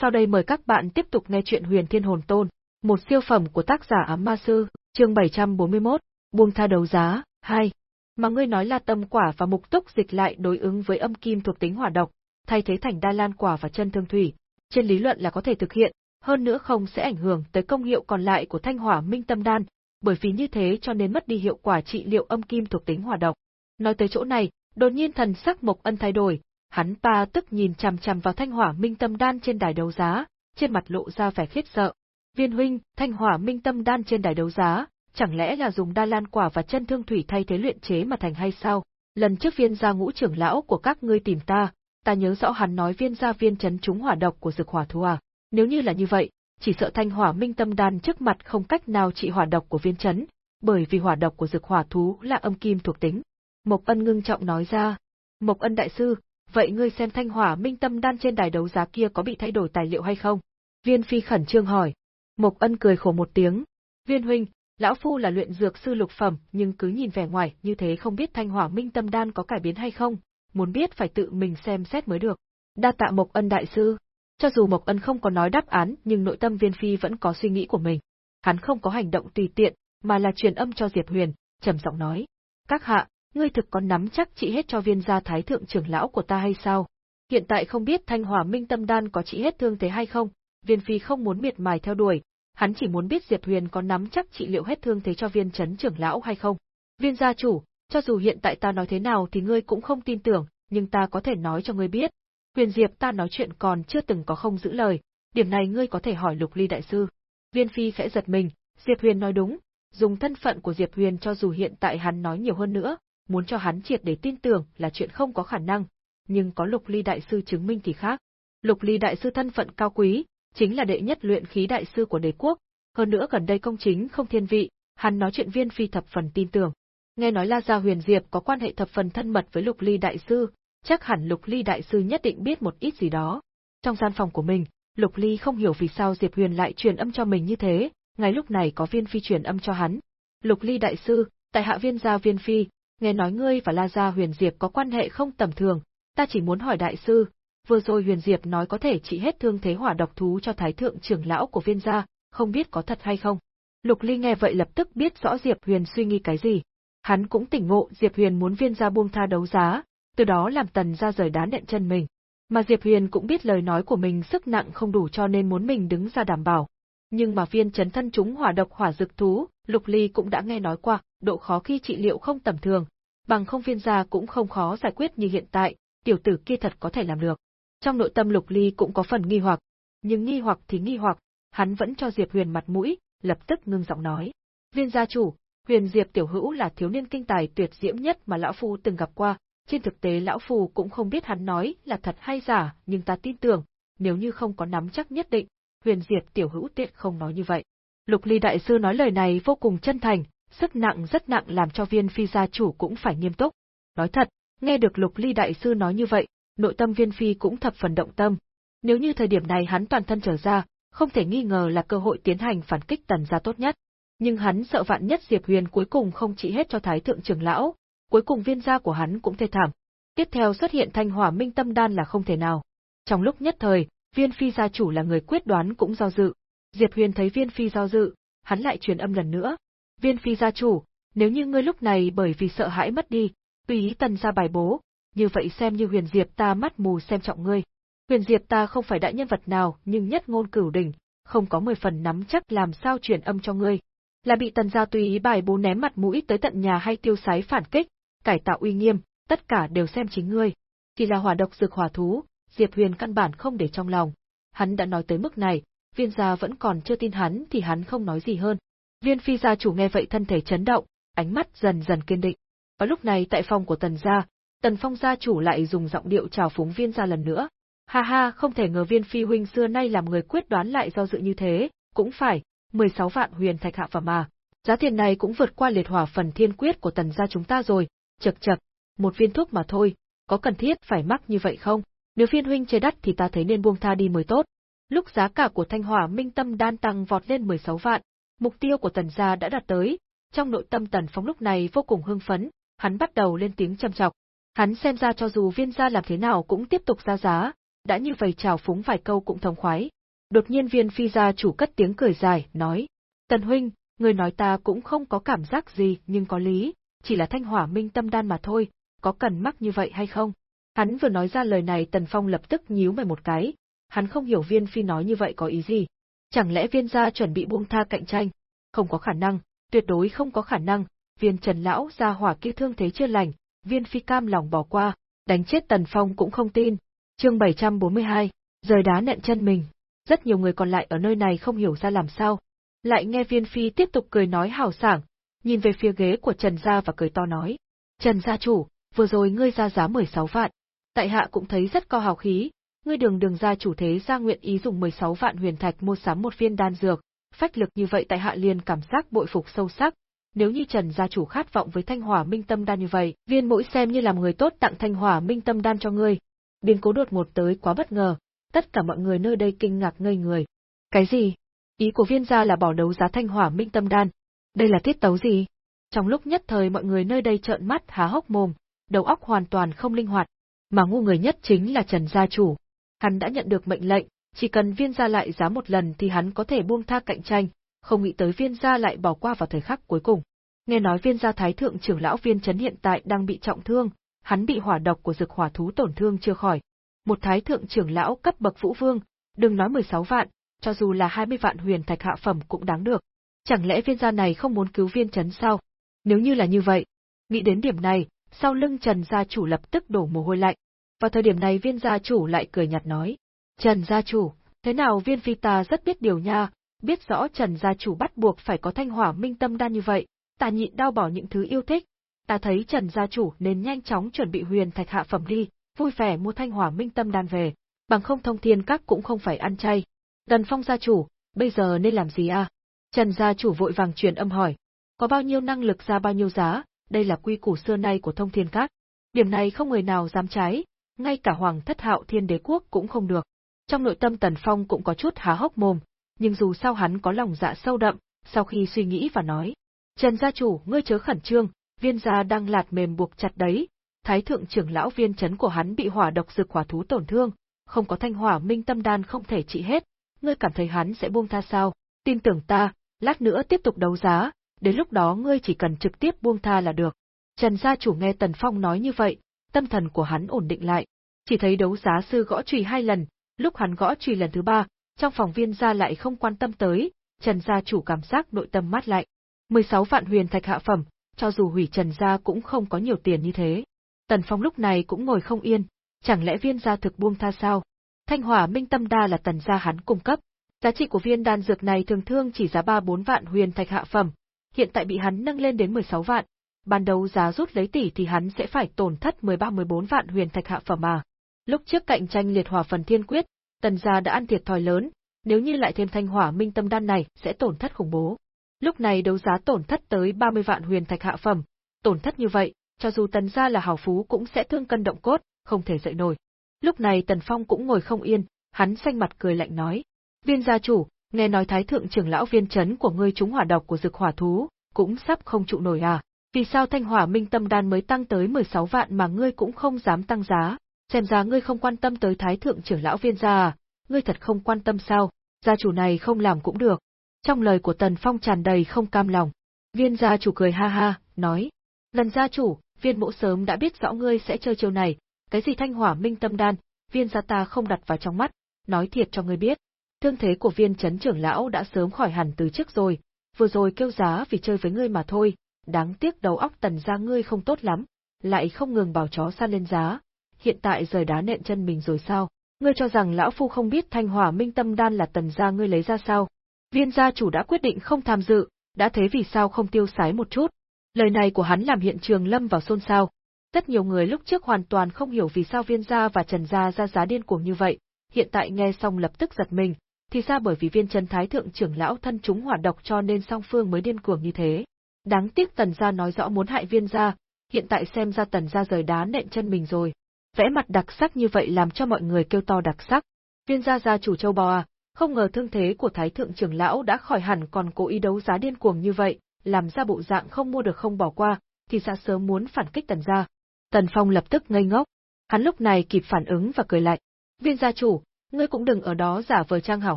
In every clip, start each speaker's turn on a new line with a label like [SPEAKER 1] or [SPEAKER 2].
[SPEAKER 1] Sau đây mời các bạn tiếp tục nghe chuyện Huyền Thiên Hồn Tôn, một siêu phẩm của tác giả Ám Ma Sư, chương 741, buông tha đấu giá, 2. Mà ngươi nói là tâm quả và mục túc dịch lại đối ứng với âm kim thuộc tính hỏa độc, thay thế thành đa lan quả và chân thương thủy, trên lý luận là có thể thực hiện, hơn nữa không sẽ ảnh hưởng tới công hiệu còn lại của thanh hỏa minh tâm đan, bởi vì như thế cho nên mất đi hiệu quả trị liệu âm kim thuộc tính hỏa độc. Nói tới chỗ này, đột nhiên thần sắc Mộc Ân thay đổi, hắn ta tức nhìn chằm chằm vào thanh hỏa minh tâm đan trên đài đấu giá, trên mặt lộ ra vẻ khiếp sợ. Viên huynh, thanh hỏa minh tâm đan trên đài đấu giá, chẳng lẽ là dùng đa lan quả và chân thương thủy thay thế luyện chế mà thành hay sao? Lần trước viên gia ngũ trưởng lão của các ngươi tìm ta, ta nhớ rõ hắn nói viên gia viên chấn trúng hỏa độc của dược hỏa thú à. Nếu như là như vậy, chỉ sợ thanh hỏa minh tâm đan trước mặt không cách nào trị hỏa độc của viên chấn, bởi vì hỏa độc của dược hỏa thú là âm kim thuộc tính. Mộc Ân ngưng trọng nói ra. Mộc Ân đại sư, vậy ngươi xem thanh hỏa minh tâm đan trên đài đấu giá kia có bị thay đổi tài liệu hay không? Viên Phi khẩn trương hỏi. Mộc Ân cười khổ một tiếng. Viên huynh, lão phu là luyện dược sư lục phẩm, nhưng cứ nhìn vẻ ngoài như thế không biết thanh hỏa minh tâm đan có cải biến hay không, muốn biết phải tự mình xem xét mới được. Đa tạ Mộc Ân đại sư. Cho dù Mộc Ân không có nói đáp án, nhưng nội tâm Viên Phi vẫn có suy nghĩ của mình. Hắn không có hành động tùy tiện, mà là truyền âm cho Diệp Huyền, trầm giọng nói: "Các hạ, ngươi thực có nắm chắc trị hết cho viên gia thái thượng trưởng lão của ta hay sao? Hiện tại không biết Thanh Hỏa Minh Tâm Đan có trị hết thương thế hay không, Viên Phi không muốn miệt mài theo đuổi, hắn chỉ muốn biết Diệp Huyền có nắm chắc trị liệu hết thương thế cho viên chấn trưởng lão hay không. Viên gia chủ, cho dù hiện tại ta nói thế nào thì ngươi cũng không tin tưởng, nhưng ta có thể nói cho ngươi biết. Huyền Diệp ta nói chuyện còn chưa từng có không giữ lời, điểm này ngươi có thể hỏi Lục Ly đại sư. Viên Phi khẽ giật mình, Diệp Huyền nói đúng, dùng thân phận của Diệp Huyền cho dù hiện tại hắn nói nhiều hơn nữa, muốn cho hắn triệt để tin tưởng là chuyện không có khả năng, nhưng có Lục Ly đại sư chứng minh thì khác. Lục Ly đại sư thân phận cao quý, chính là đệ nhất luyện khí đại sư của đế quốc, hơn nữa gần đây công chính không thiên vị, hắn nói chuyện viên phi thập phần tin tưởng. Nghe nói La Gia Huyền Diệp có quan hệ thập phần thân mật với Lục Ly đại sư, chắc hẳn Lục Ly đại sư nhất định biết một ít gì đó. Trong gian phòng của mình, Lục Ly không hiểu vì sao Diệp Huyền lại truyền âm cho mình như thế, ngay lúc này có viên phi truyền âm cho hắn. Lục Ly đại sư, tại hạ viên gia viên phi, nghe nói ngươi và La Gia Huyền Diệp có quan hệ không tầm thường, ta chỉ muốn hỏi đại sư, vừa rồi Huyền Diệp nói có thể trị hết thương thế hỏa độc thú cho thái thượng trưởng lão của viên gia, không biết có thật hay không. Lục Ly nghe vậy lập tức biết rõ Diệp Huyền suy nghĩ cái gì. Hắn cũng tỉnh ngộ Diệp Huyền muốn viên gia buông tha đấu giá, từ đó làm tần gia rời đá nện chân mình. Mà Diệp Huyền cũng biết lời nói của mình sức nặng không đủ cho nên muốn mình đứng ra đảm bảo. Nhưng mà viên chấn thân chúng hỏa độc hỏa dược thú, Lục Ly cũng đã nghe nói qua, độ khó khi trị liệu không tầm thường, bằng không viên gia cũng không khó giải quyết như hiện tại, tiểu tử kia thật có thể làm được. Trong nội tâm Lục Ly cũng có phần nghi hoặc, nhưng nghi hoặc thì nghi hoặc, hắn vẫn cho Diệp Huyền mặt mũi, lập tức ngưng giọng nói. Viên gia chủ, Huyền Diệp tiểu hữu là thiếu niên kinh tài tuyệt diễm nhất mà lão phu từng gặp qua, trên thực tế lão phu cũng không biết hắn nói là thật hay giả, nhưng ta tin tưởng, nếu như không có nắm chắc nhất định, Huyền Diệp tiểu hữu tiện không nói như vậy. Lục Ly đại sư nói lời này vô cùng chân thành, sức nặng rất nặng làm cho viên phi gia chủ cũng phải nghiêm túc. Nói thật, nghe được Lục Ly đại sư nói như vậy, nội tâm viên phi cũng thập phần động tâm. Nếu như thời điểm này hắn toàn thân trở ra, không thể nghi ngờ là cơ hội tiến hành phản kích tần gia tốt nhất. Nhưng hắn sợ vạn nhất Diệp Huyền cuối cùng không trị hết cho thái thượng trưởng lão, cuối cùng viên gia của hắn cũng thê thảm. Tiếp theo xuất hiện thanh hỏa minh tâm đan là không thể nào. Trong lúc nhất thời, viên phi gia chủ là người quyết đoán cũng do dự. Diệp Huyền thấy viên phi do dự, hắn lại truyền âm lần nữa. Viên phi gia chủ, nếu như ngươi lúc này bởi vì sợ hãi mất đi, tùy ý tần ra bài bố, như vậy xem như huyền diệp ta mắt mù xem trọng ngươi. Huyền diệp ta không phải đại nhân vật nào nhưng nhất ngôn cửu đỉnh, không có mười phần nắm chắc làm sao truyền âm cho ngươi. Là bị tần gia tùy ý bài bố ném mặt mũi tới tận nhà hay tiêu sái phản kích, cải tạo uy nghiêm, tất cả đều xem chính ngươi. Chỉ là hỏa độc dược hỏa thú, Diệp Huyền căn bản không để trong lòng. Hắn đã nói tới mức này, viên gia vẫn còn chưa tin hắn thì hắn không nói gì hơn. Viên phi gia chủ nghe vậy thân thể chấn động, ánh mắt dần dần kiên định. Ở lúc này tại phòng của tần gia, tần phong gia chủ lại dùng giọng điệu chào phúng viên gia lần nữa. Ha ha, không thể ngờ viên phi huynh xưa nay làm người quyết đoán lại do dự như thế, cũng phải, 16 vạn huyền thạch hạ phẩm mà. Giá tiền này cũng vượt qua liệt hỏa phần thiên quyết của tần gia chúng ta rồi, chật chật, một viên thuốc mà thôi, có cần thiết phải mắc như vậy không? Nếu phiên huynh chơi đắt thì ta thấy nên buông tha đi mới tốt. Lúc giá cả của thanh hỏa minh tâm đan tăng vọt lên 16 vạn, mục tiêu của tần gia đã đạt tới, trong nội tâm tần phong lúc này vô cùng hưng phấn, hắn bắt đầu lên tiếng châm chọc. Hắn xem ra cho dù viên gia làm thế nào cũng tiếp tục ra giá, đã như vậy chào phúng vài câu cũng thông khoái. Đột nhiên viên phi gia chủ cất tiếng cười dài, nói, Tần huynh, người nói ta cũng không có cảm giác gì nhưng có lý, chỉ là thanh hỏa minh tâm đan mà thôi, có cần mắc như vậy hay không? Hắn vừa nói ra lời này Tần Phong lập tức nhíu mày một cái, hắn không hiểu viên phi nói như vậy có ý gì. Chẳng lẽ viên gia chuẩn bị buông tha cạnh tranh? Không có khả năng, tuyệt đối không có khả năng, viên trần lão gia hỏa kia thương thế chưa lành, viên phi cam lòng bỏ qua, đánh chết Tần Phong cũng không tin. Chương 742, rời đá nện chân mình. Rất nhiều người còn lại ở nơi này không hiểu ra làm sao. Lại nghe viên phi tiếp tục cười nói hào sảng, nhìn về phía ghế của Trần Gia và cười to nói. Trần Gia chủ, vừa rồi ngươi ra giá 16 vạn. Tại hạ cũng thấy rất co hào khí, ngươi đường đường gia chủ thế gia nguyện ý dùng 16 vạn huyền thạch mua sắm một viên đan dược, phách lực như vậy tại hạ liền cảm giác bội phục sâu sắc. Nếu như Trần gia chủ khát vọng với Thanh Hỏa Minh Tâm đan như vậy, viên mỗi xem như làm người tốt tặng Thanh Hỏa Minh Tâm đan cho ngươi. Biến cố đột ngột tới quá bất ngờ, tất cả mọi người nơi đây kinh ngạc ngây người. Cái gì? Ý của viên gia là bỏ đấu giá Thanh Hỏa Minh Tâm đan. Đây là tiết tấu gì? Trong lúc nhất thời mọi người nơi đây trợn mắt há hốc mồm, đầu óc hoàn toàn không linh hoạt, mà ngu người nhất chính là Trần gia chủ. Hắn đã nhận được mệnh lệnh, chỉ cần viên gia lại giá một lần thì hắn có thể buông tha cạnh tranh, không nghĩ tới viên gia lại bỏ qua vào thời khắc cuối cùng. Nghe nói viên gia thái thượng trưởng lão viên chấn hiện tại đang bị trọng thương, hắn bị hỏa độc của dược hỏa thú tổn thương chưa khỏi. Một thái thượng trưởng lão cấp bậc vũ vương, đừng nói 16 vạn, cho dù là 20 vạn huyền thạch hạ phẩm cũng đáng được. Chẳng lẽ viên gia này không muốn cứu viên chấn sao? Nếu như là như vậy, nghĩ đến điểm này, sau lưng Trần gia chủ lập tức đổ mồ hôi lạnh. Vào thời điểm này viên gia chủ lại cười nhạt nói, Trần gia chủ, thế nào viên phi ta rất biết điều nha, biết rõ Trần gia chủ bắt buộc phải có thanh hỏa minh tâm đan như vậy, ta nhịn đau bỏ những thứ yêu thích. Ta thấy Trần gia chủ nên nhanh chóng chuẩn bị huyền thạch hạ phẩm đi, vui vẻ mua thanh hỏa minh tâm đan về, bằng không thông thiên các cũng không phải ăn chay. Tần phong gia chủ, bây giờ nên làm gì à? Trần gia chủ vội vàng truyền âm hỏi, có bao nhiêu năng lực ra bao nhiêu giá, đây là quy củ xưa nay của thông thiên các. Điểm này không người nào dám trái, ngay cả hoàng thất hạo thiên đế quốc cũng không được. Trong nội tâm Tần Phong cũng có chút há hốc mồm, nhưng dù sao hắn có lòng dạ sâu đậm, sau khi suy nghĩ và nói. Trần gia chủ, ngươi chớ khẩn trương, viên gia đang lạt mềm buộc chặt đấy, thái thượng trưởng lão viên chấn của hắn bị hỏa độc dược hỏa thú tổn thương, không có thanh hỏa minh tâm đan không thể trị hết, ngươi cảm thấy hắn sẽ buông tha sao? Tin tưởng ta, lát nữa tiếp tục đấu giá, đến lúc đó ngươi chỉ cần trực tiếp buông tha là được. Trần gia chủ nghe Tần Phong nói như vậy, tâm thần của hắn ổn định lại, chỉ thấy đấu giá sư gõ chùy hai lần, lúc hắn gõ chùy lần thứ ba, trong phòng viên gia lại không quan tâm tới, Trần gia chủ cảm giác nội tâm mát lại. 16 vạn huyền thạch hạ phẩm, cho dù hủy Trần gia cũng không có nhiều tiền như thế. Tần Phong lúc này cũng ngồi không yên, chẳng lẽ viên gia thực buông tha sao? Thanh hỏa minh tâm đa là tần gia hắn cung cấp, giá trị của viên đan dược này thường thường chỉ giá 3-4 vạn huyền thạch hạ phẩm, hiện tại bị hắn nâng lên đến 16 vạn, ban đầu giá rút lấy tỷ thì hắn sẽ phải tổn thất 13-14 vạn huyền thạch hạ phẩm mà. Lúc trước cạnh tranh liệt hỏa phần thiên quyết, tần gia đã ăn thiệt thòi lớn, nếu như lại thêm thanh hỏa minh tâm đan này sẽ tổn thất khủng bố. Lúc này đấu giá tổn thất tới 30 vạn huyền thạch hạ phẩm, tổn thất như vậy, cho dù tần gia là hào phú cũng sẽ thương cân động cốt, không thể dậy nổi. Lúc này tần phong cũng ngồi không yên, hắn xanh mặt cười lạnh nói. Viên gia chủ, nghe nói thái thượng trưởng lão viên chấn của ngươi trúng hỏa độc của dực hỏa thú, cũng sắp không trụ nổi à. Vì sao thanh hỏa minh tâm đan mới tăng tới 16 vạn mà ngươi cũng không dám tăng giá, xem ra ngươi không quan tâm tới thái thượng trưởng lão viên gia à, ngươi thật không quan tâm sao, gia chủ này không làm cũng được. Trong lời của Tần Phong tràn đầy không cam lòng. Viên gia chủ cười ha ha, nói. Lần gia chủ, viên mộ sớm đã biết rõ ngươi sẽ chơi chiêu này, cái gì thanh hỏa minh tâm đan, viên gia ta không đặt vào trong mắt, nói thiệt cho ngươi biết. Thương thế của viên chấn trưởng lão đã sớm khỏi hẳn từ trước rồi, vừa rồi kêu giá vì chơi với ngươi mà thôi, đáng tiếc đầu óc tần gia ngươi không tốt lắm, lại không ngừng bảo chó săn lên giá, hiện tại rời đá nện chân mình rồi sao? Ngươi cho rằng lão phu không biết thanh hỏa minh tâm đan là tần gia ngươi lấy ra sao? Viên gia chủ đã quyết định không tham dự, đã thế vì sao không tiêu sái một chút? Lời này của hắn làm hiện trường lâm vào xôn xao. Rất nhiều người lúc trước hoàn toàn không hiểu vì sao viên gia và trần gia ra giá điên cuồng như vậy, hiện tại nghe xong lập tức giật mình, thì ra bởi vì viên trần thái thượng trưởng lão thân chúng hỏa độc cho nên song phương mới điên cuồng như thế. Đáng tiếc tần gia nói rõ muốn hại viên gia, hiện tại xem ra tần gia rời đá nện chân mình rồi. Vẽ mặt đặc sắc như vậy làm cho mọi người kêu to đặc sắc. Viên gia gia chủ châu bò à, không ngờ thương thế của thái thượng trưởng lão đã khỏi hẳn còn cố ý đấu giá điên cuồng như vậy, làm ra bộ dạng không mua được không bỏ qua, thì ra sớm muốn phản kích tần gia. Tần Phong lập tức ngây ngốc. Hắn lúc này kịp phản ứng và cười lạnh. Viên gia chủ, ngươi cũng đừng ở đó giả vờ trang hảo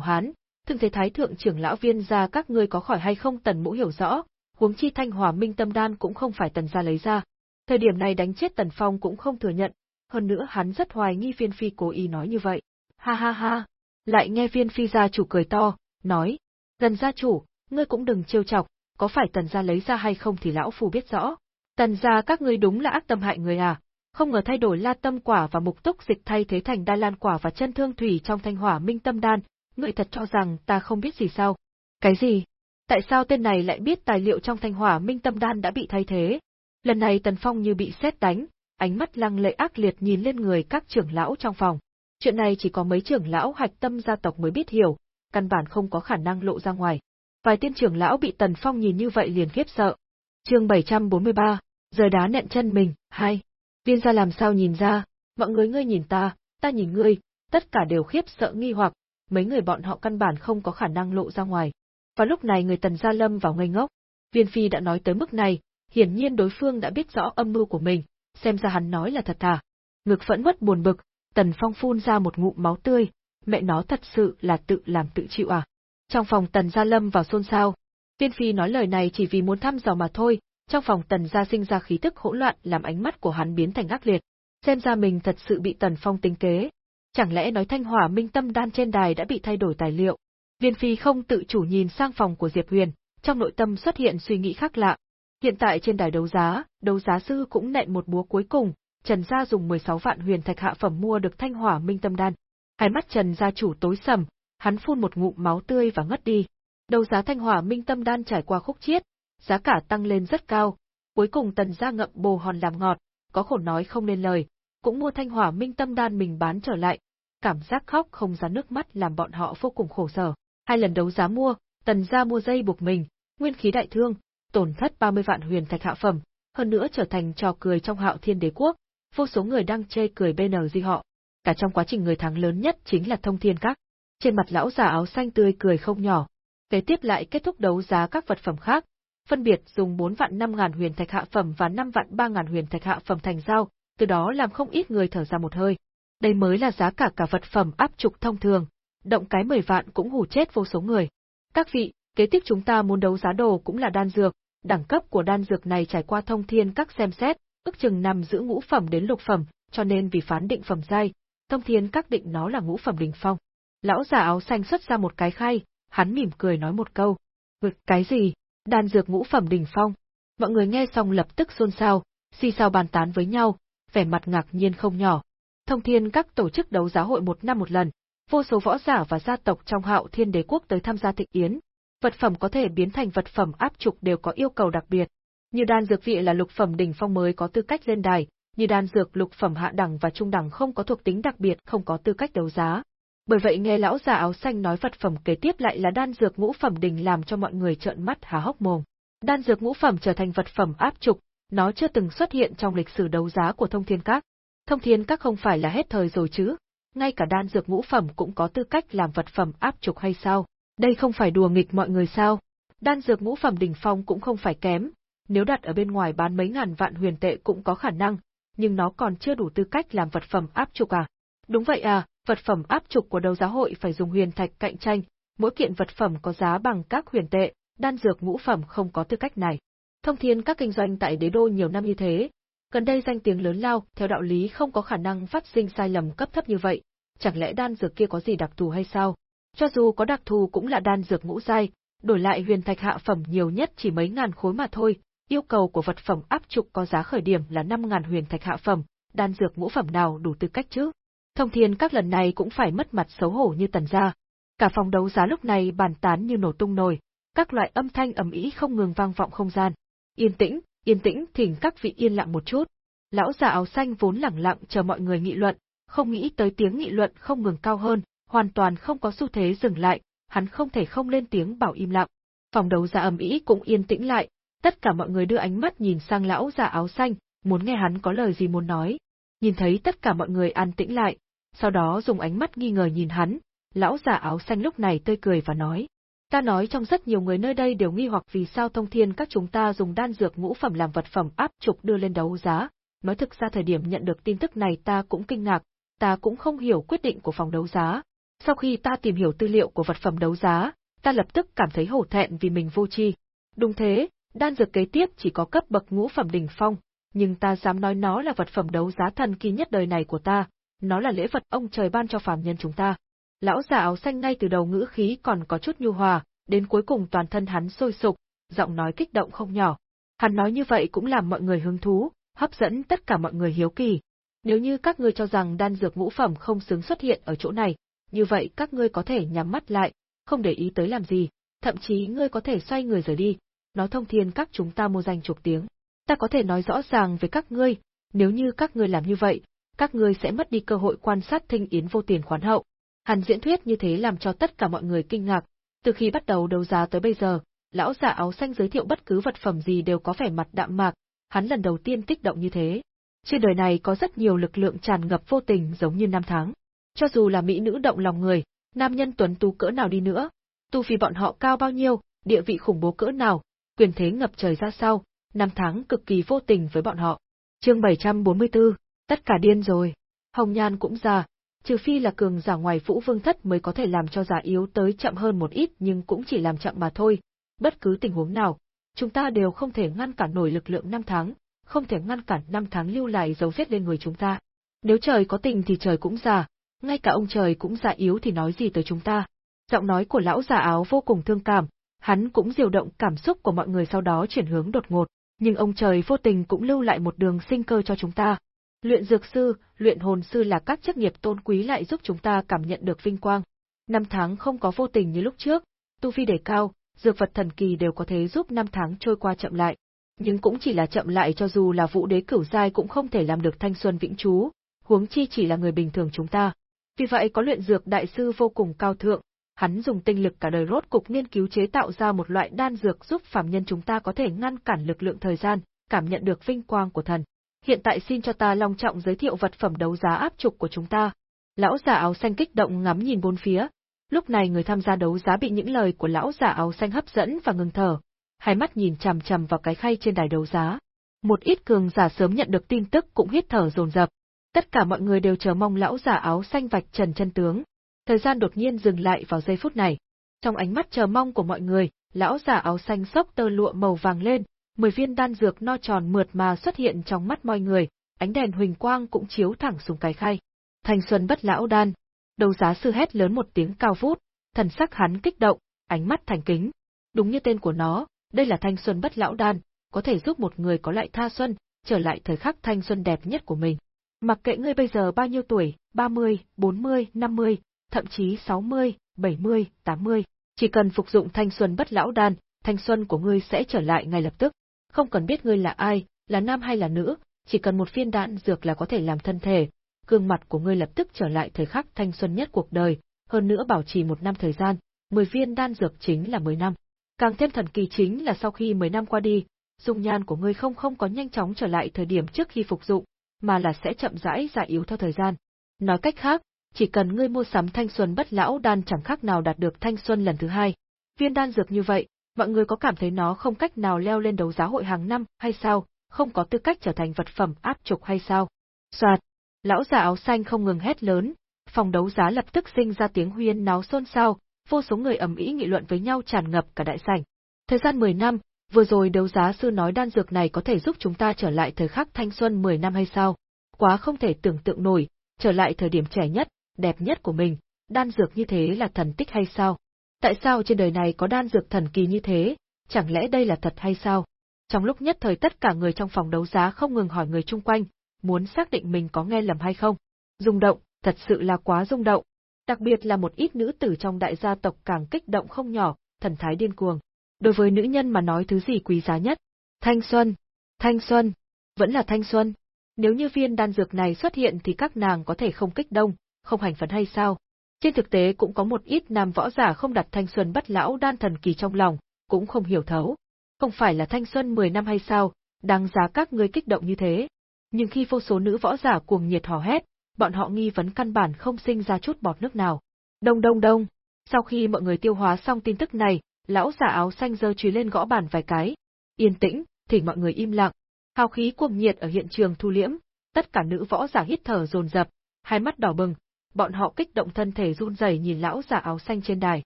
[SPEAKER 1] hán, thường thế thái thượng trưởng lão viên gia các ngươi có khỏi hay không tần mũ hiểu rõ, huống chi thanh hỏa minh tâm đan cũng không phải tần gia lấy ra. Thời điểm này đánh chết tần phong cũng không thừa nhận, hơn nữa hắn rất hoài nghi viên phi cố ý nói như vậy. Ha ha ha, lại nghe viên phi gia chủ cười to, nói, tần gia chủ, ngươi cũng đừng trêu chọc, có phải tần gia lấy ra hay không thì lão phù biết rõ. Tần gia các ngươi đúng là ác tâm hại người à, không ngờ thay đổi la tâm quả và mục túc dịch thay thế thành đa lan quả và chân thương thủy trong thanh hỏa minh tâm đan, ngươi thật cho rằng ta không biết gì sao? Cái gì? Tại sao tên này lại biết tài liệu trong thanh hỏa minh tâm đan đã bị thay thế? Lần này Tần Phong như bị sét đánh, ánh mắt lăng lệ ác liệt nhìn lên người các trưởng lão trong phòng. Chuyện này chỉ có mấy trưởng lão hạch tâm gia tộc mới biết hiểu, căn bản không có khả năng lộ ra ngoài. Vài tiên trưởng lão bị Tần Phong nhìn như vậy liền khiếp sợ. Chương 743, giờ đá nện chân mình, hai. Viên gia làm sao nhìn ra, mọi người ngươi nhìn ta, ta nhìn ngươi, tất cả đều khiếp sợ nghi hoặc, mấy người bọn họ căn bản không có khả năng lộ ra ngoài. Và lúc này người Tần Gia Lâm vào ngây ngốc. Viên Phi đã nói tới mức này, hiển nhiên đối phương đã biết rõ âm mưu của mình, xem ra hắn nói là thật thà. Ngực phẫn mất buồn bực, Tần Phong phun ra một ngụm máu tươi, mẹ nó thật sự là tự làm tự chịu à. Trong phòng Tần Gia Lâm vào xôn xao, Viên Phi nói lời này chỉ vì muốn thăm dò mà thôi, trong phòng Tần Gia sinh ra khí tức hỗn loạn làm ánh mắt của hắn biến thành ác liệt. Xem ra mình thật sự bị Tần Phong tính kế. Chẳng lẽ nói thanh hỏa minh tâm đan trên đài đã bị thay đổi tài liệu? Viên Phi không tự chủ nhìn sang phòng của Diệp Huyền, trong nội tâm xuất hiện suy nghĩ khác lạ. Hiện tại trên đài đấu giá, đấu giá sư cũng nện một búa cuối cùng, Trần gia dùng 16 vạn huyền thạch hạ phẩm mua được thanh hỏa minh tâm đan. Hai mắt Trần gia chủ tối sầm, hắn phun một ngụm máu tươi và ngất đi. Đấu giá thanh hỏa minh tâm đan trải qua khúc chiết, giá cả tăng lên rất cao. Cuối cùng Tần gia ngậm bồ hòn làm ngọt, có khổ nói không nên lời, cũng mua thanh hỏa minh tâm đan mình bán trở lại. Cảm giác khóc không ra nước mắt làm bọn họ vô cùng khổ sở. Hai lần đấu giá mua, Tần gia mua dây buộc mình, nguyên khí đại thương, tổn thất 30 vạn huyền thạch hạ phẩm, hơn nữa trở thành trò cười trong Hạo Thiên Đế quốc, vô số người đang chê cười bên di họ. Cả trong quá trình người thắng lớn nhất chính là Thông Thiên Các. Trên mặt lão già áo xanh tươi cười không nhỏ. Kế tiếp lại kết thúc đấu giá các vật phẩm khác, phân biệt dùng 4 vạn 5 ngàn huyền thạch hạ phẩm và 5 vạn 3 ngàn huyền thạch hạ phẩm thành giao, từ đó làm không ít người thở ra một hơi. Đây mới là giá cả cả vật phẩm áp trục thông thường, động cái 10 vạn cũng hù chết vô số người. Các vị, kế tiếp chúng ta muốn đấu giá đồ cũng là đan dược, đẳng cấp của đan dược này trải qua thông thiên các xem xét, ước chừng nằm giữa ngũ phẩm đến lục phẩm, cho nên vì phán định phẩm giai, thông thiên các định nó là ngũ phẩm đỉnh phong. Lão già áo xanh xuất ra một cái khay, hắn mỉm cười nói một câu. Vực cái gì? Đan dược ngũ phẩm đỉnh phong. Mọi người nghe xong lập tức xôn xao, xì xào bàn tán với nhau, vẻ mặt ngạc nhiên không nhỏ. Thông thiên các tổ chức đấu giá hội một năm một lần, vô số võ giả và gia tộc trong hạo thiên đế quốc tới tham gia thịnh yến. Vật phẩm có thể biến thành vật phẩm áp trục đều có yêu cầu đặc biệt. Như đan dược vị là lục phẩm đỉnh phong mới có tư cách lên đài, như đan dược lục phẩm hạ đẳng và trung đẳng không có thuộc tính đặc biệt không có tư cách đấu giá. Bởi vậy nghe lão già áo xanh nói vật phẩm kế tiếp lại là đan dược ngũ phẩm đỉnh làm cho mọi người trợn mắt há hốc mồm. Đan dược ngũ phẩm trở thành vật phẩm áp trục, nó chưa từng xuất hiện trong lịch sử đấu giá của Thông Thiên Các. Thông Thiên Các không phải là hết thời rồi chứ, ngay cả đan dược ngũ phẩm cũng có tư cách làm vật phẩm áp trục hay sao? Đây không phải đùa nghịch mọi người sao? Đan dược ngũ phẩm đỉnh phong cũng không phải kém, nếu đặt ở bên ngoài bán mấy ngàn vạn huyền tệ cũng có khả năng, nhưng nó còn chưa đủ tư cách làm vật phẩm áp trục à? Đúng vậy à, vật phẩm áp trục của đấu giá hội phải dùng huyền thạch cạnh tranh, mỗi kiện vật phẩm có giá bằng các huyền tệ, đan dược ngũ phẩm không có tư cách này. Thông thiên các kinh doanh tại đế đô nhiều năm như thế, gần đây danh tiếng lớn lao, theo đạo lý không có khả năng phát sinh sai lầm cấp thấp như vậy, chẳng lẽ đan dược kia có gì đặc thù hay sao? Cho dù có đặc thù cũng là đan dược ngũ giai, đổi lại huyền thạch hạ phẩm nhiều nhất chỉ mấy ngàn khối mà thôi, yêu cầu của vật phẩm áp trục có giá khởi điểm là 5000 huyền thạch hạ phẩm, đan dược ngũ phẩm nào đủ tư cách chứ? Thông thiên các lần này cũng phải mất mặt xấu hổ như tần gia. Cả phòng đấu giá lúc này bàn tán như nổ tung nồi, các loại âm thanh ầm ĩ không ngừng vang vọng không gian. Yên tĩnh, yên tĩnh, thỉnh các vị yên lặng một chút. Lão già áo xanh vốn lẳng lặng chờ mọi người nghị luận, không nghĩ tới tiếng nghị luận không ngừng cao hơn, hoàn toàn không có xu thế dừng lại, hắn không thể không lên tiếng bảo im lặng. Phòng đấu giá ầm ĩ cũng yên tĩnh lại, tất cả mọi người đưa ánh mắt nhìn sang lão già áo xanh, muốn nghe hắn có lời gì muốn nói. Nhìn thấy tất cả mọi người an tĩnh lại, sau đó dùng ánh mắt nghi ngờ nhìn hắn, lão già áo xanh lúc này tươi cười và nói. Ta nói trong rất nhiều người nơi đây đều nghi hoặc vì sao thông thiên các chúng ta dùng đan dược ngũ phẩm làm vật phẩm áp trục đưa lên đấu giá. Nói thực ra thời điểm nhận được tin tức này ta cũng kinh ngạc, ta cũng không hiểu quyết định của phòng đấu giá. Sau khi ta tìm hiểu tư liệu của vật phẩm đấu giá, ta lập tức cảm thấy hổ thẹn vì mình vô tri. Đúng thế, đan dược kế tiếp chỉ có cấp bậc ngũ phẩm đỉnh phong, nhưng ta dám nói nó là vật phẩm đấu giá thần kỳ nhất đời này của ta, nó là lễ vật ông trời ban cho phàm nhân chúng ta. Lão già áo xanh ngay từ đầu ngữ khí còn có chút nhu hòa, đến cuối cùng toàn thân hắn sôi sục, giọng nói kích động không nhỏ. Hắn nói như vậy cũng làm mọi người hứng thú, hấp dẫn tất cả mọi người hiếu kỳ. Nếu như các ngươi cho rằng đan dược ngũ phẩm không xứng xuất hiện ở chỗ này, như vậy các ngươi có thể nhắm mắt lại, không để ý tới làm gì, thậm chí ngươi có thể xoay người rời đi, Nó thông thiên các chúng ta mua danh chục tiếng. Ta có thể nói rõ ràng với các ngươi, nếu như các ngươi làm như vậy, các ngươi sẽ mất đi cơ hội quan sát thinh yến vô tiền khoán hậu. Hàn diễn thuyết như thế làm cho tất cả mọi người kinh ngạc, từ khi bắt đầu đấu giá tới bây giờ, lão giả áo xanh giới thiệu bất cứ vật phẩm gì đều có vẻ mặt đạm mạc, hắn lần đầu tiên kích động như thế. Trên đời này có rất nhiều lực lượng tràn ngập vô tình giống như năm tháng. Cho dù là mỹ nữ động lòng người, nam nhân tuấn tú cỡ nào đi nữa, tu vì bọn họ cao bao nhiêu, địa vị khủng bố cỡ nào, quyền thế ngập trời ra sao, năm tháng cực kỳ vô tình với bọn họ. Chương 744, tất cả điên rồi. Hồng Nhan cũng già, trừ phi là cường giả ngoài Vũ Vương thất mới có thể làm cho giả yếu tới chậm hơn một ít nhưng cũng chỉ làm chậm mà thôi. Bất cứ tình huống nào, chúng ta đều không thể ngăn cản nổi lực lượng năm tháng, không thể ngăn cản năm tháng lưu lại dấu vết lên người chúng ta. Nếu trời có tình thì trời cũng già, ngay cả ông trời cũng già yếu thì nói gì tới chúng ta. Giọng nói của lão già áo vô cùng thương cảm, hắn cũng diều động cảm xúc của mọi người sau đó chuyển hướng đột ngột, nhưng ông trời vô tình cũng lưu lại một đường sinh cơ cho chúng ta. Luyện dược sư, luyện hồn sư là các chức nghiệp tôn quý lại giúp chúng ta cảm nhận được vinh quang. Năm tháng không có vô tình như lúc trước, tu vi đề cao, dược vật thần kỳ đều có thể giúp năm tháng trôi qua chậm lại. Nhưng cũng chỉ là chậm lại cho dù là vũ đế cửu giai cũng không thể làm được thanh xuân vĩnh trú, huống chi chỉ là người bình thường chúng ta. Vì vậy có luyện dược đại sư vô cùng cao thượng, hắn dùng tinh lực cả đời rốt cục nghiên cứu chế tạo ra một loại đan dược giúp phàm nhân chúng ta có thể ngăn cản lực lượng thời gian, cảm nhận được vinh quang của thần. Hiện tại xin cho ta long trọng giới thiệu vật phẩm đấu giá áp trục của chúng ta. Lão giả áo xanh kích động ngắm nhìn bốn phía. Lúc này người tham gia đấu giá bị những lời của lão giả áo xanh hấp dẫn và ngừng thở, hai mắt nhìn chằm chằm vào cái khay trên đài đấu giá. Một ít cường giả sớm nhận được tin tức cũng hít thở dồn dập. Tất cả mọi người đều chờ mong lão giả áo xanh vạch trần chân tướng. Thời gian đột nhiên dừng lại vào giây phút này. Trong ánh mắt chờ mong của mọi người, lão giả áo xanh sốc tơ lụa màu vàng lên, mười viên đan dược no tròn mượt mà xuất hiện trong mắt mọi người, ánh đèn huỳnh quang cũng chiếu thẳng xuống cái khay. Thanh xuân bất lão đan. Đầu giá sư hét lớn một tiếng cao vút, thần sắc hắn kích động, ánh mắt thành kính. Đúng như tên của nó, đây là thanh xuân bất lão đan, có thể giúp một người có lại tha xuân, trở lại thời khắc thanh xuân đẹp nhất của mình. Mặc kệ ngươi bây giờ bao nhiêu tuổi, 30, 40, 50, thậm chí 60, 70, 80, chỉ cần phục dụng thanh xuân bất lão đan, thanh xuân của ngươi sẽ trở lại ngay lập tức. Không cần biết ngươi là ai, là nam hay là nữ, chỉ cần một viên đạn dược là có thể làm thân thể, gương mặt của ngươi lập tức trở lại thời khắc thanh xuân nhất cuộc đời, hơn nữa bảo trì một năm thời gian, 10 viên đan dược chính là 10 năm. Càng thêm thần kỳ chính là sau khi 10 năm qua đi, dung nhan của ngươi không không có nhanh chóng trở lại thời điểm trước khi phục dụng, mà là sẽ chậm rãi già yếu theo thời gian. Nói cách khác, chỉ cần ngươi mua sắm thanh xuân bất lão đan chẳng khác nào đạt được thanh xuân lần thứ hai. Viên đan dược như vậy, mọi người có cảm thấy nó không cách nào leo lên đấu giá hội hàng năm hay sao, không có tư cách trở thành vật phẩm áp trục hay sao? Soạt, lão già áo xanh không ngừng hét lớn, phòng đấu giá lập tức sinh ra tiếng huyên náo xôn xao, vô số người ầm ĩ nghị luận với nhau tràn ngập cả đại sảnh. Thời gian 10 năm, vừa rồi đấu giá sư nói đan dược này có thể giúp chúng ta trở lại thời khắc thanh xuân 10 năm hay sao? Quá không thể tưởng tượng nổi, trở lại thời điểm trẻ nhất, đẹp nhất của mình, đan dược như thế là thần tích hay sao? Tại sao trên đời này có đan dược thần kỳ như thế, chẳng lẽ đây là thật hay sao? Trong lúc nhất thời tất cả người trong phòng đấu giá không ngừng hỏi người chung quanh, muốn xác định mình có nghe lầm hay không. Rung động, thật sự là quá rung động. Đặc biệt là một ít nữ tử trong đại gia tộc càng kích động không nhỏ, thần thái điên cuồng. Đối với nữ nhân mà nói thứ gì quý giá nhất? Thanh xuân. Thanh xuân. Vẫn là thanh xuân. Nếu như viên đan dược này xuất hiện thì các nàng có thể không kích động, không hành phấn hay sao? Trên thực tế cũng có một ít nam võ giả không đặt thanh xuân bất lão đan thần kỳ trong lòng, cũng không hiểu thấu. Không phải là thanh xuân 10 năm hay sao, đáng giá các ngươi kích động như thế. Nhưng khi vô số nữ võ giả cuồng nhiệt hò hét, bọn họ nghi vấn căn bản không sinh ra chút bọt nước nào. Đông đông đông, sau khi mọi người tiêu hóa xong tin tức này, lão giả áo xanh giơ chùy lên gõ bàn vài cái. Yên tĩnh, thỉnh mọi người im lặng. Hào khí cuồng nhiệt ở hiện trường thu liễm, tất cả nữ võ giả hít thở dồn dập, hai mắt đỏ bừng, bọn họ kích động thân thể run rẩy nhìn lão giả áo xanh trên đài.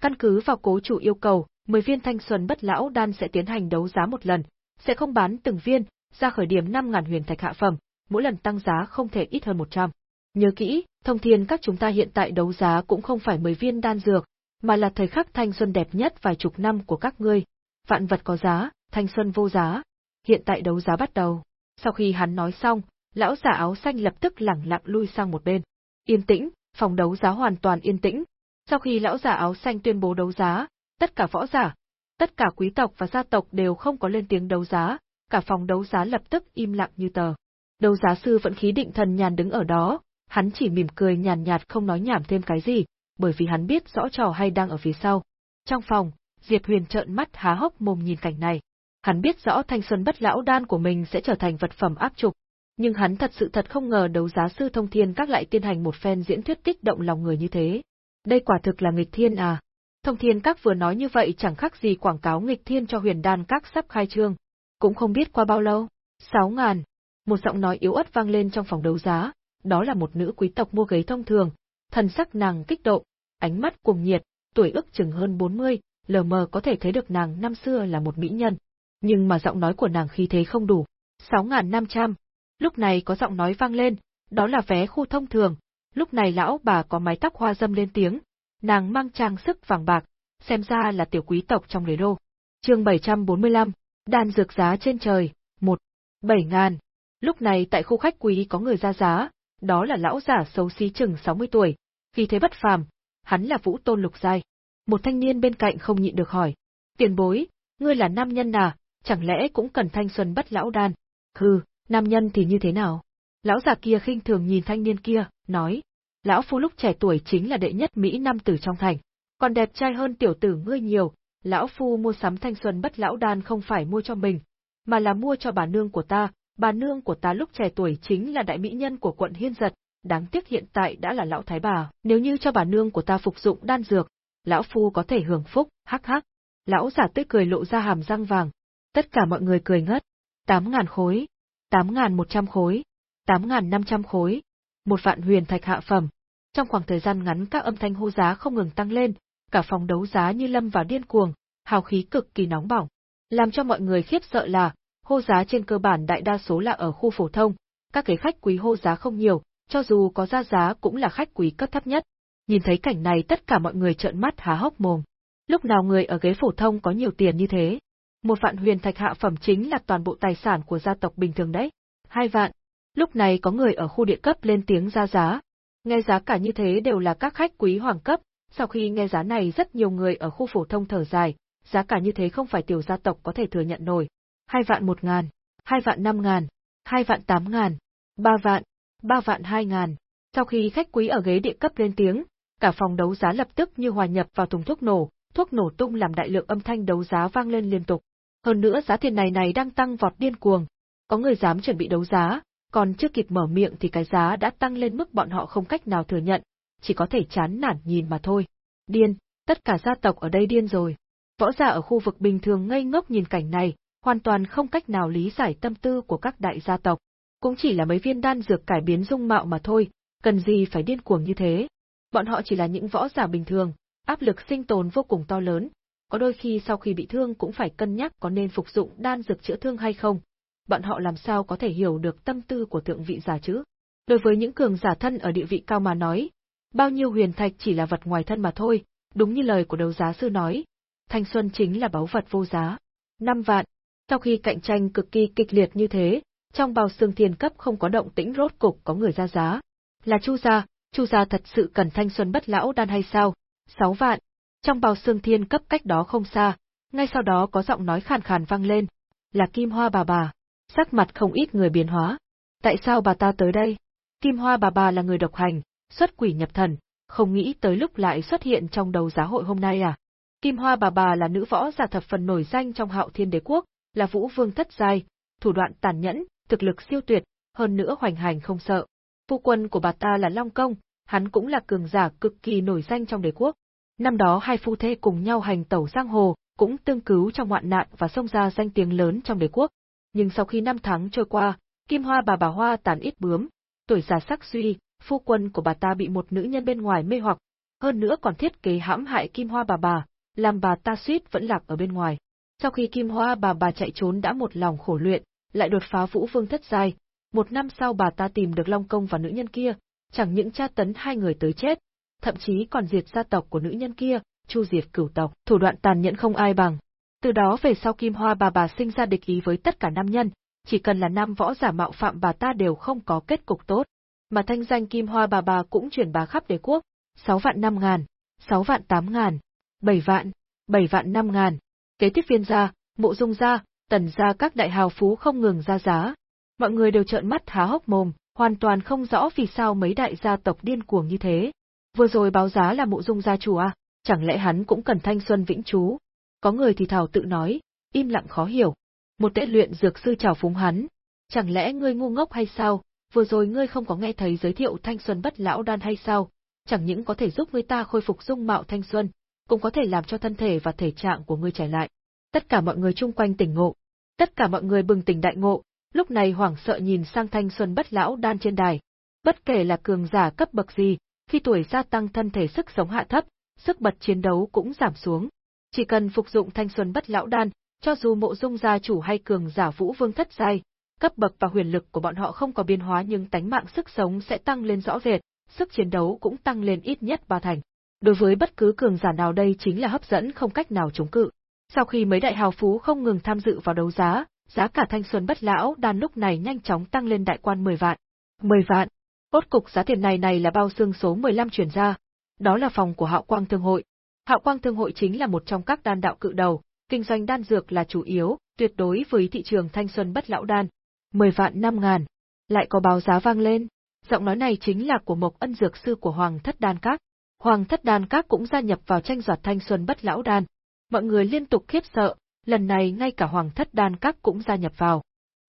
[SPEAKER 1] Căn cứ vào cố chủ yêu cầu, 10 viên thanh xuân bất lão đan sẽ tiến hành đấu giá một lần, sẽ không bán từng viên, ra khởi điểm 5000 huyền thạch hạ phẩm, mỗi lần tăng giá không thể ít hơn 100. Nhớ kỹ, thông thiên các chúng ta hiện tại đấu giá cũng không phải 10 viên đan dược, mà là thời khắc thanh xuân đẹp nhất vài chục năm của các ngươi. Vạn vật có giá, thanh xuân vô giá. Hiện tại đấu giá bắt đầu. Sau khi hắn nói xong, lão giả áo xanh lập tức lẳng lặng lui sang một bên. Yên tĩnh, phòng đấu giá hoàn toàn yên tĩnh. Sau khi lão giả áo xanh tuyên bố đấu giá, tất cả võ giả, tất cả quý tộc và gia tộc đều không có lên tiếng đấu giá, cả phòng đấu giá lập tức im lặng như tờ. Đấu giá sư vẫn khí định thần nhàn đứng ở đó, hắn chỉ mỉm cười nhàn nhạt không nói nhảm thêm cái gì, bởi vì hắn biết rõ trò hay đang ở phía sau. Trong phòng, Diệp Huyền trợn mắt há hốc mồm nhìn cảnh này. Hắn biết rõ thanh xuân bất lão đan của mình sẽ trở thành vật phẩm áp trục, nhưng hắn thật sự thật không ngờ đấu giá sư thông thiên các lại tiến hành một phen diễn thuyết kích động lòng người như thế. Đây quả thực là nghịch thiên à. Thông thiên các vừa nói như vậy chẳng khác gì quảng cáo nghịch thiên cho huyền đan các sắp khai trương. Cũng không biết qua bao lâu. Sáu ngàn. Một giọng nói yếu ớt vang lên trong phòng đấu giá, đó là một nữ quý tộc mua ghế thông thường, thần sắc nàng kích động, ánh mắt cuồng nhiệt, tuổi ước chừng hơn 40, lờ mờ có thể thấy được nàng năm xưa là một mỹ nhân. Nhưng mà giọng nói của nàng khi thế không đủ. 6.500. Lúc này có giọng nói vang lên, đó là vé khu thông thường. Lúc này lão bà có mái tóc hoa dâm lên tiếng. Nàng mang trang sức vàng bạc, xem ra là tiểu quý tộc trong đế đô. chương 745, đan dược giá trên trời, 1. 7 ngàn. Lúc này tại khu khách quý có người ra giá, đó là lão giả xấu xí chừng 60 tuổi, vì thế bất phàm, hắn là Vũ Tôn Lục Giai. Một thanh niên bên cạnh không nhịn được hỏi, tiền bối, ngươi là nam nhân à, chẳng lẽ cũng cần thanh xuân bất lão đan? Hừ, nam nhân thì như thế nào? Lão già kia khinh thường nhìn thanh niên kia, nói, lão phu lúc trẻ tuổi chính là đệ nhất Mỹ nam tử trong thành, còn đẹp trai hơn tiểu tử ngươi nhiều, lão phu mua sắm thanh xuân bất lão đan không phải mua cho mình, mà là mua cho bà nương của ta, bà nương của ta lúc trẻ tuổi chính là đại mỹ nhân của quận Hiên Giật, đáng tiếc hiện tại đã là lão thái bà, nếu như cho bà nương của ta phục dụng đan dược, lão phu có thể hưởng phúc, hắc hắc. Lão giả tươi cười lộ ra hàm răng vàng. Tất cả mọi người cười ngất. Tám ngàn khối, tám ngàn một trăm khối, tám ngàn năm trăm khối, một vạn huyền thạch hạ phẩm. Trong khoảng thời gian ngắn các âm thanh hô giá không ngừng tăng lên, cả phòng đấu giá như lâm vào điên cuồng, hào khí cực kỳ nóng bỏng. Làm cho mọi người khiếp sợ là, hô giá trên cơ bản đại đa số là ở khu phổ thông, các cái khách quý hô giá không nhiều, cho dù có ra giá cũng là khách quý cấp thấp nhất. Nhìn thấy cảnh này tất cả mọi người trợn mắt há hốc mồm. Lúc nào người ở ghế phổ thông có nhiều tiền như thế? Một vạn huyền thạch hạ phẩm chính là toàn bộ tài sản của gia tộc bình thường đấy. Hai vạn. Lúc này có người ở khu địa cấp lên tiếng ra giá. Nghe giá cả như thế đều là các khách quý hoàng cấp, sau khi nghe giá này rất nhiều người ở khu phổ thông thở dài, giá cả như thế không phải tiểu gia tộc có thể thừa nhận nổi hai vạn một ngàn, hai vạn năm ngàn, hai vạn tám ngàn, ba vạn, ba vạn hai ngàn. Sau khi khách quý ở ghế địa cấp lên tiếng, cả phòng đấu giá lập tức như hòa nhập vào thùng thuốc nổ, thuốc nổ tung làm đại lượng âm thanh đấu giá vang lên liên tục. Hơn nữa giá tiền này này đang tăng vọt điên cuồng. Có người dám chuẩn bị đấu giá, còn chưa kịp mở miệng thì cái giá đã tăng lên mức bọn họ không cách nào thừa nhận, chỉ có thể chán nản nhìn mà thôi. Điên, tất cả gia tộc ở đây điên rồi. Võ giả ở khu vực bình thường ngây ngốc nhìn cảnh này, hoàn toàn không cách nào lý giải tâm tư của các đại gia tộc. Cũng chỉ là mấy viên đan dược cải biến dung mạo mà thôi, cần gì phải điên cuồng như thế. Bọn họ chỉ là những võ giả bình thường, áp lực sinh tồn vô cùng to lớn, có đôi khi sau khi bị thương cũng phải cân nhắc có nên phục dụng đan dược chữa thương hay không. Bọn họ làm sao có thể hiểu được tâm tư của thượng vị giả chứ? Đối với những cường giả thân ở địa vị cao mà nói, bao nhiêu huyền thạch chỉ là vật ngoài thân mà thôi, đúng như lời của đấu giá sư nói, thanh xuân chính là báu vật vô giá. Năm vạn, sau khi cạnh tranh cực kỳ kịch liệt như thế, trong bao xương thiên cấp không có động tĩnh rốt cục có người ra giá. Là Chu gia, Chu gia thật sự cần thanh xuân bất lão đan hay sao? Sáu vạn. Trong bao xương thiên cấp cách đó không xa, ngay sau đó có giọng nói khàn khàn vang lên, là Kim Hoa bà bà. Sắc mặt không ít người biến hóa. Tại sao bà ta tới đây? Kim Hoa bà bà là người độc hành, xuất quỷ nhập thần, không nghĩ tới lúc lại xuất hiện trong đầu giá hội hôm nay à? Kim Hoa bà bà là nữ võ giả thập phần nổi danh trong Hạo Thiên Đế quốc, là Vũ Vương thất giai, thủ đoạn tàn nhẫn, thực lực siêu tuyệt, hơn nữa hoành hành không sợ. Phu quân của bà ta là Long Công, hắn cũng là cường giả cực kỳ nổi danh trong đế quốc. Năm đó hai phu thê cùng nhau hành tẩu giang hồ, cũng tương cứu trong hoạn nạn và xông ra danh tiếng lớn trong đế quốc. Nhưng sau khi năm tháng trôi qua, Kim Hoa bà bà Hoa tàn ít bướm, tuổi già sắc suy, phu quân của bà ta bị một nữ nhân bên ngoài mê hoặc, hơn nữa còn thiết kế hãm hại Kim Hoa bà bà, làm bà ta suýt vẫn lạc ở bên ngoài. Sau khi Kim Hoa bà bà chạy trốn đã một lòng khổ luyện, lại đột phá Vũ Vương thất giai, một năm sau bà ta tìm được Long Công và nữ nhân kia, chẳng những tra tấn hai người tới chết, thậm chí còn diệt gia tộc của nữ nhân kia, chu diệt cửu tộc, thủ đoạn tàn nhẫn không ai bằng. Từ đó về sau Kim Hoa bà bà sinh ra địch ý với tất cả nam nhân, chỉ cần là nam võ giả mạo phạm bà ta đều không có kết cục tốt. Mà thanh danh Kim Hoa bà bà cũng chuyển bá khắp đế quốc, 6 vạn 5 ngàn, 6 vạn 8 ngàn, 7 vạn, 7 vạn 5 ngàn. Kế tiếp viên gia, mộ dung gia, tần gia các đại hào phú không ngừng ra giá. Mọi người đều trợn mắt há hốc mồm, hoàn toàn không rõ vì sao mấy đại gia tộc điên cuồng như thế. Vừa rồi báo giá là mộ dung gia chủ à, chẳng lẽ hắn cũng cần thanh xuân vĩnh chú? Có người thì thảo tự nói, im lặng khó hiểu. Một tệ luyện dược sư chào phúng hắn. Chẳng lẽ ngươi ngu ngốc hay sao, vừa rồi ngươi không có nghe thấy giới thiệu thanh xuân bất lão đan hay sao? Chẳng những có thể giúp ngươi ta khôi phục dung mạo thanh xuân, cũng có thể làm cho thân thể và thể trạng của ngươi trở lại. Tất cả mọi người chung quanh tỉnh ngộ. Tất cả mọi người bừng tỉnh đại ngộ, lúc này hoảng sợ nhìn sang thanh xuân bất lão đan trên đài. Bất kể là cường giả cấp bậc gì, khi tuổi gia tăng thân thể sức sống hạ thấp, sức bật chiến đấu cũng giảm xuống. Chỉ cần phục dụng thanh xuân bất lão đan, cho dù mộ dung gia chủ hay cường giả vũ vương thất giai, cấp bậc và huyền lực của bọn họ không có biến hóa nhưng tánh mạng sức sống sẽ tăng lên rõ rệt, sức chiến đấu cũng tăng lên ít nhất ba thành. Đối với bất cứ cường giả nào đây chính là hấp dẫn không cách nào chống cự. Sau khi mấy đại hào phú không ngừng tham dự vào đấu giá, giá cả thanh xuân bất lão đan lúc này nhanh chóng tăng lên đại quan 10 vạn. 10 vạn. Cốt cục giá tiền này này là bao xương số 15 chuyển ra. Đó là phòng của Hạo Quang Thương hội. Hạo Quang Thương hội chính là một trong các đan đạo cự đầu, kinh doanh đan dược là chủ yếu, tuyệt đối với thị trường thanh xuân bất lão đan. 10 vạn 5 ngàn. Lại có báo giá vang lên. Giọng nói này chính là của Mộc Ân dược sư của Hoàng Thất Đan Các. Hoàng Thất Đan Các cũng gia nhập vào tranh giọt thanh xuân bất lão đan. Mọi người liên tục khiếp sợ, lần này ngay cả Hoàng Thất Đan Các cũng gia nhập vào.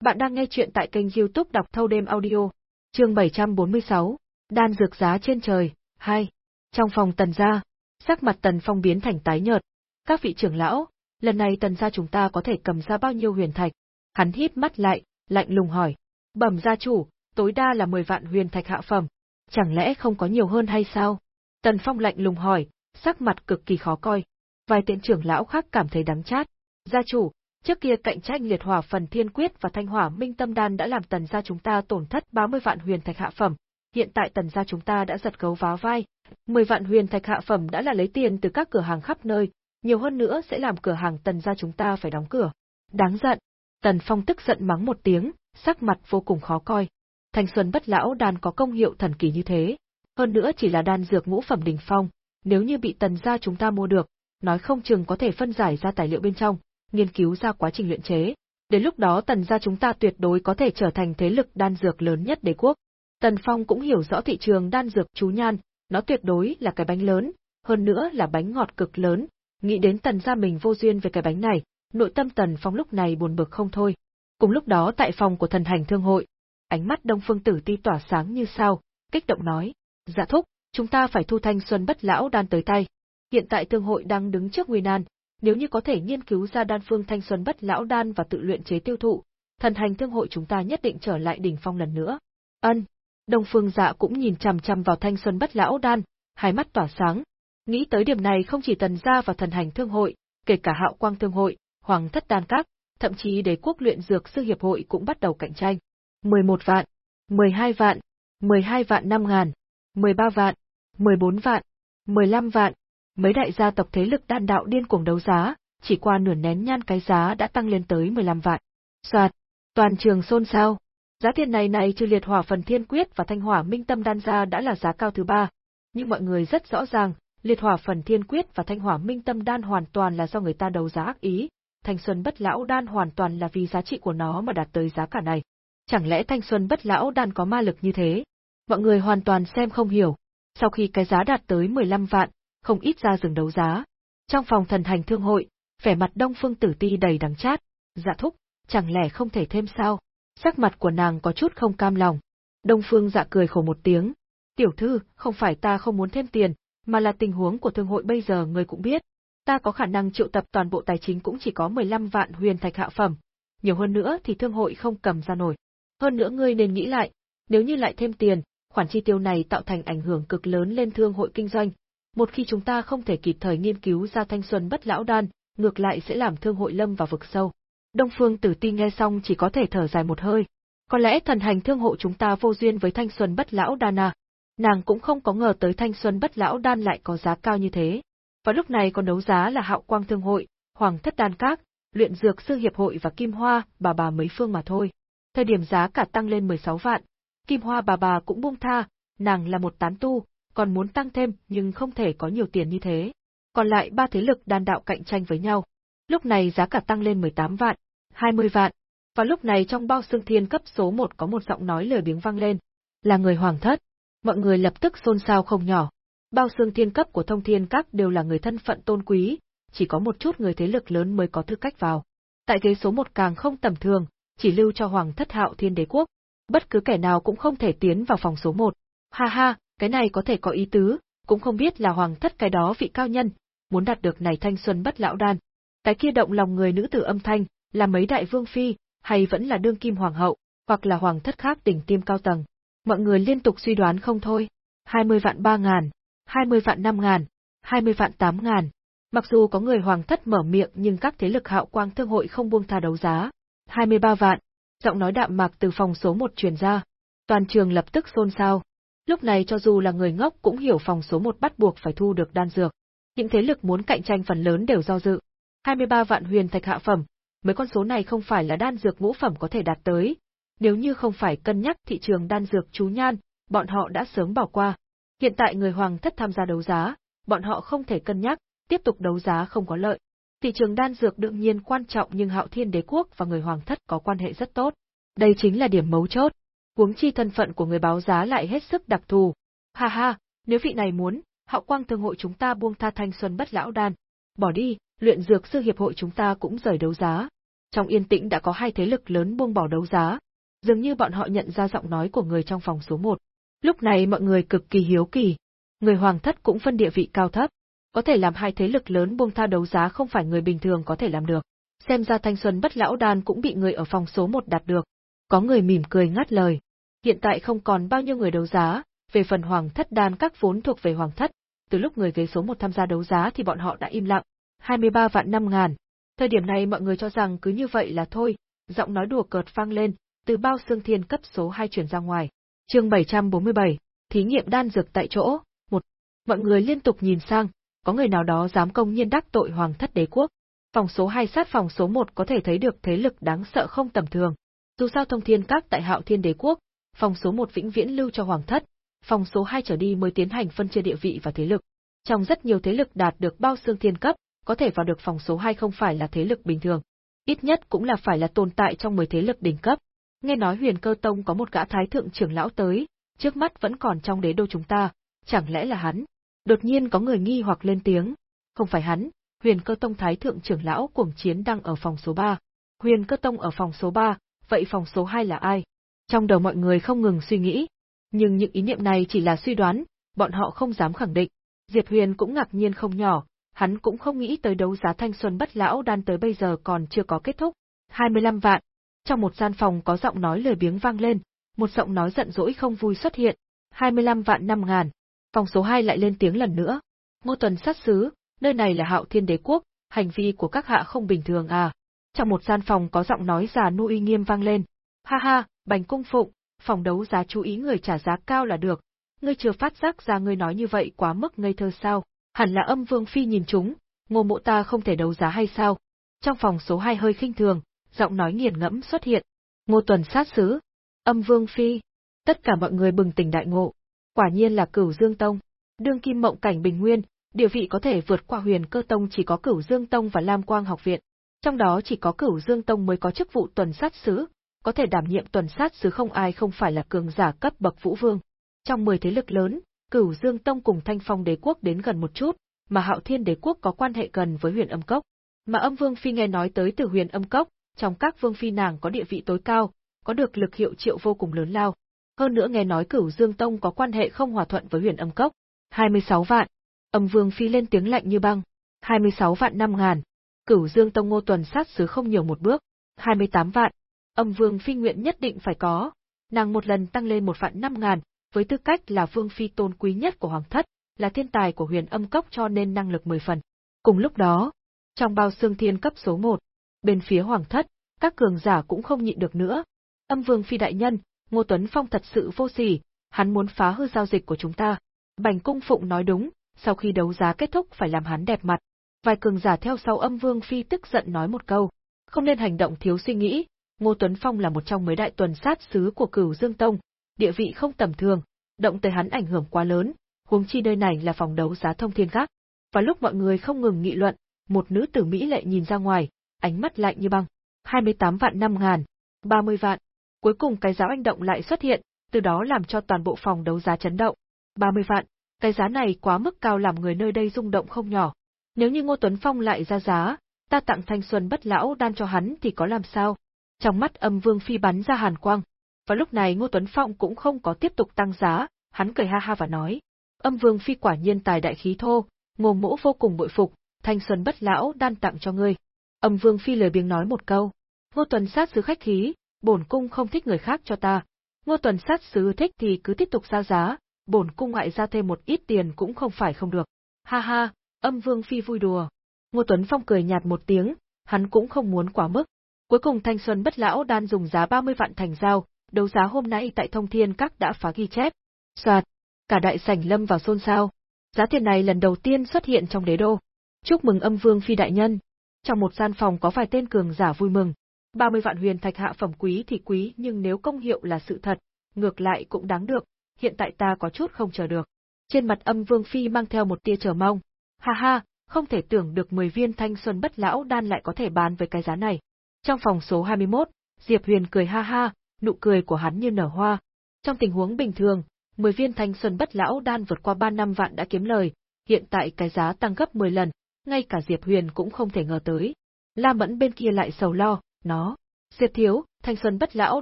[SPEAKER 1] Bạn đang nghe chuyện tại kênh youtube đọc thâu đêm audio. Chương 746, Đan dược giá trên trời, 2. Trong phòng tần gia, sắc mặt tần phong biến thành tái nhợt. Các vị trưởng lão, lần này tần gia chúng ta có thể cầm ra bao nhiêu huyền thạch? Hắn hít mắt lại, lạnh lùng hỏi. Bẩm gia chủ, tối đa là 10 vạn huyền thạch hạ phẩm. Chẳng lẽ không có nhiều hơn hay sao? Tần Phong lạnh lùng hỏi, sắc mặt cực kỳ khó coi. Vài tiện trưởng lão khác cảm thấy đắng chát. Gia chủ, trước kia cạnh tranh liệt hỏa phần thiên quyết và thanh hỏa minh tâm đan đã làm tần gia chúng ta tổn thất 30 vạn huyền thạch hạ phẩm. Hiện tại tần gia chúng ta đã giật gấu vá vai. 10 vạn huyền thạch hạ phẩm đã là lấy tiền từ các cửa hàng khắp nơi, nhiều hơn nữa sẽ làm cửa hàng tần gia chúng ta phải đóng cửa. Đáng giận. Tần Phong tức giận mắng một tiếng, sắc mặt vô cùng khó coi. Thanh xuân bất lão đan có công hiệu thần kỳ như thế, hơn nữa chỉ là đan dược ngũ phẩm đỉnh phong, nếu như bị tần gia chúng ta mua được, nói không chừng có thể phân giải ra tài liệu bên trong, nghiên cứu ra quá trình luyện chế. Đến lúc đó tần gia chúng ta tuyệt đối có thể trở thành thế lực đan dược lớn nhất đế quốc. Tần Phong cũng hiểu rõ thị trường đan dược chú nhan, nó tuyệt đối là cái bánh lớn, hơn nữa là bánh ngọt cực lớn, nghĩ đến tần gia mình vô duyên về cái bánh này, nội tâm Tần Phong lúc này buồn bực không thôi. Cùng lúc đó tại phòng của thần hành thương hội, ánh mắt Đông Phương Tử Ti tỏa sáng như sao, kích động nói, dạ thúc, chúng ta phải thu thanh xuân bất lão đan tới tay. Hiện tại thương hội đang đứng trước nguy nan, nếu như có thể nghiên cứu ra đan phương thanh xuân bất lão đan và tự luyện chế tiêu thụ, thần hành thương hội chúng ta nhất định trở lại đỉnh phong lần nữa. Ân, Đông Phương Dạ cũng nhìn chằm chằm vào thanh xuân bất lão đan, hai mắt tỏa sáng. Nghĩ tới điểm này không chỉ tần gia và thần hành thương hội, kể cả hạo quang thương hội, hoàng thất đan các, thậm chí đế quốc luyện dược sư hiệp hội cũng bắt đầu cạnh tranh. 11 vạn, 12 vạn, 12 vạn 5 ngàn, 13 vạn, 14 vạn, 15 vạn, mấy đại gia tộc thế lực đan đạo điên cuồng đấu giá, chỉ qua nửa nén nhan cái giá đã tăng lên tới 15 vạn. Soạt, toàn trường xôn xao. Giá tiền này này trừ liệt hỏa phần thiên quyết và thanh hỏa minh tâm đan ra đã là giá cao thứ ba. Nhưng mọi người rất rõ ràng, liệt hỏa phần thiên quyết và thanh hỏa minh tâm đan hoàn toàn là do người ta đấu giá ác ý, thanh xuân bất lão đan hoàn toàn là vì giá trị của nó mà đạt tới giá cả này. Chẳng lẽ thanh xuân bất lão đan có ma lực như thế? Mọi người hoàn toàn xem không hiểu. Sau khi cái giá đạt tới 15 vạn, không ít ra dừng đấu giá. Trong phòng thần hành thương hội, vẻ mặt Đông Phương Tử Ti đầy đắng chát. Dạ thúc, chẳng lẽ không thể thêm sao? Sắc mặt của nàng có chút không cam lòng. Đông Phương dạ cười khổ một tiếng. Tiểu thư, không phải ta không muốn thêm tiền, mà là tình huống của thương hội bây giờ người cũng biết. Ta có khả năng triệu tập toàn bộ tài chính cũng chỉ có 15 vạn huyền thạch hạ phẩm. Nhiều hơn nữa thì thương hội không cầm ra nổi. Hơn nữa ngươi nên nghĩ lại, nếu như lại thêm tiền, khoản chi tiêu này tạo thành ảnh hưởng cực lớn lên thương hội kinh doanh. Một khi chúng ta không thể kịp thời nghiên cứu ra thanh xuân bất lão đan, ngược lại sẽ làm thương hội lâm vào vực sâu. Đông Phương Tử Ti nghe xong chỉ có thể thở dài một hơi. Có lẽ thần hành thương hộ chúng ta vô duyên với thanh xuân bất lão đan à. Nàng cũng không có ngờ tới thanh xuân bất lão đan lại có giá cao như thế. Và lúc này còn đấu giá là hạo quang thương hội, hoàng thất đan các, luyện dược sư hiệp hội và kim hoa, bà bà mấy phương mà thôi. Thời điểm giá cả tăng lên 16 vạn, kim hoa bà bà cũng buông tha, nàng là một tán tu, còn muốn tăng thêm nhưng không thể có nhiều tiền như thế. Còn lại ba thế lực đan đạo cạnh tranh với nhau. Lúc này giá cả tăng lên 18 vạn, 20 vạn. Và lúc này trong bao xương thiên cấp số 1 có một giọng nói lời biếng vang lên. Là người hoàng thất. Mọi người lập tức xôn xao không nhỏ. Bao xương thiên cấp của thông thiên các đều là người thân phận tôn quý, chỉ có một chút người thế lực lớn mới có tư cách vào. Tại ghế số 1 càng không tầm thường, chỉ lưu cho hoàng thất hạo thiên đế quốc. Bất cứ kẻ nào cũng không thể tiến vào phòng số 1. Ha ha, cái này có thể có ý tứ, cũng không biết là hoàng thất cái đó vị cao nhân, muốn đạt được này thanh xuân bất lão đan. Cái kia động lòng người nữ tử âm thanh, là mấy đại vương phi, hay vẫn là đương kim hoàng hậu, hoặc là hoàng thất khác đỉnh tiêm cao tầng. Mọi người liên tục suy đoán không thôi. 20 vạn 3 ngàn, 20 vạn 5 ngàn, 20 vạn 8 ngàn. Mặc dù có người hoàng thất mở miệng nhưng các thế lực hạo quang thương hội không buông tha đấu giá. 23 vạn. Giọng nói đạm mạc từ phòng số 1 truyền ra. Toàn trường lập tức xôn xao. Lúc này cho dù là người ngốc cũng hiểu phòng số một bắt buộc phải thu được đan dược. Những thế lực muốn cạnh tranh phần lớn đều do dự. 23 vạn huyền thạch hạ phẩm, mấy con số này không phải là đan dược ngũ phẩm có thể đạt tới. Nếu như không phải cân nhắc thị trường đan dược chú nhan, bọn họ đã sớm bỏ qua. Hiện tại người hoàng thất tham gia đấu giá, bọn họ không thể cân nhắc, tiếp tục đấu giá không có lợi. Thị trường đan dược đương nhiên quan trọng nhưng Hạo Thiên Đế quốc và người hoàng thất có quan hệ rất tốt. Đây chính là điểm mấu chốt. Huống chi thân phận của người báo giá lại hết sức đặc thù. Ha ha, nếu vị này muốn, Hạo Quang Thương hội chúng ta buông tha thanh xuân bất lão đan. Bỏ đi, luyện dược sư hiệp hội chúng ta cũng rời đấu giá. Trong yên tĩnh đã có hai thế lực lớn buông bỏ đấu giá. Dường như bọn họ nhận ra giọng nói của người trong phòng số một. Lúc này mọi người cực kỳ hiếu kỳ. Người hoàng thất cũng phân địa vị cao thấp. Có thể làm hai thế lực lớn buông tha đấu giá không phải người bình thường có thể làm được. Xem ra thanh xuân bất lão đan cũng bị người ở phòng số một đạt được. Có người mỉm cười ngắt lời. Hiện tại không còn bao nhiêu người đấu giá, về phần hoàng thất đan các vốn thuộc về hoàng thất, từ lúc người ghế số 1 tham gia đấu giá thì bọn họ đã im lặng, 23 vạn năm ngàn. Thời điểm này mọi người cho rằng cứ như vậy là thôi, giọng nói đùa cợt vang lên, từ bao xương thiên cấp số 2 chuyển ra ngoài. chương 747, thí nghiệm đan dược tại chỗ, một. Mọi người liên tục nhìn sang, có người nào đó dám công nhiên đắc tội hoàng thất đế quốc. Phòng số 2 sát phòng số 1 có thể thấy được thế lực đáng sợ không tầm thường. Dù sao thông thiên các tại hạo thiên đế quốc, phòng số 1 vĩnh viễn lưu cho hoàng thất, phòng số 2 trở đi mới tiến hành phân chia địa vị và thế lực. Trong rất nhiều thế lực đạt được bao xương thiên cấp, có thể vào được phòng số 2 không phải là thế lực bình thường. Ít nhất cũng là phải là tồn tại trong 10 thế lực đỉnh cấp. Nghe nói huyền cơ tông có một gã thái thượng trưởng lão tới, trước mắt vẫn còn trong đế đô chúng ta, chẳng lẽ là hắn? Đột nhiên có người nghi hoặc lên tiếng. Không phải hắn, huyền cơ tông thái thượng trưởng lão cuồng chiến đang ở phòng số 3. Huyền cơ tông ở phòng số 3, vậy phòng số 2 là ai? Trong đầu mọi người không ngừng suy nghĩ. Nhưng những ý niệm này chỉ là suy đoán, bọn họ không dám khẳng định. Diệp Huyền cũng ngạc nhiên không nhỏ, hắn cũng không nghĩ tới đấu giá thanh xuân bất lão đan tới bây giờ còn chưa có kết thúc. 25 vạn. Trong một gian phòng có giọng nói lời biếng vang lên, một giọng nói giận dỗi không vui xuất hiện. 25 vạn 5 ngàn. Phòng số 2 lại lên tiếng lần nữa. Ngô tuần sát xứ, nơi này là hạo thiên đế quốc, hành vi của các hạ không bình thường à. Trong một gian phòng có giọng nói già nu uy nghiêm vang lên. Ha ha, bành cung phụng, phòng đấu giá chú ý người trả giá cao là được. Ngươi chưa phát giác ra ngươi nói như vậy quá mức ngây thơ sao? hẳn là âm vương phi nhìn chúng, ngô mộ ta không thể đấu giá hay sao? Trong phòng số 2 hơi khinh thường, giọng nói nghiền ngẫm xuất hiện. Ngô tuần sát sứ, âm vương phi, tất cả mọi người bừng tỉnh đại ngộ. Quả nhiên là cửu dương tông, đương kim mộng cảnh bình nguyên, địa vị có thể vượt qua huyền cơ tông chỉ có cửu dương tông và lam quang học viện. Trong đó chỉ có cửu dương tông mới có chức vụ tuần sát sứ, có thể đảm nhiệm tuần sát sứ không ai không phải là cường giả cấp bậc vũ vương. Trong 10 thế lực lớn, Cửu Dương Tông cùng Thanh Phong Đế quốc đến gần một chút, mà Hạo Thiên Đế quốc có quan hệ gần với Huyền Âm Cốc. Mà Âm Vương phi nghe nói tới từ Huyền Âm Cốc, trong các vương phi nàng có địa vị tối cao, có được lực hiệu triệu vô cùng lớn lao. Hơn nữa nghe nói Cửu Dương Tông có quan hệ không hòa thuận với Huyền Âm Cốc. 26 vạn. Âm Vương phi lên tiếng lạnh như băng. 26 vạn năm ngàn. Cửu Dương Tông Ngô Tuần sát xứ không nhiều một bước. 28 vạn. Âm Vương phi nguyện nhất định phải có. Nàng một lần tăng lên một vạn năm ngàn, với tư cách là vương phi tôn quý nhất của hoàng thất, là thiên tài của huyền âm cốc cho nên năng lực mười phần. Cùng lúc đó, trong bao xương thiên cấp số một, bên phía hoàng thất, các cường giả cũng không nhịn được nữa. Âm vương phi đại nhân, Ngô Tuấn Phong thật sự vô sỉ, hắn muốn phá hư giao dịch của chúng ta. Bành cung phụng nói đúng, sau khi đấu giá kết thúc phải làm hắn đẹp mặt. Vài cường giả theo sau âm vương phi tức giận nói một câu, không nên hành động thiếu suy nghĩ, Ngô Tuấn Phong là một trong mấy đại tuần sát sứ của cửu Dương Tông, địa vị không tầm thường, động tới hắn ảnh hưởng quá lớn, huống chi nơi này là phòng đấu giá thông thiên các. Và lúc mọi người không ngừng nghị luận, một nữ tử Mỹ lệ nhìn ra ngoài, ánh mắt lạnh như băng. 28 vạn năm ngàn, 30 vạn. Cuối cùng cái giá anh động lại xuất hiện, từ đó làm cho toàn bộ phòng đấu giá chấn động. 30 vạn, cái giá này quá mức cao làm người nơi đây rung động không nhỏ. Nếu như Ngô Tuấn Phong lại ra giá, ta tặng thanh xuân bất lão đan cho hắn thì có làm sao? Trong mắt âm vương phi bắn ra hàn quang. Và lúc này Ngô Tuấn Phong cũng không có tiếp tục tăng giá, hắn cười ha ha và nói. Âm vương phi quả nhiên tài đại khí thô, ngô mũ vô cùng bội phục, thanh xuân bất lão đan tặng cho ngươi. Âm vương phi lời biếng nói một câu. Ngô Tuần sát sứ khách khí, bổn cung không thích người khác cho ta. Ngô Tuần sát sứ thích thì cứ tiếp tục ra giá, bổn cung ngoại ra thêm một ít tiền cũng không phải không được. Ha ha, âm vương phi vui đùa. Ngô Tuấn Phong cười nhạt một tiếng, hắn cũng không muốn quá mức. Cuối cùng thanh xuân bất lão đan dùng giá 30 vạn thành giao, đấu giá hôm nay tại thông thiên các đã phá ghi chép. Soạt, cả đại sảnh lâm vào xôn xao. Giá tiền này lần đầu tiên xuất hiện trong đế đô. Chúc mừng âm vương phi đại nhân. Trong một gian phòng có vài tên cường giả vui mừng. 30 vạn huyền thạch hạ phẩm quý thì quý nhưng nếu công hiệu là sự thật, ngược lại cũng đáng được, hiện tại ta có chút không chờ được. Trên mặt âm vương phi mang theo một tia chờ mong. Ha ha, không thể tưởng được 10 viên thanh xuân bất lão đan lại có thể bán với cái giá này. Trong phòng số 21, Diệp Huyền cười ha ha, nụ cười của hắn như nở hoa. Trong tình huống bình thường, 10 viên thanh xuân bất lão đan vượt qua 3 năm vạn đã kiếm lời, hiện tại cái giá tăng gấp 10 lần, ngay cả Diệp Huyền cũng không thể ngờ tới. La Mẫn bên kia lại sầu lo, nó, Diệp thiếu, thanh xuân bất lão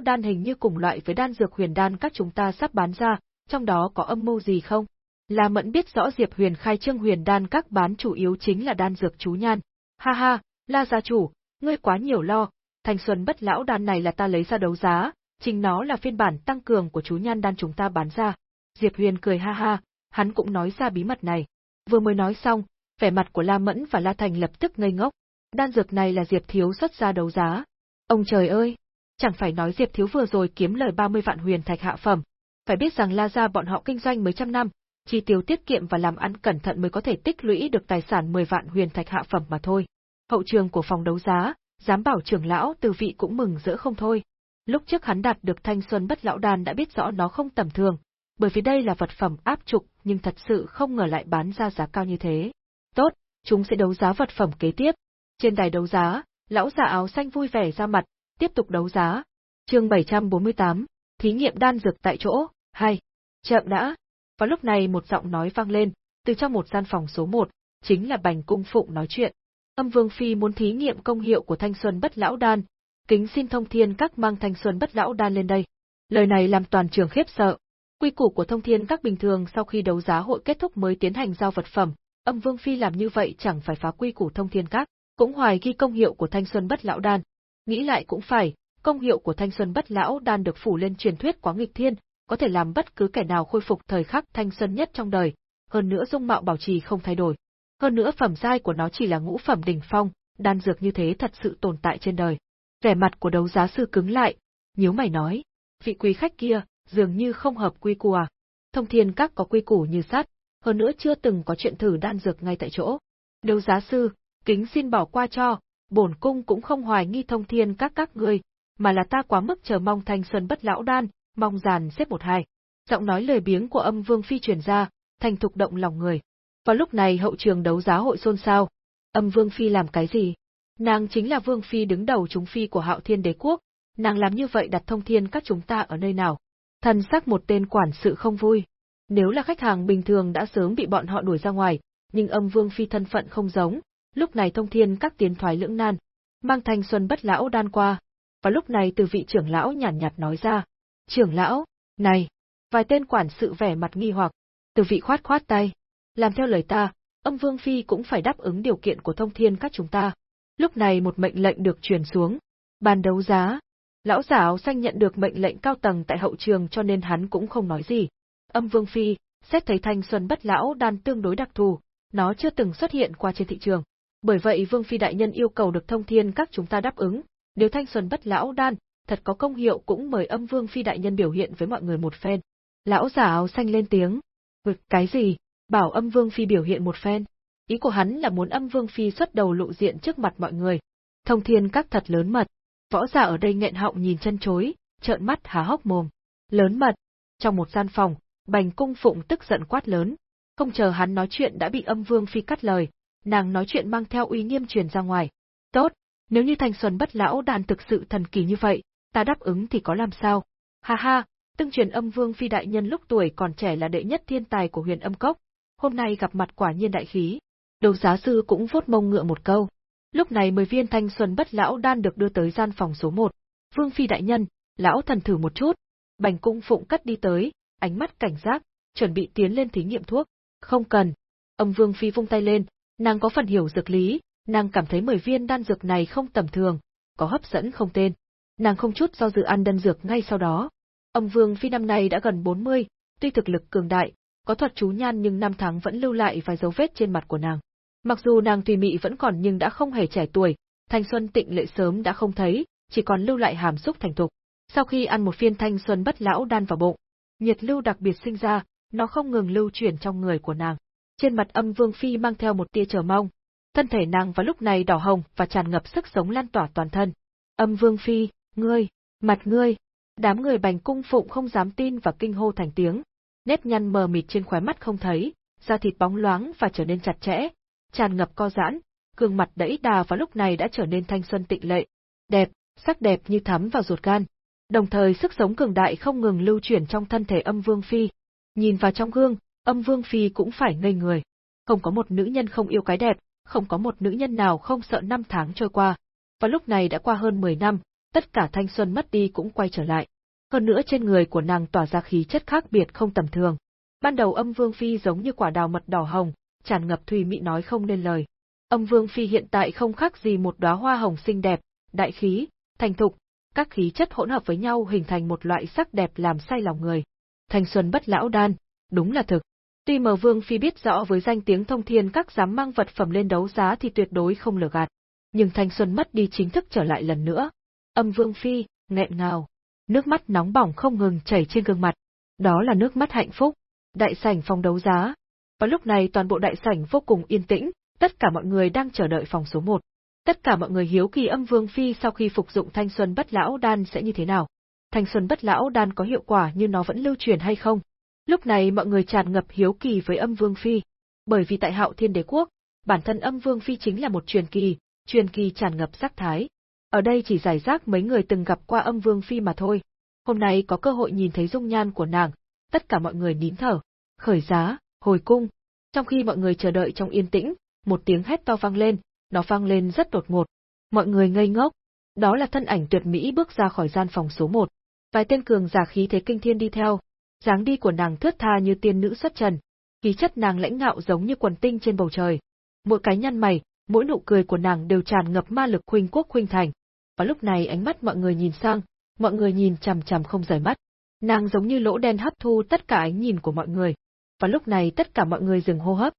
[SPEAKER 1] đan hình như cùng loại với đan dược huyền đan các chúng ta sắp bán ra, trong đó có âm mưu gì không? La Mẫn biết rõ Diệp Huyền khai trương huyền đan các bán chủ yếu chính là đan dược chú nhan. Ha ha, La gia chủ, ngươi quá nhiều lo, thanh xuân bất lão đan này là ta lấy ra đấu giá, chính nó là phiên bản tăng cường của chú nhan đan chúng ta bán ra. Diệp Huyền cười ha ha, hắn cũng nói ra bí mật này. Vừa mới nói xong, vẻ mặt của La Mẫn và La Thành lập tức ngây ngốc. Đan dược này là Diệp Thiếu xuất ra đấu giá. Ông trời ơi! Chẳng phải nói Diệp Thiếu vừa rồi kiếm lời 30 vạn huyền thạch hạ phẩm. Phải biết rằng La Gia bọn họ kinh doanh mấy trăm năm, chi tiêu tiết kiệm và làm ăn cẩn thận mới có thể tích lũy được tài sản 10 vạn huyền thạch hạ phẩm mà thôi. Hậu trường của phòng đấu giá, dám bảo trưởng lão từ vị cũng mừng rỡ không thôi. Lúc trước hắn đạt được thanh xuân bất lão đan đã biết rõ nó không tầm thường, bởi vì đây là vật phẩm áp trục nhưng thật sự không ngờ lại bán ra giá cao như thế. Tốt, chúng sẽ đấu giá vật phẩm kế tiếp. Trên đài đấu giá, lão già áo xanh vui vẻ ra mặt, tiếp tục đấu giá. Chương 748, thí nghiệm đan dược tại chỗ, hay. Chậm đã. Và lúc này một giọng nói vang lên, từ trong một gian phòng số 1, chính là Bành Cung Phụng nói chuyện. Âm Vương Phi muốn thí nghiệm công hiệu của thanh xuân bất lão đan, kính xin thông thiên các mang thanh xuân bất lão đan lên đây. Lời này làm toàn trường khiếp sợ. Quy củ của thông thiên các bình thường sau khi đấu giá hội kết thúc mới tiến hành giao vật phẩm, âm vương phi làm như vậy chẳng phải phá quy củ thông thiên các, cũng hoài ghi công hiệu của thanh xuân bất lão đan. Nghĩ lại cũng phải, công hiệu của thanh xuân bất lão đan được phủ lên truyền thuyết quá nghịch thiên, có thể làm bất cứ kẻ nào khôi phục thời khắc thanh xuân nhất trong đời, hơn nữa dung mạo bảo trì không thay đổi. Hơn nữa phẩm giai của nó chỉ là ngũ phẩm đỉnh phong, đan dược như thế thật sự tồn tại trên đời. Vẻ mặt của đấu giá sư cứng lại, nhíu mày nói, vị quý khách kia, dường như không hợp quy củ à. Thông thiên các có quy củ như sắt, hơn nữa chưa từng có chuyện thử đan dược ngay tại chỗ. Đấu giá sư, kính xin bỏ qua cho, bổn cung cũng không hoài nghi thông thiên các các ngươi, mà là ta quá mức chờ mong thanh xuân bất lão đan, mong giàn xếp một hai. Giọng nói lời biếng của âm vương phi truyền ra, thành thục động lòng người. Vào lúc này hậu trường đấu giá hội xôn xao. Âm vương phi làm cái gì? Nàng chính là vương phi đứng đầu chúng phi của hạo thiên đế quốc, nàng làm như vậy đặt thông thiên các chúng ta ở nơi nào? Thần sắc một tên quản sự không vui. Nếu là khách hàng bình thường đã sớm bị bọn họ đuổi ra ngoài, nhưng âm vương phi thân phận không giống, lúc này thông thiên các tiến thoái lưỡng nan, mang thanh xuân bất lão đan qua. Và lúc này từ vị trưởng lão nhàn nhạt, nhạt nói ra, trưởng lão, này, vài tên quản sự vẻ mặt nghi hoặc, từ vị khoát khoát tay, làm theo lời ta, âm vương phi cũng phải đáp ứng điều kiện của thông thiên các chúng ta. Lúc này một mệnh lệnh được truyền xuống, bàn đấu giá, Lão giả áo xanh nhận được mệnh lệnh cao tầng tại hậu trường cho nên hắn cũng không nói gì. Âm Vương Phi, xét thấy thanh xuân bất lão đan tương đối đặc thù, nó chưa từng xuất hiện qua trên thị trường. Bởi vậy Vương Phi Đại Nhân yêu cầu được thông thiên các chúng ta đáp ứng, nếu thanh xuân bất lão đan, thật có công hiệu cũng mời âm Vương Phi Đại Nhân biểu hiện với mọi người một phen. Lão giả áo xanh lên tiếng. Vực cái gì? Bảo âm Vương Phi biểu hiện một phen. Ý của hắn là muốn âm Vương Phi xuất đầu lộ diện trước mặt mọi người. Thông thiên các thật lớn mật. Võ giả ở đây nghẹn họng nhìn chân chối, trợn mắt há hốc mồm. Lớn mật. Trong một gian phòng, Bành Cung Phụng tức giận quát lớn. Không chờ hắn nói chuyện đã bị âm Vương Phi cắt lời, nàng nói chuyện mang theo uy nghiêm truyền ra ngoài. Tốt, nếu như thanh xuân bất lão đàn thực sự thần kỳ như vậy, ta đáp ứng thì có làm sao? Ha ha, tương truyền âm vương phi đại nhân lúc tuổi còn trẻ là đệ nhất thiên tài của huyền âm cốc, hôm nay gặp mặt quả nhiên đại khí. Đầu giá sư cũng vốt mông ngựa một câu. Lúc này mười viên thanh xuân bất lão đan được đưa tới gian phòng số một. Vương phi đại nhân, lão thần thử một chút. Bành cung phụng cất đi tới, ánh mắt cảnh giác, chuẩn bị tiến lên thí nghiệm thuốc. Không cần. Ông vương phi vung tay lên, nàng có phần hiểu dược lý, nàng cảm thấy mười viên đan dược này không tầm thường, có hấp dẫn không tên. Nàng không chút do dự ăn đan dược ngay sau đó. Ông vương phi năm nay đã gần 40, tuy thực lực cường đại, có thuật chú nhan nhưng năm tháng vẫn lưu lại vài dấu vết trên mặt của nàng. Mặc dù nàng tùy mị vẫn còn nhưng đã không hề trẻ tuổi, thanh xuân tịnh lệ sớm đã không thấy, chỉ còn lưu lại hàm xúc thành thục. Sau khi ăn một phiên thanh xuân bất lão đan vào bụng, nhiệt lưu đặc biệt sinh ra, nó không ngừng lưu chuyển trong người của nàng. Trên mặt âm vương phi mang theo một tia chờ mong. Thân thể nàng vào lúc này đỏ hồng và tràn ngập sức sống lan tỏa toàn thân. Âm vương phi, ngươi, mặt ngươi. Đám người bành cung phụng không dám tin và kinh hô thành tiếng. Nếp nhăn mờ mịt trên khóe mắt không thấy, da thịt bóng loáng và trở nên chặt chẽ, tràn ngập co giãn, gương mặt đẫy đà và lúc này đã trở nên thanh xuân tịnh lệ. Đẹp, sắc đẹp như thắm vào ruột gan. Đồng thời sức sống cường đại không ngừng lưu chuyển trong thân thể âm vương phi. Nhìn vào trong gương, âm vương phi cũng phải ngây người. Không có một nữ nhân không yêu cái đẹp, không có một nữ nhân nào không sợ năm tháng trôi qua. Và lúc này đã qua hơn 10 năm, tất cả thanh xuân mất đi cũng quay trở lại. Hơn nữa trên người của nàng tỏa ra khí chất khác biệt không tầm thường. Ban đầu âm vương phi giống như quả đào mật đỏ hồng, tràn ngập thùy mị nói không nên lời. Âm vương phi hiện tại không khác gì một đóa hoa hồng xinh đẹp, đại khí, thành thục, các khí chất hỗn hợp với nhau hình thành một loại sắc đẹp làm say lòng người. Thanh xuân bất lão đan, đúng là thực. Tuy mờ vương phi biết rõ với danh tiếng thông thiên các dám mang vật phẩm lên đấu giá thì tuyệt đối không lừa gạt. Nhưng thanh xuân mất đi chính thức trở lại lần nữa. Âm vương phi, nghẹn ngào. Nước mắt nóng bỏng không ngừng chảy trên gương mặt. Đó là nước mắt hạnh phúc. Đại sảnh phòng đấu giá. Và lúc này toàn bộ đại sảnh vô cùng yên tĩnh, tất cả mọi người đang chờ đợi phòng số 1. Tất cả mọi người hiếu kỳ âm vương phi sau khi phục dụng thanh xuân bất lão đan sẽ như thế nào. Thanh xuân bất lão đan có hiệu quả như nó vẫn lưu truyền hay không? Lúc này mọi người tràn ngập hiếu kỳ với âm vương phi. Bởi vì tại hạo thiên đế quốc, bản thân âm vương phi chính là một truyền kỳ, truyền kỳ tràn ngập sắc thái. Ở đây chỉ giải rác mấy người từng gặp qua âm vương phi mà thôi. Hôm nay có cơ hội nhìn thấy dung nhan của nàng, tất cả mọi người nín thở, khởi giá, hồi cung. Trong khi mọi người chờ đợi trong yên tĩnh, một tiếng hét to vang lên, nó vang lên rất đột ngột. Mọi người ngây ngốc. Đó là thân ảnh tuyệt mỹ bước ra khỏi gian phòng số một. Vài tên cường giả khí thế kinh thiên đi theo, dáng đi của nàng thướt tha như tiên nữ xuất trần, khí chất nàng lãnh ngạo giống như quần tinh trên bầu trời. Mỗi cái nhăn mày, mỗi nụ cười của nàng đều tràn ngập ma lực khuynh quốc khuynh thành. Và lúc này ánh mắt mọi người nhìn sang, mọi người nhìn chằm chằm không rời mắt. Nàng giống như lỗ đen hấp thu tất cả ánh nhìn của mọi người. Và lúc này tất cả mọi người dừng hô hấp.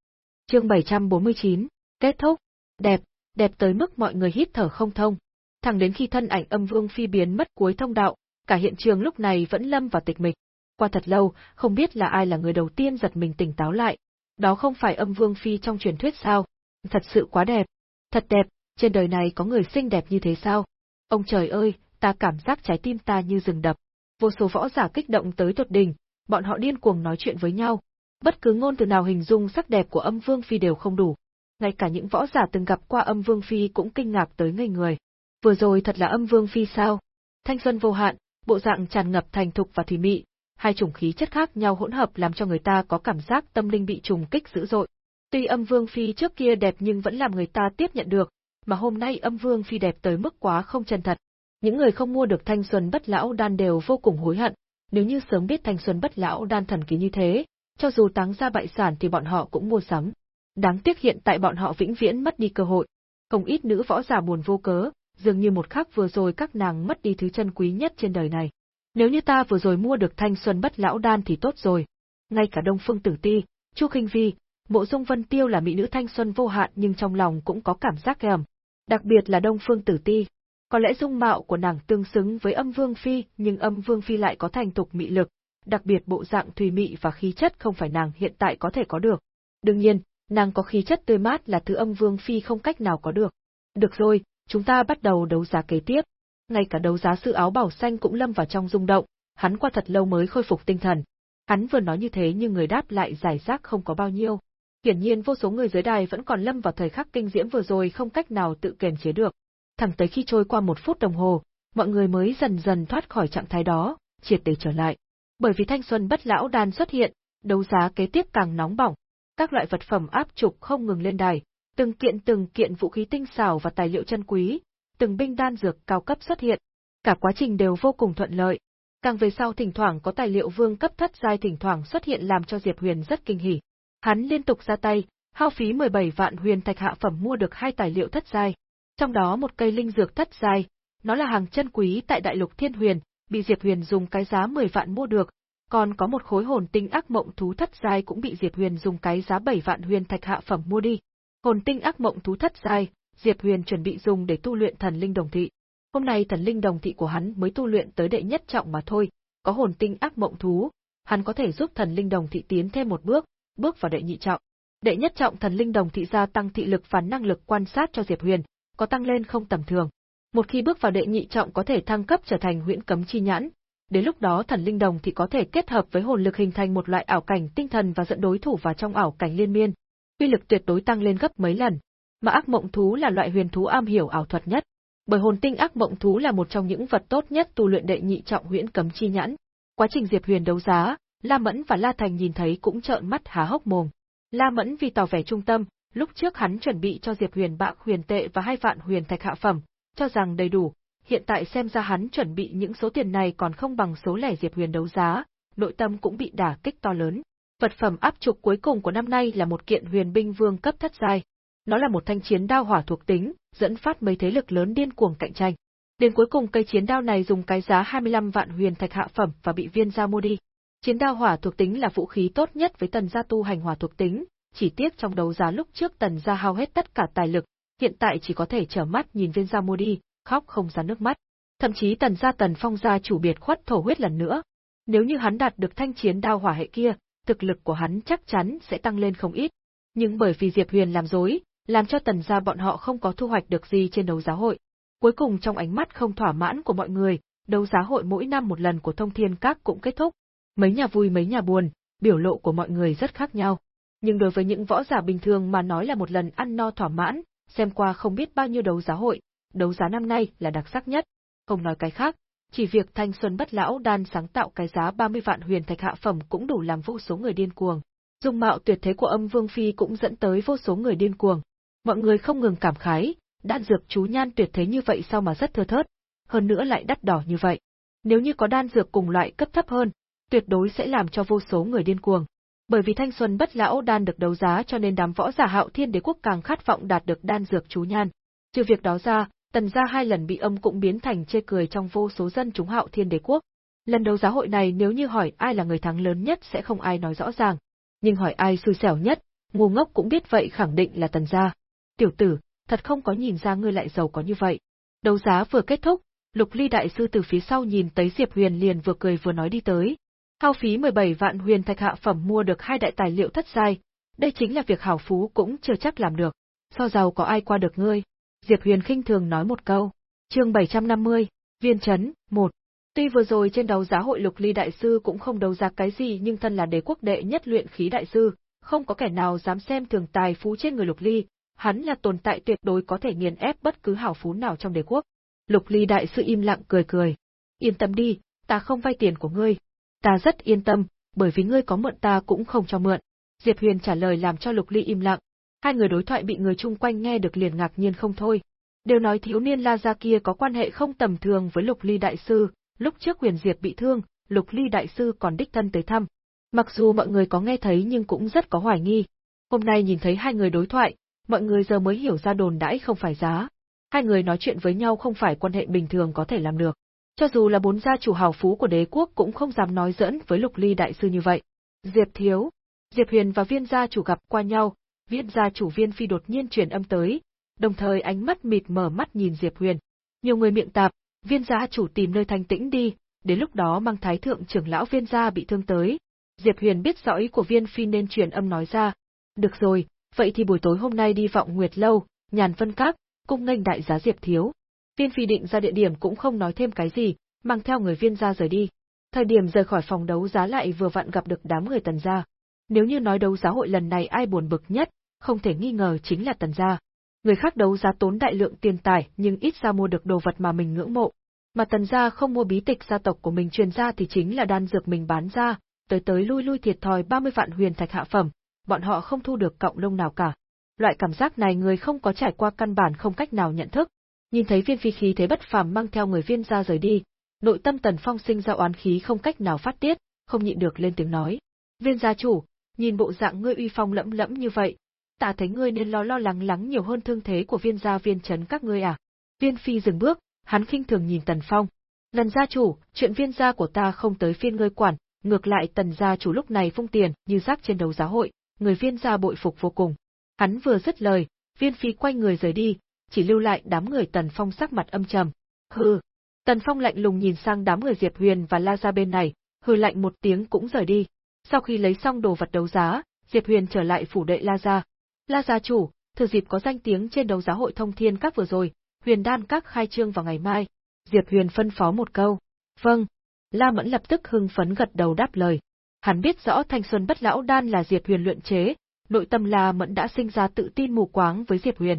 [SPEAKER 1] Chương 749, kết thúc. Đẹp, đẹp tới mức mọi người hít thở không thông. Thẳng đến khi thân ảnh âm vương phi biến mất cuối thông đạo, cả hiện trường lúc này vẫn lâm vào tịch mịch. Qua thật lâu, không biết là ai là người đầu tiên giật mình tỉnh táo lại. Đó không phải âm vương phi trong truyền thuyết sao? Thật sự quá đẹp. Thật đẹp, trên đời này có người xinh đẹp như thế sao? Ông trời ơi, ta cảm giác trái tim ta như rừng đập. Vô số võ giả kích động tới tột đỉnh, bọn họ điên cuồng nói chuyện với nhau. Bất cứ ngôn từ nào hình dung sắc đẹp của âm vương phi đều không đủ. Ngay cả những võ giả từng gặp qua âm vương phi cũng kinh ngạc tới ngây người. Vừa rồi thật là âm vương phi sao? Thanh xuân vô hạn, bộ dạng tràn ngập thành thục và thủy mị, hai chủng khí chất khác nhau hỗn hợp làm cho người ta có cảm giác tâm linh bị trùng kích dữ dội. Tuy âm vương phi trước kia đẹp nhưng vẫn làm người ta tiếp nhận được, mà hôm nay âm vương phi đẹp tới mức quá không chân thật. Những người không mua được thanh xuân bất lão đan đều vô cùng hối hận, nếu như sớm biết thanh xuân bất lão đan thần kỳ như thế, cho dù táng ra bại sản thì bọn họ cũng mua sắm. Đáng tiếc hiện tại bọn họ vĩnh viễn mất đi cơ hội. Không ít nữ võ giả buồn vô cớ, dường như một khắc vừa rồi các nàng mất đi thứ chân quý nhất trên đời này. Nếu như ta vừa rồi mua được thanh xuân bất lão đan thì tốt rồi. Ngay cả Đông Phương Tử Ti, Chu Khinh Vi, Mộ Dung Vân Tiêu là mỹ nữ thanh xuân vô hạn nhưng trong lòng cũng có cảm giác ghềm. Đặc biệt là Đông Phương Tử Ti, có lẽ dung mạo của nàng tương xứng với Âm Vương phi, nhưng Âm Vương phi lại có thành tục mị lực, đặc biệt bộ dạng thùy mị và khí chất không phải nàng hiện tại có thể có được. Đương nhiên, nàng có khí chất tươi mát là thứ Âm Vương phi không cách nào có được. Được rồi, chúng ta bắt đầu đấu giá kế tiếp. Ngay cả đấu giá sư áo bảo xanh cũng lâm vào trong rung động, hắn qua thật lâu mới khôi phục tinh thần. Hắn vừa nói như thế nhưng người đáp lại giải rác không có bao nhiêu. Hiển nhiên vô số người dưới đài vẫn còn lâm vào thời khắc kinh diễm vừa rồi không cách nào tự kiềm chế được. Thẳng tới khi trôi qua một phút đồng hồ, mọi người mới dần dần thoát khỏi trạng thái đó, triệt để trở lại. Bởi vì thanh xuân bất lão đan xuất hiện, đấu giá kế tiếp càng nóng bỏng. Các loại vật phẩm áp trục không ngừng lên đài, từng kiện từng kiện vũ khí tinh xảo và tài liệu chân quý, từng binh đan dược cao cấp xuất hiện. Cả quá trình đều vô cùng thuận lợi. Càng về sau thỉnh thoảng có tài liệu vương cấp thất giai thỉnh thoảng xuất hiện làm cho Diệp Huyền rất kinh hỉ. Hắn liên tục ra tay, hao phí 17 vạn huyền thạch hạ phẩm mua được hai tài liệu thất giai. Trong đó một cây linh dược thất giai, nó là hàng chân quý tại đại lục Thiên Huyền, bị Diệp Huyền dùng cái giá 10 vạn mua được, còn có một khối hồn tinh ác mộng thú thất giai cũng bị Diệp Huyền dùng cái giá 7 vạn huyền thạch hạ phẩm mua đi. Hồn tinh ác mộng thú thất giai, Diệp Huyền chuẩn bị dùng để tu luyện thần linh đồng thị. Hôm nay thần linh đồng thị của hắn mới tu luyện tới đệ nhất trọng mà thôi, có hồn tinh ác mộng thú, hắn có thể giúp thần linh đồng thị tiến thêm một bước, bước vào đệ nhị trọng. Đệ nhất trọng thần linh đồng thị gia tăng thị lực và năng lực quan sát cho Diệp Huyền, có tăng lên không tầm thường. Một khi bước vào đệ nhị trọng có thể thăng cấp trở thành huyễn cấm chi nhãn, đến lúc đó thần linh đồng thị có thể kết hợp với hồn lực hình thành một loại ảo cảnh tinh thần và dẫn đối thủ vào trong ảo cảnh liên miên, uy lực tuyệt đối tăng lên gấp mấy lần. Mà ác mộng thú là loại huyền thú am hiểu ảo thuật nhất, bởi hồn tinh ác mộng thú là một trong những vật tốt nhất tu luyện đệ nhị trọng huyễn cấm chi nhãn. Quá trình Diệp Huyền đấu giá, La Mẫn và La Thành nhìn thấy cũng trợn mắt há hốc mồm. La Mẫn vì tỏ vẻ trung tâm, lúc trước hắn chuẩn bị cho Diệp Huyền bạc huyền tệ và hai vạn huyền thạch hạ phẩm, cho rằng đầy đủ, hiện tại xem ra hắn chuẩn bị những số tiền này còn không bằng số lẻ Diệp Huyền đấu giá, nội tâm cũng bị đả kích to lớn. Vật phẩm áp trục cuối cùng của năm nay là một kiện huyền binh vương cấp thất giai. Nó là một thanh chiến đao hỏa thuộc tính, dẫn phát mấy thế lực lớn điên cuồng cạnh tranh. Đến cuối cùng cây chiến đao này dùng cái giá 25 vạn huyền thạch hạ phẩm và bị viên gia mua đi. Chiến đao hỏa thuộc tính là vũ khí tốt nhất với tần gia tu hành hỏa thuộc tính, chỉ tiếc trong đấu giá lúc trước tần gia hao hết tất cả tài lực, hiện tại chỉ có thể trở mắt nhìn viên gia mua đi, khóc không ra nước mắt. Thậm chí tần gia tần phong gia chủ biệt khuất thổ huyết lần nữa. Nếu như hắn đạt được thanh chiến đao hỏa hệ kia, thực lực của hắn chắc chắn sẽ tăng lên không ít. Nhưng bởi vì Diệp Huyền làm dối, làm cho tần gia bọn họ không có thu hoạch được gì trên đấu giá hội. Cuối cùng trong ánh mắt không thỏa mãn của mọi người, đấu giá hội mỗi năm một lần của thông thiên các cũng kết thúc. Mấy nhà vui mấy nhà buồn, biểu lộ của mọi người rất khác nhau. Nhưng đối với những võ giả bình thường mà nói là một lần ăn no thỏa mãn, xem qua không biết bao nhiêu đấu giá hội, đấu giá năm nay là đặc sắc nhất. Không nói cái khác, chỉ việc thanh xuân bất lão đan sáng tạo cái giá 30 vạn huyền thạch hạ phẩm cũng đủ làm vô số người điên cuồng. Dung mạo tuyệt thế của âm vương phi cũng dẫn tới vô số người điên cuồng. Mọi người không ngừng cảm khái, đan dược chú nhan tuyệt thế như vậy sao mà rất thưa thớt, hơn nữa lại đắt đỏ như vậy. Nếu như có đan dược cùng loại cấp thấp hơn, tuyệt đối sẽ làm cho vô số người điên cuồng. Bởi vì thanh xuân bất lão đan được đấu giá cho nên đám võ giả hạo thiên đế quốc càng khát vọng đạt được đan dược chú nhan. Trừ việc đó ra, tần gia hai lần bị âm cũng biến thành chê cười trong vô số dân chúng hạo thiên đế quốc. Lần đấu giá hội này nếu như hỏi ai là người thắng lớn nhất sẽ không ai nói rõ ràng. Nhưng hỏi ai xui xẻo nhất, ngu ngốc cũng biết vậy khẳng định là tần gia. Tiểu tử, thật không có nhìn ra ngươi lại giàu có như vậy. Đấu giá vừa kết thúc, Lục Ly đại sư từ phía sau nhìn tới Diệp Huyền liền vừa cười vừa nói đi tới. Hao phí 17 vạn huyền thạch hạ phẩm mua được hai đại tài liệu thất giai, đây chính là việc hảo phú cũng chưa chắc làm được. So giàu có ai qua được ngươi? Diệp Huyền khinh thường nói một câu. Chương 750, Viên chấn, 1. Tuy vừa rồi trên đấu giá hội Lục Ly đại sư cũng không đấu giá cái gì nhưng thân là đế quốc đệ nhất luyện khí đại sư, không có kẻ nào dám xem thường tài phú trên người Lục Ly, hắn là tồn tại tuyệt đối có thể nghiền ép bất cứ hảo phú nào trong đế quốc. Lục Ly đại sư im lặng cười cười. Yên tâm đi, ta không vay tiền của ngươi. Ta rất yên tâm, bởi vì ngươi có mượn ta cũng không cho mượn. Diệp Huyền trả lời làm cho Lục Ly im lặng. Hai người đối thoại bị người chung quanh nghe được liền ngạc nhiên không thôi. Đều nói thiếu niên La Gia kia có quan hệ không tầm thường với Lục Ly đại sư, lúc trước Huyền Diệp bị thương, Lục Ly đại sư còn đích thân tới thăm. Mặc dù mọi người có nghe thấy nhưng cũng rất có hoài nghi. Hôm nay nhìn thấy hai người đối thoại, mọi người giờ mới hiểu ra đồn đãi không phải giá. Hai người nói chuyện với nhau không phải quan hệ bình thường có thể làm được. Cho dù là bốn gia chủ hào phú của đế quốc cũng không dám nói dẫn với lục ly đại sư như vậy. Diệp thiếu. Diệp Huyền và viên gia chủ gặp qua nhau, viên gia chủ viên phi đột nhiên truyền âm tới, đồng thời ánh mắt mịt mở mắt nhìn Diệp Huyền. Nhiều người miệng tạp, viên gia chủ tìm nơi thanh tĩnh đi, đến lúc đó mang thái thượng trưởng lão viên gia bị thương tới. Diệp Huyền biết rõ ý của viên phi nên truyền âm nói ra. Được rồi, vậy thì buổi tối hôm nay đi vọng nguyệt lâu, nhàn phân các, cung nghênh đại giá Diệp thiếu. Viên phi định ra địa điểm cũng không nói thêm cái gì, mang theo người viên gia rời đi. Thời điểm rời khỏi phòng đấu giá lại vừa vặn gặp được đám người tần gia. Nếu như nói đấu giá hội lần này ai buồn bực nhất, không thể nghi ngờ chính là tần gia. Người khác đấu giá tốn đại lượng tiền tài nhưng ít ra mua được đồ vật mà mình ngưỡng mộ. Mà tần gia không mua bí tịch gia tộc của mình truyền ra thì chính là đan dược mình bán ra, tới tới lui lui thiệt thòi 30 vạn huyền thạch hạ phẩm, bọn họ không thu được cộng lông nào cả. Loại cảm giác này người không có trải qua căn bản không cách nào nhận thức. Nhìn thấy viên phi khí thế bất phàm mang theo người viên ra rời đi, nội tâm Tần Phong sinh ra oán khí không cách nào phát tiết, không nhịn được lên tiếng nói. Viên gia chủ, nhìn bộ dạng ngươi uy phong lẫm lẫm như vậy, ta thấy ngươi nên lo lo lắng lắng nhiều hơn thương thế của viên gia viên chấn các ngươi à. Viên phi dừng bước, hắn khinh thường nhìn Tần Phong. Lần gia chủ, chuyện viên gia của ta không tới phiên ngươi quản, ngược lại tần gia chủ lúc này phung tiền như rác trên đầu giá hội, người viên gia bội phục vô cùng. Hắn vừa dứt lời, viên phi quay người rời đi, chỉ lưu lại đám người tần phong sắc mặt âm trầm. Hừ, Tần Phong lạnh lùng nhìn sang đám người Diệp Huyền và La Gia bên này, hừ lạnh một tiếng cũng rời đi. Sau khi lấy xong đồ vật đấu giá, Diệp Huyền trở lại phủ đệ La Gia. La Gia chủ, thừa dịp có danh tiếng trên đấu giá hội thông thiên các vừa rồi, Huyền Đan các khai trương vào ngày mai. Diệp Huyền phân phó một câu. Vâng. La Mẫn lập tức hưng phấn gật đầu đáp lời. Hắn biết rõ thanh xuân bất lão đan là Diệp Huyền luyện chế, nội tâm La Mẫn đã sinh ra tự tin mù quáng với Diệp Huyền.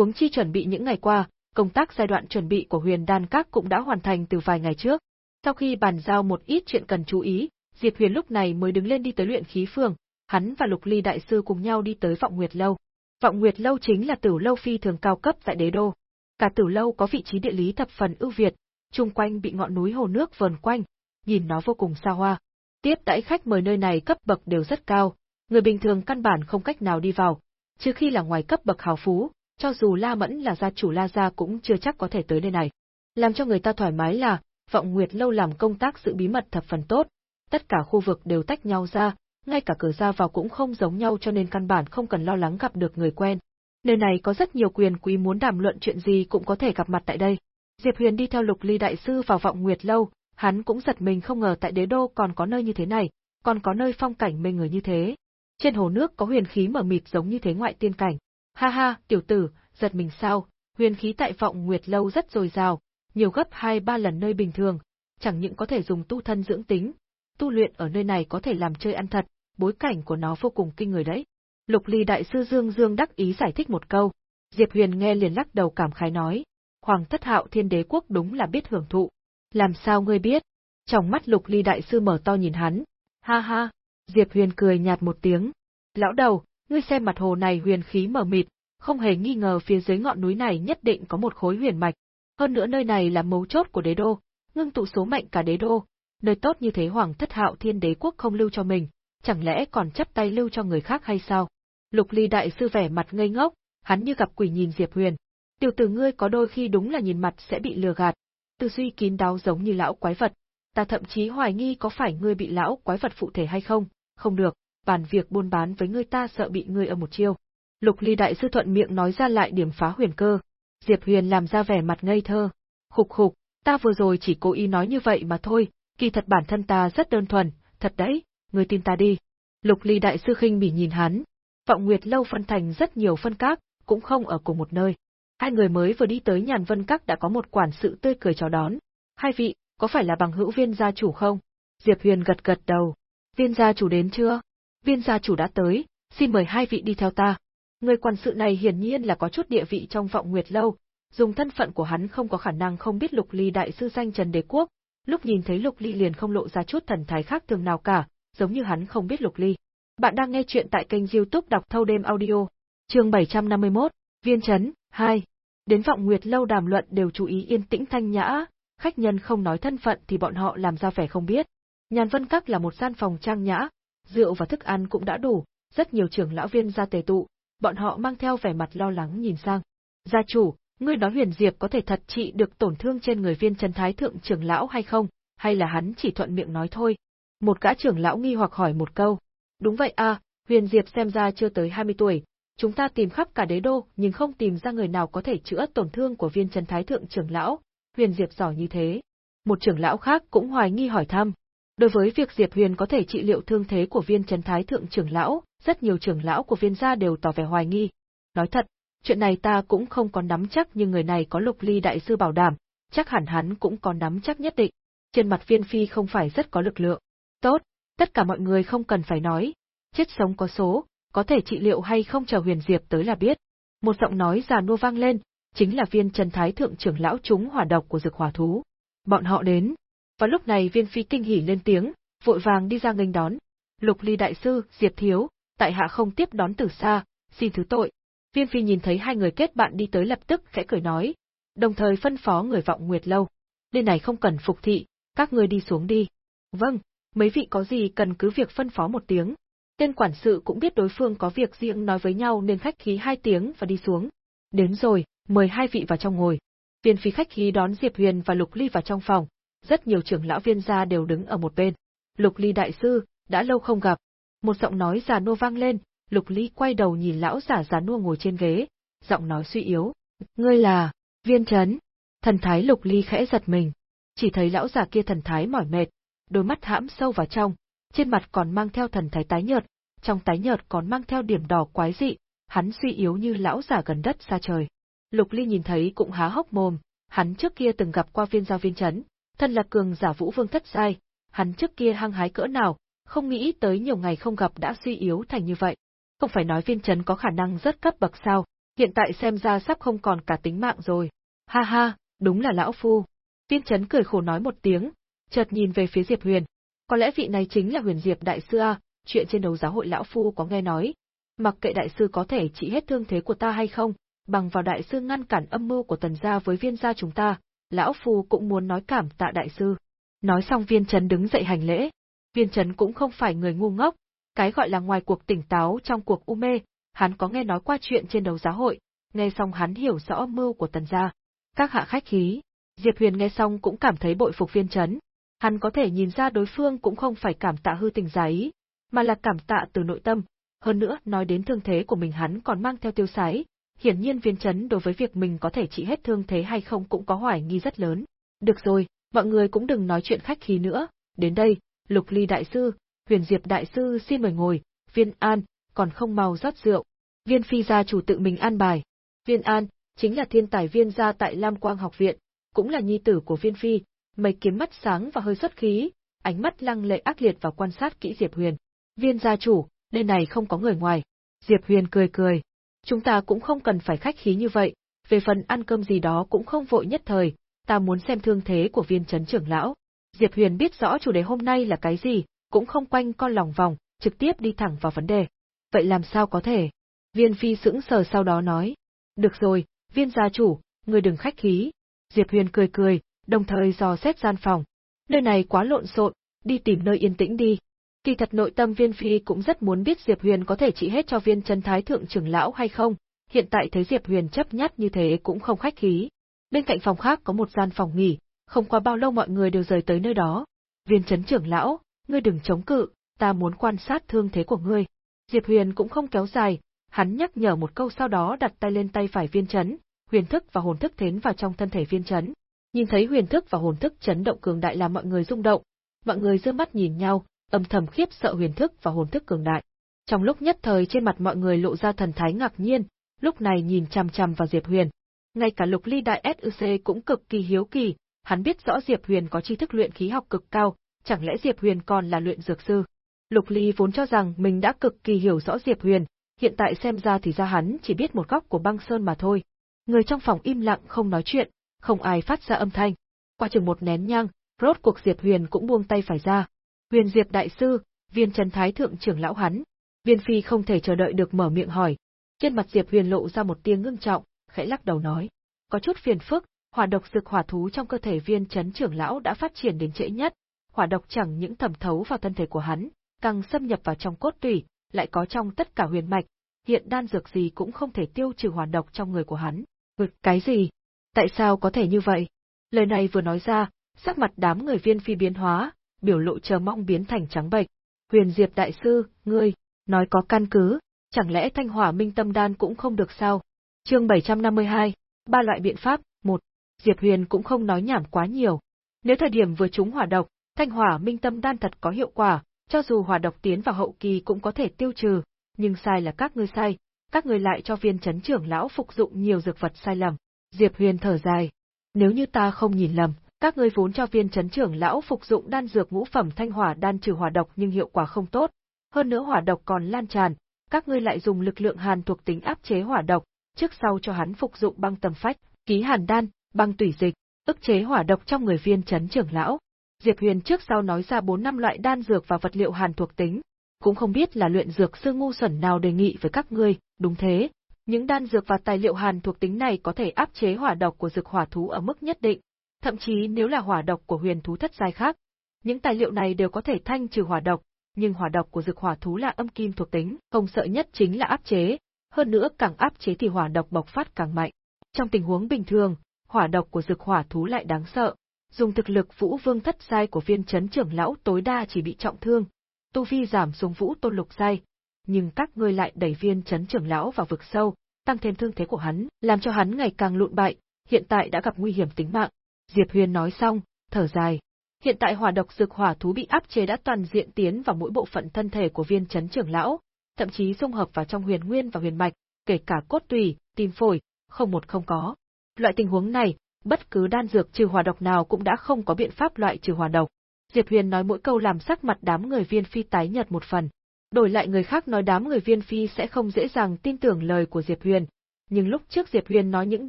[SPEAKER 1] Huống chi chuẩn bị những ngày qua, công tác giai đoạn chuẩn bị của huyền đan các cũng đã hoàn thành từ vài ngày trước. Sau khi bàn giao một ít chuyện cần chú ý, Diệp Huyền lúc này mới đứng lên đi tới luyện khí phường, hắn và Lục Ly đại sư cùng nhau đi tới Vọng Nguyệt lâu. Vọng Nguyệt lâu chính là tử lâu phi thường cao cấp tại đế đô. Cả tử lâu có vị trí địa lý thập phần ưu việt, chung quanh bị ngọn núi hồ nước vờn quanh, nhìn nó vô cùng xa hoa. Tiếp đãi khách mời nơi này cấp bậc đều rất cao, người bình thường căn bản không cách nào đi vào, trừ khi là ngoài cấp bậc hào phú, cho dù La Mẫn là gia chủ La Gia cũng chưa chắc có thể tới nơi này. Làm cho người ta thoải mái là, Vọng Nguyệt lâu làm công tác giữ bí mật thập phần tốt, tất cả khu vực đều tách nhau ra, ngay cả cửa ra vào cũng không giống nhau cho nên căn bản không cần lo lắng gặp được người quen. Nơi này có rất nhiều quyền quý muốn đàm luận chuyện gì cũng có thể gặp mặt tại đây. Diệp Huyền đi theo Lục Ly đại sư vào Vọng Nguyệt lâu, hắn cũng giật mình không ngờ tại Đế đô còn có nơi như thế này, còn có nơi phong cảnh mê người như thế. Trên hồ nước có huyền khí mở mịt giống như thế ngoại tiên cảnh. Ha ha, tiểu tử, giật mình sao, huyền khí tại vọng nguyệt lâu rất dồi dào, nhiều gấp hai ba lần nơi bình thường, chẳng những có thể dùng tu thân dưỡng tính, tu luyện ở nơi này có thể làm chơi ăn thật, bối cảnh của nó vô cùng kinh người đấy. Lục Ly đại sư Dương Dương đắc ý giải thích một câu, Diệp Huyền nghe liền lắc đầu cảm khái nói, Hoàng thất hạo thiên đế quốc đúng là biết hưởng thụ. Làm sao ngươi biết? Trong mắt Lục Ly đại sư mở to nhìn hắn, ha ha, Diệp Huyền cười nhạt một tiếng, lão đầu, ngươi xem mặt hồ này huyền khí mở mịt, không hề nghi ngờ phía dưới ngọn núi này nhất định có một khối huyền mạch. Hơn nữa nơi này là mấu chốt của đế đô, ngưng tụ số mệnh cả đế đô, nơi tốt như thế Hoàng thất hạo thiên đế quốc không lưu cho mình, chẳng lẽ còn chấp tay lưu cho người khác hay sao? Lục ly đại sư vẻ mặt ngây ngốc, hắn như gặp quỷ nhìn Diệp Huyền. Tiểu tử ngươi có đôi khi đúng là nhìn mặt sẽ bị lừa gạt, tư duy kín đáo giống như lão quái vật. Ta thậm chí hoài nghi có phải ngươi bị lão quái vật phụ thể hay không, không được, bàn việc buôn bán với ngươi ta sợ bị ngươi ở một chiêu. Lục Ly đại sư thuận miệng nói ra lại điểm phá huyền cơ. Diệp Huyền làm ra vẻ mặt ngây thơ. Khục khục, ta vừa rồi chỉ cố ý nói như vậy mà thôi, kỳ thật bản thân ta rất đơn thuần, thật đấy, người tin ta đi. Lục Ly đại sư khinh bỉ nhìn hắn. Vọng Nguyệt lâu phân thành rất nhiều phân các, cũng không ở cùng một nơi. Hai người mới vừa đi tới nhàn vân các đã có một quản sự tươi cười chào đón. Hai vị, có phải là bằng hữu viên gia chủ không? Diệp Huyền gật gật đầu. Viên gia chủ đến chưa? Viên gia chủ đã tới, xin mời hai vị đi theo ta. Người quản sự này hiển nhiên là có chút địa vị trong vọng nguyệt lâu, dùng thân phận của hắn không có khả năng không biết Lục Ly đại sư danh Trần Đế Quốc, lúc nhìn thấy Lục Ly liền không lộ ra chút thần thái khác thường nào cả, giống như hắn không biết Lục Ly. Bạn đang nghe chuyện tại kênh youtube đọc thâu đêm audio, chương 751, Viên chấn 2. Đến vọng nguyệt lâu đàm luận đều chú ý yên tĩnh thanh nhã, khách nhân không nói thân phận thì bọn họ làm ra vẻ không biết. Nhàn Vân Các là một gian phòng trang nhã, rượu và thức ăn cũng đã đủ, rất nhiều trưởng lão viên ra tề tụ, bọn họ mang theo vẻ mặt lo lắng nhìn sang. Gia chủ, ngươi nói huyền diệp có thể thật trị được tổn thương trên người viên chân thái thượng trưởng lão hay không, hay là hắn chỉ thuận miệng nói thôi. Một gã trưởng lão nghi hoặc hỏi một câu. Đúng vậy à, Huyền Diệp xem ra chưa tới 20 tuổi, chúng ta tìm khắp cả đế đô nhưng không tìm ra người nào có thể chữa tổn thương của viên trần thái thượng trưởng lão, Huyền Diệp giỏi như thế. Một trưởng lão khác cũng hoài nghi hỏi thăm. Đối với việc Diệp Huyền có thể trị liệu thương thế của viên trần thái thượng trưởng lão, rất nhiều trưởng lão của viên gia đều tỏ vẻ hoài nghi. Nói thật, chuyện này ta cũng không có nắm chắc nhưng người này có lục ly đại sư bảo đảm, chắc hẳn hắn cũng có nắm chắc nhất định. Trên mặt viên phi không phải rất có lực lượng. Tốt, tất cả mọi người không cần phải nói. Chết sống có số, có thể trị liệu hay không chờ huyền diệp tới là biết. Một giọng nói già nua vang lên, chính là viên Trần Thái Thượng trưởng lão chúng hỏa độc của dược hỏa thú. Bọn họ đến. Và lúc này viên phi kinh hỉ lên tiếng, vội vàng đi ra nghênh đón. Lục ly đại sư, Diệp Thiếu, tại hạ không tiếp đón từ xa, xin thứ tội. Viên phi nhìn thấy hai người kết bạn đi tới lập tức khẽ cười nói, đồng thời phân phó người vọng nguyệt lâu. Nơi này không cần phục thị, các người đi xuống đi. Vâng, mấy vị có gì cần cứ việc phân phó một tiếng. Tên quản sự cũng biết đối phương có việc riêng nói với nhau nên khách khí hai tiếng và đi xuống. Đến rồi, mời hai vị vào trong ngồi. Viên phi khách khí đón Diệp Huyền và Lục Ly vào trong phòng, rất nhiều trưởng lão viên gia đều đứng ở một bên. Lục Ly đại sư, đã lâu không gặp. Một giọng nói già nua vang lên, Lục Ly quay đầu nhìn lão giả già nua ngồi trên ghế, giọng nói suy yếu. Ngươi là, viên trấn. Thần thái Lục Ly khẽ giật mình. Chỉ thấy lão giả kia thần thái mỏi mệt, đôi mắt hãm sâu vào trong, trên mặt còn mang theo thần thái tái nhợt, trong tái nhợt còn mang theo điểm đỏ quái dị, hắn suy yếu như lão giả gần đất xa trời. Lục Ly nhìn thấy cũng há hốc mồm, hắn trước kia từng gặp qua viên giao viên chấn, thân là cường giả vũ vương thất giai, hắn trước kia hăng hái cỡ nào, không nghĩ tới nhiều ngày không gặp đã suy yếu thành như vậy. Không phải nói viên chấn có khả năng rất cấp bậc sao, hiện tại xem ra sắp không còn cả tính mạng rồi. Ha ha, đúng là lão phu. Viên chấn cười khổ nói một tiếng, chợt nhìn về phía Diệp Huyền. Có lẽ vị này chính là Huyền Diệp đại sư a, chuyện trên đấu giáo hội lão phu có nghe nói. Mặc kệ đại sư có thể trị hết thương thế của ta hay không, bằng vào đại sư ngăn cản âm mưu của tần gia với viên gia chúng ta, lão phu cũng muốn nói cảm tạ đại sư. Nói xong viên trấn đứng dậy hành lễ. Viên trấn cũng không phải người ngu ngốc, cái gọi là ngoài cuộc tỉnh táo trong cuộc u mê, hắn có nghe nói qua chuyện trên đấu giáo hội, nghe xong hắn hiểu rõ mưu của tần gia. Các hạ khách khí, Diệp Huyền nghe xong cũng cảm thấy bội phục viên trấn. Hắn có thể nhìn ra đối phương cũng không phải cảm tạ hư tình giả ý, mà là cảm tạ từ nội tâm. Hơn nữa, nói đến thương thế của mình hắn còn mang theo tiêu sái, hiển nhiên viên chấn đối với việc mình có thể trị hết thương thế hay không cũng có hoài nghi rất lớn. Được rồi, mọi người cũng đừng nói chuyện khách khí nữa, đến đây, Lục Ly Đại Sư, Huyền Diệp Đại Sư xin mời ngồi, viên an, còn không mau rót rượu. Viên phi gia chủ tự mình an bài. Viên an, chính là thiên tài viên gia tại Lam Quang học viện, cũng là nhi tử của viên phi, mày kiếm mắt sáng và hơi xuất khí, ánh mắt lăng lệ ác liệt và quan sát kỹ Diệp Huyền. Viên gia chủ, nơi này không có người ngoài. Diệp Huyền cười cười, Chúng ta cũng không cần phải khách khí như vậy, về phần ăn cơm gì đó cũng không vội nhất thời, ta muốn xem thương thế của viên chấn trưởng lão. Diệp Huyền biết rõ chủ đề hôm nay là cái gì, cũng không quanh con lòng vòng, trực tiếp đi thẳng vào vấn đề. Vậy làm sao có thể? Viên phi sững sờ sau đó nói. Được rồi, viên gia chủ, người đừng khách khí. Diệp Huyền cười cười, đồng thời dò xét gian phòng. Nơi này quá lộn xộn, đi tìm nơi yên tĩnh đi. Kỳ thật nội tâm viên phi cũng rất muốn biết Diệp Huyền có thể trị hết cho viên chân thái thượng trưởng lão hay không, hiện tại thấy Diệp Huyền chấp nhất như thế cũng không khách khí. Bên cạnh phòng khác có một gian phòng nghỉ, không qua bao lâu mọi người đều rời tới nơi đó. Viên chấn trưởng lão, ngươi đừng chống cự, ta muốn quan sát thương thế của ngươi. Diệp Huyền cũng không kéo dài, hắn nhắc nhở một câu sau đó đặt tay lên tay phải viên chấn, huyền thức và hồn thức thến vào trong thân thể viên chấn. Nhìn thấy huyền thức và hồn thức chấn động cường đại làm mọi người rung động, mọi người giơ mắt nhìn nhau, âm thầm khiếp sợ huyền thức và hồn thức cường đại. Trong lúc nhất thời trên mặt mọi người lộ ra thần thái ngạc nhiên, lúc này nhìn chằm chằm vào Diệp Huyền. Ngay cả Lục Ly Đại SUC cũng cực kỳ hiếu kỳ, hắn biết rõ Diệp Huyền có tri thức luyện khí học cực cao, chẳng lẽ Diệp Huyền còn là luyện dược sư? Lục Ly vốn cho rằng mình đã cực kỳ hiểu rõ Diệp Huyền, hiện tại xem ra thì ra hắn chỉ biết một góc của băng sơn mà thôi. Người trong phòng im lặng không nói chuyện, không ai phát ra âm thanh. Qua chừng một nén nhang, rốt cuộc Diệp Huyền cũng buông tay phải ra, Huyền Diệp đại sư, viên Trần Thái thượng trưởng lão hắn. Viên Phi không thể chờ đợi được mở miệng hỏi. Trên mặt Diệp Huyền lộ ra một tia ngưng trọng, khẽ lắc đầu nói: "Có chút phiền phức, hỏa độc dược hỏa thú trong cơ thể viên Trấn trưởng lão đã phát triển đến trễ nhất, hỏa độc chẳng những thẩm thấu vào thân thể của hắn, càng xâm nhập vào trong cốt tủy, lại có trong tất cả huyền mạch, hiện đan dược gì cũng không thể tiêu trừ hỏa độc trong người của hắn." "Vực cái gì? Tại sao có thể như vậy?" Lời này vừa nói ra, sắc mặt đám người viên phi biến hóa, biểu lộ chờ mong biến thành trắng bệch. Huyền Diệp đại sư, ngươi, nói có căn cứ, chẳng lẽ thanh hỏa minh tâm đan cũng không được sao? Chương 752, ba loại biện pháp, một. Diệp Huyền cũng không nói nhảm quá nhiều. Nếu thời điểm vừa trúng hỏa độc, thanh hỏa minh tâm đan thật có hiệu quả, cho dù hỏa độc tiến vào hậu kỳ cũng có thể tiêu trừ, nhưng sai là các ngươi sai, các ngươi lại cho viên chấn trưởng lão phục dụng nhiều dược vật sai lầm. Diệp Huyền thở dài. Nếu như ta không nhìn lầm, các ngươi vốn cho viên chấn trưởng lão phục dụng đan dược ngũ phẩm thanh hỏa đan trừ hỏa độc nhưng hiệu quả không tốt, hơn nữa hỏa độc còn lan tràn, các ngươi lại dùng lực lượng hàn thuộc tính áp chế hỏa độc, trước sau cho hắn phục dụng băng tầm phách, ký hàn đan, băng tủy dịch, ức chế hỏa độc trong người viên chấn trưởng lão. Diệp Huyền trước sau nói ra bốn năm loại đan dược và vật liệu hàn thuộc tính, cũng không biết là luyện dược sư ngu xuẩn nào đề nghị với các ngươi, đúng thế, những đan dược và tài liệu hàn thuộc tính này có thể áp chế hỏa độc của dược hỏa thú ở mức nhất định, thậm chí nếu là hỏa độc của huyền thú thất giai khác, những tài liệu này đều có thể thanh trừ hỏa độc, nhưng hỏa độc của dược hỏa thú là âm kim thuộc tính, không sợ nhất chính là áp chế, hơn nữa càng áp chế thì hỏa độc bộc phát càng mạnh. Trong tình huống bình thường, hỏa độc của dược hỏa thú lại đáng sợ, dùng thực lực Vũ Vương thất giai của viên chấn trưởng lão tối đa chỉ bị trọng thương, tu vi giảm xuống Vũ Tôn lục giai, nhưng các ngươi lại đẩy viên chấn trưởng lão vào vực sâu, tăng thêm thương thế của hắn, làm cho hắn ngày càng lụn bại, hiện tại đã gặp nguy hiểm tính mạng. Diệp Huyền nói xong, thở dài. Hiện tại hỏa độc dược hỏa thú bị áp chế đã toàn diện tiến vào mỗi bộ phận thân thể của viên chấn trưởng lão, thậm chí dung hợp vào trong huyền nguyên và huyền mạch, kể cả cốt tủy, tim phổi, không một không có. Loại tình huống này, bất cứ đan dược trừ hỏa độc nào cũng đã không có biện pháp loại trừ hỏa độc. Diệp Huyền nói mỗi câu làm sắc mặt đám người viên phi tái nhợt một phần. Đổi lại người khác nói đám người viên phi sẽ không dễ dàng tin tưởng lời của Diệp Huyền. Nhưng lúc trước Diệp Huyền nói những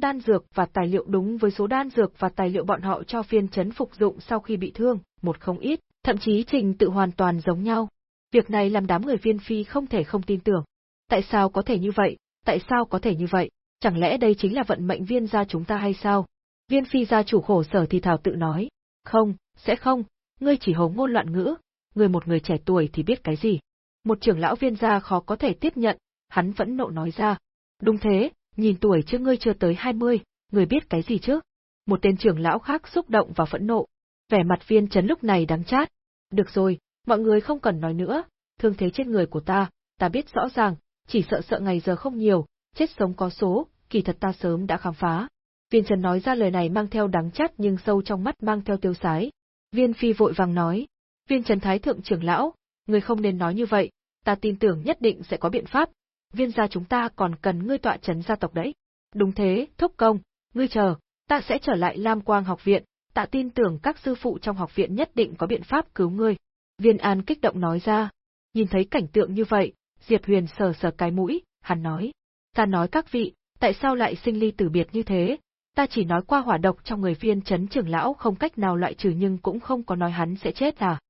[SPEAKER 1] đan dược và tài liệu đúng với số đan dược và tài liệu bọn họ cho phiên chấn phục dụng sau khi bị thương, một không ít, thậm chí trình tự hoàn toàn giống nhau. Việc này làm đám người viên phi không thể không tin tưởng. Tại sao có thể như vậy? Tại sao có thể như vậy? Chẳng lẽ đây chính là vận mệnh viên gia chúng ta hay sao? Viên phi gia chủ khổ sở thì thảo tự nói. Không, sẽ không, ngươi chỉ hống ngôn loạn ngữ, ngươi một người trẻ tuổi thì biết cái gì. Một trưởng lão viên gia khó có thể tiếp nhận, hắn vẫn nộ nói ra. Đúng thế, nhìn tuổi chứ ngươi chưa tới 20, ngươi biết cái gì chứ? Một tên trưởng lão khác xúc động và phẫn nộ. Vẻ mặt viên chấn lúc này đáng chát. Được rồi, mọi người không cần nói nữa, thương thế trên người của ta, ta biết rõ ràng, chỉ sợ sợ ngày giờ không nhiều, chết sống có số, kỳ thật ta sớm đã khám phá. Viên Trần nói ra lời này mang theo đắng chát nhưng sâu trong mắt mang theo tiêu sái. Viên Phi vội vàng nói, Viên Trần Thái Thượng trưởng lão, người không nên nói như vậy, ta tin tưởng nhất định sẽ có biện pháp. Viên gia chúng ta còn cần ngươi tọa chấn gia tộc đấy. Đúng thế, thúc công, ngươi chờ, ta sẽ trở lại Lam Quang học viện, ta tin tưởng các sư phụ trong học viện nhất định có biện pháp cứu ngươi. Viên An kích động nói ra. Nhìn thấy cảnh tượng như vậy, Diệp Huyền sờ sờ cái mũi, hắn nói. Ta nói các vị, tại sao lại sinh ly tử biệt như thế? Ta chỉ nói qua hỏa độc trong người viên chấn trưởng lão không cách nào loại trừ nhưng cũng không có nói hắn sẽ chết à?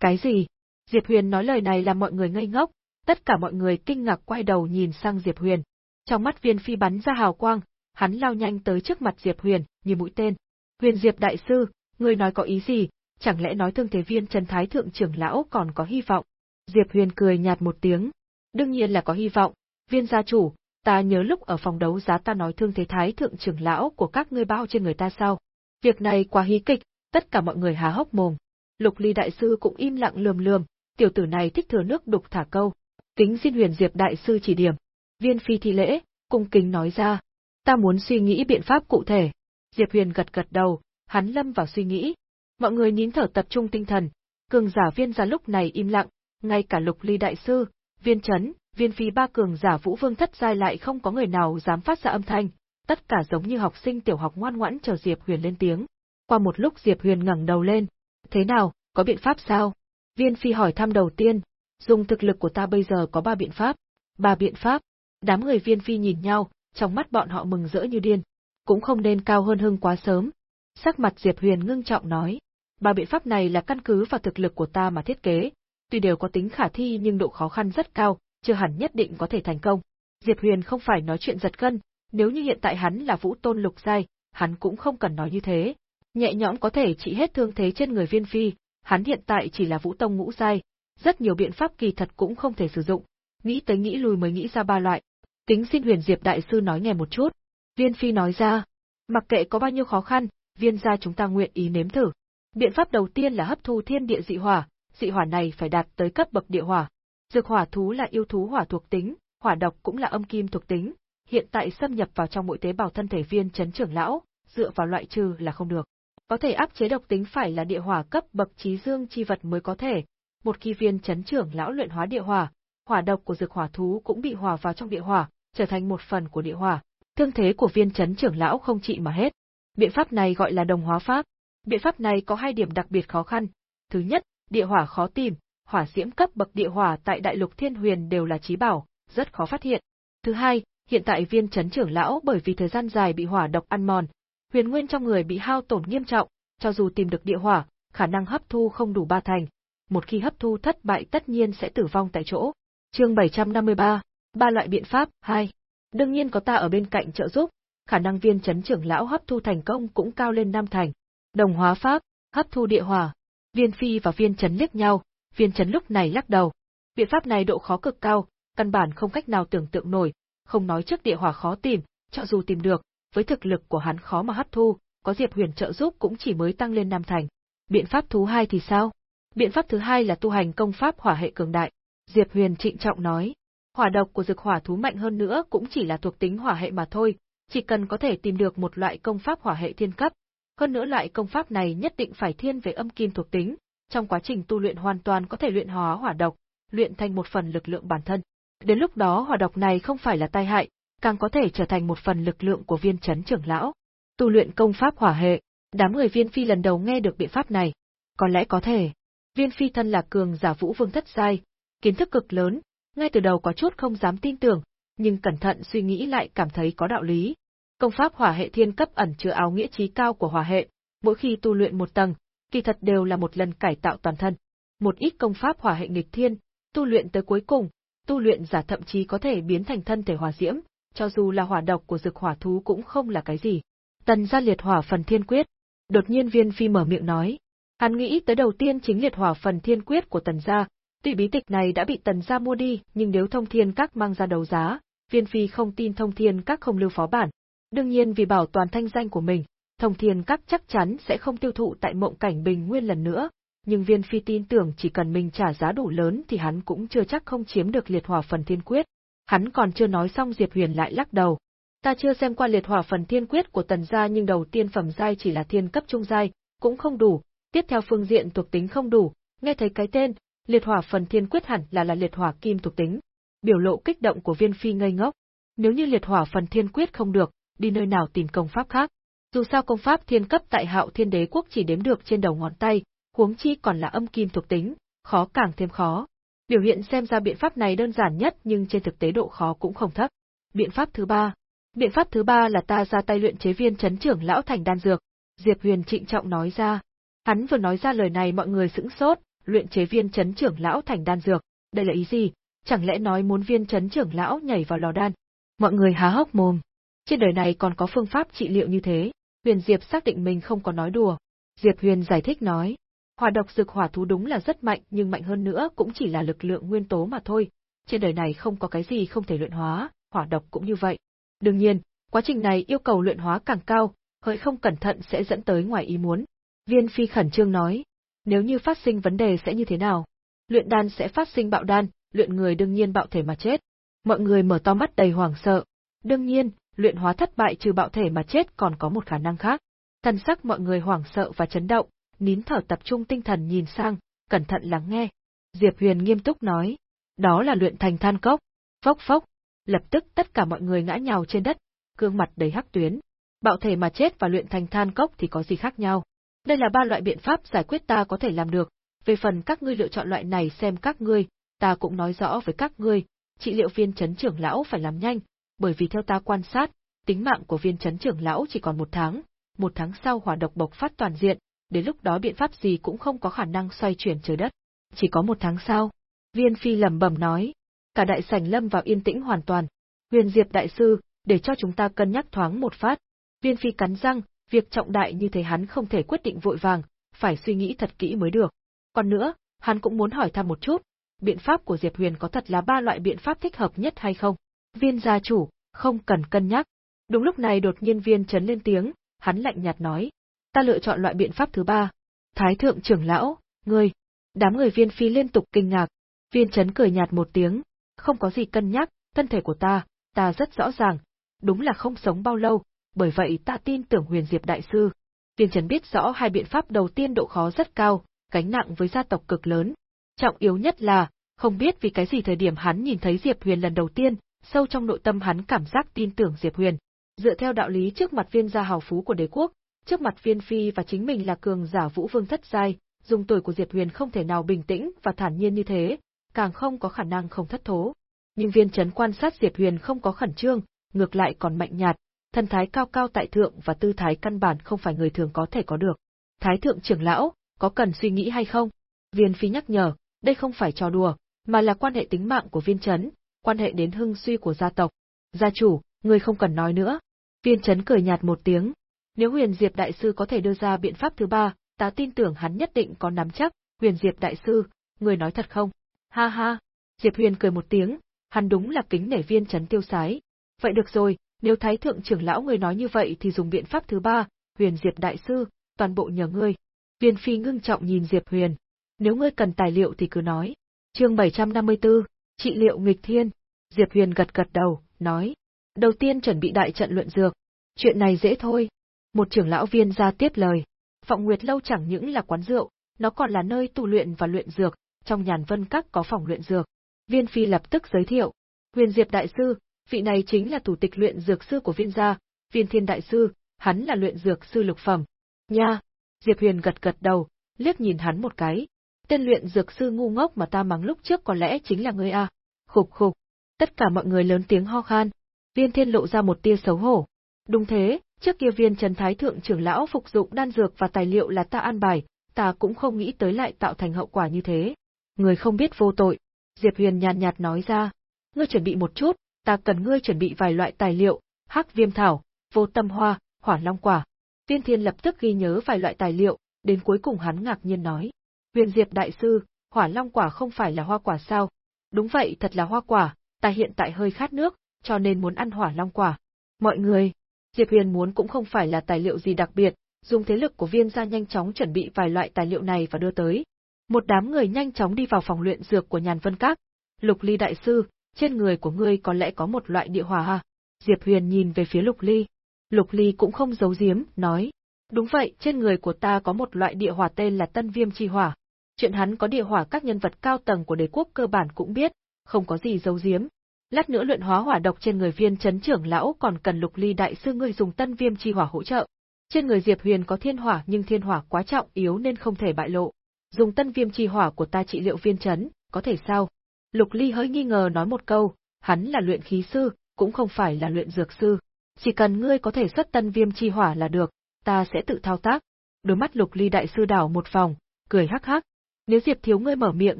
[SPEAKER 1] Cái gì? Diệp Huyền nói lời này làm mọi người ngây ngốc, tất cả mọi người kinh ngạc quay đầu nhìn sang Diệp Huyền. Trong mắt viên phi bắn ra hào quang, hắn lao nhanh tới trước mặt Diệp Huyền, như mũi tên. Huyền Diệp đại sư, ngươi nói có ý gì, chẳng lẽ nói thương thế viên Trần Thái Thượng trưởng lão còn có hy vọng? Diệp Huyền cười nhạt một tiếng. Đương nhiên là có hy vọng, viên gia chủ, ta nhớ lúc ở phòng đấu giá ta nói thương thế Thái Thượng trưởng lão của các ngươi bao trên người ta sao? Việc này quá hí kịch, tất cả mọi người há hốc mồm. Lục Ly đại sư cũng im lặng lườm lườm, tiểu tử này thích thừa nước đục thả câu. Kính xin huyền Diệp đại sư chỉ điểm. Viên phi thi lễ, cung kính nói ra. Ta muốn suy nghĩ biện pháp cụ thể. Diệp huyền gật gật đầu, hắn lâm vào suy nghĩ, Mọi người nín thở tập trung tinh thần, cường giả viên gia lúc này im lặng, ngay cả lục ly đại sư, viên chấn, viên phi ba cường giả vũ vương thất giai lại không có người nào dám phát ra âm thanh, tất cả giống như học sinh tiểu học ngoan ngoãn chờ Diệp Huyền lên tiếng. Qua một lúc Diệp Huyền ngẩng đầu lên, thế nào, có biện pháp sao? Viên phi hỏi thăm đầu tiên, dùng thực lực của ta bây giờ có ba biện pháp. Ba biện pháp. Đám người viên phi nhìn nhau, trong mắt bọn họ mừng rỡ như điên. Cũng không nên cao hơn hưng quá sớm. Sắc mặt Diệp Huyền ngưng trọng nói, Ba biện pháp này là căn cứ vào thực lực của ta mà thiết kế, tuy đều có tính khả thi nhưng độ khó khăn rất cao, chưa hẳn nhất định có thể thành công. Diệp Huyền không phải nói chuyện giật gân, nếu như hiện tại hắn là Vũ Tôn lục giai, hắn cũng không cần nói như thế. Nhẹ nhõm có thể trị hết thương thế trên người Viên Phi, hắn hiện tại chỉ là Vũ Tông ngũ giai, rất nhiều biện pháp kỳ thật cũng không thể sử dụng, nghĩ tới nghĩ lui mới nghĩ ra ba loại. Kính xin Huyền Diệp đại sư nói nghe một chút. Viên Phi nói ra, mặc kệ có bao nhiêu khó khăn, viên gia chúng ta nguyện ý nếm thử. Biện pháp đầu tiên là hấp thu thiên địa dị hỏa, dị hỏa này phải đạt tới cấp bậc địa hỏa. Dược hỏa thú là yêu thú hỏa thuộc tính, hỏa độc cũng là âm kim thuộc tính, hiện tại xâm nhập vào trong mỗi tế bào thân thể viên chấn trưởng lão, dựa vào loại trừ là không được. Có thể áp chế độc tính phải là địa hỏa cấp bậc trí dương chi vật mới có thể. Một khi viên chấn trưởng lão luyện hóa địa hỏa, hỏa độc của dược hỏa thú cũng bị hòa vào trong địa hỏa, trở thành một phần của địa hỏa. Thương thế của viên chấn trưởng lão không trị mà hết. Biện pháp này gọi là đồng hóa pháp. Biện pháp này có hai điểm đặc biệt khó khăn. Thứ nhất, địa hỏa khó tìm, hỏa diễm cấp bậc địa hỏa tại đại lục thiên huyền đều là trí bảo, rất khó phát hiện. Thứ hai, hiện tại viên chấn trưởng lão bởi vì thời gian dài bị hỏa độc ăn mòn, huyền nguyên trong người bị hao tổn nghiêm trọng, cho dù tìm được địa hỏa, khả năng hấp thu không đủ ba thành. Một khi hấp thu thất bại tất nhiên sẽ tử vong tại chỗ. Chương 753, ba loại biện pháp, 2. Đương nhiên có ta ở bên cạnh trợ giúp, khả năng viên chấn trưởng lão hấp thu thành công cũng cao lên năm thành. Đồng hóa pháp, hấp thu địa hỏa. Viên phi và viên chấn liếc nhau, viên chấn lúc này lắc đầu. Biện pháp này độ khó cực cao, căn bản không cách nào tưởng tượng nổi, không nói trước địa hỏa khó tìm, cho dù tìm được, với thực lực của hắn khó mà hấp thu, có Diệp Huyền trợ giúp cũng chỉ mới tăng lên năm thành. Biện pháp thứ hai thì sao? Biện pháp thứ hai là tu hành công pháp hỏa hệ cường đại. Diệp Huyền trịnh trọng nói, hỏa độc của dược hỏa thú mạnh hơn nữa cũng chỉ là thuộc tính hỏa hệ mà thôi, chỉ cần có thể tìm được một loại công pháp hỏa hệ thiên cấp. Hơn nữa loại công pháp này nhất định phải thiên về âm kim thuộc tính, trong quá trình tu luyện hoàn toàn có thể luyện hóa hỏa độc, luyện thành một phần lực lượng bản thân. Đến lúc đó hỏa độc này không phải là tai hại, càng có thể trở thành một phần lực lượng của viên chấn trưởng lão. Tu luyện công pháp hỏa hệ, đám người viên phi lần đầu nghe được biện pháp này. Có lẽ có thể. Viên phi thân là cường giả vũ vương thất giai, kiến thức cực lớn, ngay từ đầu có chút không dám tin tưởng, nhưng cẩn thận suy nghĩ lại cảm thấy có đạo lý. Công pháp hỏa hệ thiên cấp ẩn chứa áo nghĩa trí cao của hỏa hệ, mỗi khi tu luyện một tầng, kỳ thật đều là một lần cải tạo toàn thân. Một ít công pháp hỏa hệ nghịch thiên, tu luyện tới cuối cùng, tu luyện giả thậm chí có thể biến thành thân thể hỏa diễm, cho dù là hỏa độc của dược hỏa thú cũng không là cái gì. Tần gia liệt hỏa phần thiên quyết. Đột nhiên viên phi mở miệng nói. Hắn nghĩ tới đầu tiên chính liệt hỏa phần thiên quyết của tần gia, tuy bí tịch này đã bị tần gia mua đi, nhưng nếu thông thiên các mang ra đấu giá, viên phi không tin thông thiên các không lưu phó bản. Đương nhiên vì bảo toàn thanh danh của mình, thông thiên các chắc chắn sẽ không tiêu thụ tại mộng cảnh bình nguyên lần nữa, nhưng viên phi tin tưởng chỉ cần mình trả giá đủ lớn thì hắn cũng chưa chắc không chiếm được liệt hỏa phần thiên quyết. Hắn còn chưa nói xong Diệp Huyền lại lắc đầu. Ta chưa xem qua liệt hỏa phần thiên quyết của tần gia nhưng đầu tiên phẩm giai chỉ là thiên cấp trung giai, cũng không đủ, tiếp theo phương diện thuộc tính không đủ, nghe thấy cái tên, liệt hỏa phần thiên quyết hẳn là là liệt hỏa kim thuộc tính. Biểu lộ kích động của viên phi ngây ngốc. Nếu như liệt hỏa phần thiên quyết không được, đi nơi nào tìm công pháp khác. Dù sao công pháp thiên cấp tại hạo thiên đế quốc chỉ đếm được trên đầu ngón tay, huống chi còn là âm kim thuộc tính, khó càng thêm khó. Biểu hiện xem ra biện pháp này đơn giản nhất nhưng trên thực tế độ khó cũng không thấp. Biện pháp thứ ba. Biện pháp thứ ba là ta ra tay luyện chế viên chấn trưởng lão thành đan dược. Diệp Huyền trịnh trọng nói ra. Hắn vừa nói ra lời này mọi người sững sốt, luyện chế viên chấn trưởng lão thành đan dược. Đây là ý gì? Chẳng lẽ nói muốn viên chấn trưởng lão nhảy vào lò đan? Mọi người há hốc mồm. Trên đời này còn có phương pháp trị liệu như thế. Huyền Diệp xác định mình không có nói đùa. Diệp Huyền giải thích nói. Hỏa độc dược hỏa thú đúng là rất mạnh nhưng mạnh hơn nữa cũng chỉ là lực lượng nguyên tố mà thôi. Trên đời này không có cái gì không thể luyện hóa, hỏa độc cũng như vậy. Đương nhiên, quá trình này yêu cầu luyện hóa càng cao, hỡi không cẩn thận sẽ dẫn tới ngoài ý muốn. Viên Phi khẩn trương nói, nếu như phát sinh vấn đề sẽ như thế nào? Luyện đan sẽ phát sinh bạo đan, luyện người đương nhiên bạo thể mà chết. Mọi người mở to mắt đầy hoảng sợ. Đương nhiên, luyện hóa thất bại trừ bạo thể mà chết còn có một khả năng khác. Thần sắc mọi người hoảng sợ và chấn động, nín thở tập trung tinh thần nhìn sang, cẩn thận lắng nghe. Diệp Huyền nghiêm túc nói, đó là luyện thành than cốc. Phốc phốc, lập tức tất cả mọi người ngã nhào trên đất, gương mặt đầy hắc tuyến. Bạo thể mà chết và luyện thành than cốc thì có gì khác nhau? Đây là ba loại biện pháp giải quyết ta có thể làm được, về phần các ngươi lựa chọn loại này xem các ngươi, ta cũng nói rõ với các ngươi, trị liệu viên chấn trưởng lão phải làm nhanh, bởi vì theo ta quan sát, tính mạng của viên chấn trưởng lão chỉ còn một tháng, một tháng sau hỏa độc bộc phát toàn diện, đến lúc đó biện pháp gì cũng không có khả năng xoay chuyển trời đất. Chỉ có một tháng sau, viên phi lẩm bẩm nói, cả đại sảnh lâm vào yên tĩnh hoàn toàn. Huyền Diệp đại sư, để cho chúng ta cân nhắc thoáng một phát. Viên phi cắn răng, việc trọng đại như thế hắn không thể quyết định vội vàng, phải suy nghĩ thật kỹ mới được. Còn nữa, hắn cũng muốn hỏi thăm một chút, biện pháp của Diệp Huyền có thật là ba loại biện pháp thích hợp nhất hay không? Viên gia chủ, không cần cân nhắc. Đúng lúc này đột nhiên viên chấn lên tiếng, hắn lạnh nhạt nói, ta lựa chọn loại biện pháp thứ ba. Thái thượng trưởng lão, ngươi. Đám người viên phi liên tục kinh ngạc. Viên chấn cười nhạt một tiếng, không có gì cân nhắc, thân thể của ta, ta rất rõ ràng, đúng là không sống bao lâu, bởi vậy ta tin tưởng huyền diệp đại sư. Viên chấn biết rõ hai biện pháp đầu tiên độ khó rất cao, gánh nặng với gia tộc cực lớn. Trọng yếu nhất là, không biết vì cái gì thời điểm hắn nhìn thấy Diệp Huyền lần đầu tiên, sâu trong nội tâm hắn cảm giác tin tưởng Diệp Huyền. Dựa theo đạo lý trước mặt viên gia hào phú của đế quốc, trước mặt viên phi và chính mình là cường giả vũ vương thất giai, dùng tuổi của Diệp Huyền không thể nào bình tĩnh và thản nhiên như thế, càng không có khả năng không thất thố. Nhưng viên chấn quan sát Diệp Huyền không có khẩn trương, ngược lại còn mạnh nhạt, thân thái cao cao tại thượng và tư thái căn bản không phải người thường có thể có được. Thái thượng trưởng lão, có cần suy nghĩ hay không? Viên phi nhắc nhở, đây không phải trò đùa, mà là quan hệ tính mạng của viên chấn, quan hệ đến hưng suy của gia tộc. Gia chủ, người không cần nói nữa. Viên chấn cười nhạt một tiếng. Nếu huyền diệp đại sư có thể đưa ra biện pháp thứ ba, ta tin tưởng hắn nhất định có nắm chắc, huyền diệp đại sư, người nói thật không? Ha ha, Diệp Huyền cười một tiếng, hắn đúng là kính nể viên chấn tiêu sái. Vậy được rồi, nếu thái thượng trưởng lão người nói như vậy thì dùng biện pháp thứ ba, huyền diệp đại sư, toàn bộ nhờ ngươi. Viên phi ngưng trọng nhìn Diệp Huyền. Nếu ngươi cần tài liệu thì cứ nói. Chương 754, trị liệu nghịch thiên. Diệp Huyền gật gật đầu, nói. Đầu tiên chuẩn bị đại trận luyện dược. Chuyện này dễ thôi. Một trưởng lão viên ra tiếp lời. Vọng Nguyệt Lâu chẳng những là quán rượu, nó còn là nơi tu luyện và luyện dược, trong nhàn vân các có phòng luyện dược. Viên Phi lập tức giới thiệu. Huyền Diệp Đại Sư, vị này chính là thủ tịch luyện dược sư của viên gia, viên thiên đại sư, hắn là luyện dược sư lục phẩm. Nha! Diệp Huyền gật gật đầu, liếc nhìn hắn một cái. Tên luyện dược sư ngu ngốc mà ta mắng lúc trước có lẽ chính là ngươi a. Khục khục. Tất cả mọi người lớn tiếng ho khan. Viên thiên lộ ra một tia xấu hổ. Đúng thế, trước kia viên Trần Thái Thượng trưởng lão phục dụng đan dược và tài liệu là ta an bài, ta cũng không nghĩ tới lại tạo thành hậu quả như thế. Người không biết vô tội. Diệp Huyền nhàn nhạt nói ra. Ngươi chuẩn bị một chút, ta cần ngươi chuẩn bị vài loại tài liệu, hắc viêm thảo, vô tâm hoa, hỏa long quả. tiên Thiên lập tức ghi nhớ vài loại tài liệu, đến cuối cùng hắn ngạc nhiên nói. Huyền Diệp Đại Sư, hỏa long quả không phải là hoa quả sao? Đúng vậy thật là hoa quả, ta hiện tại hơi khát nước, cho nên muốn ăn hỏa long quả. Mọi người, Diệp Huyền muốn cũng không phải là tài liệu gì đặc biệt, dùng thế lực của viên gia nhanh chóng chuẩn bị vài loại tài liệu này và đưa tới. Một đám người nhanh chóng đi vào phòng luyện dược của Nhàn Vân Các. Lục Ly đại sư, trên người của ngươi có lẽ có một loại địa hỏa ha. Diệp Huyền nhìn về phía Lục Ly. Lục Ly cũng không giấu giếm, nói. Đúng vậy, trên người của ta có một loại địa hỏa tên là Tân Viêm Chi Hỏa. Chuyện hắn có địa hỏa các nhân vật cao tầng của đế quốc cơ bản cũng biết, không có gì giấu giếm. Lát nữa luyện hóa hỏa độc trên người viên chấn trưởng lão còn cần Lục Ly đại sư ngươi dùng Tân Viêm Chi Hỏa hỗ trợ. Trên người Diệp Huyền có thiên hỏa nhưng thiên hỏa quá trọng yếu nên không thể bại lộ. Dùng Tân Viêm Chi Hỏa của ta trị liệu viên chấn, có thể sao? Lục Ly hơi nghi ngờ nói một câu, hắn là luyện khí sư, cũng không phải là luyện dược sư. Chỉ cần ngươi có thể xuất tân viêm chi hỏa là được, ta sẽ tự thao tác. Đôi mắt Lục Ly đại sư đảo một vòng, cười hắc hắc. Nếu Diệp thiếu ngươi mở miệng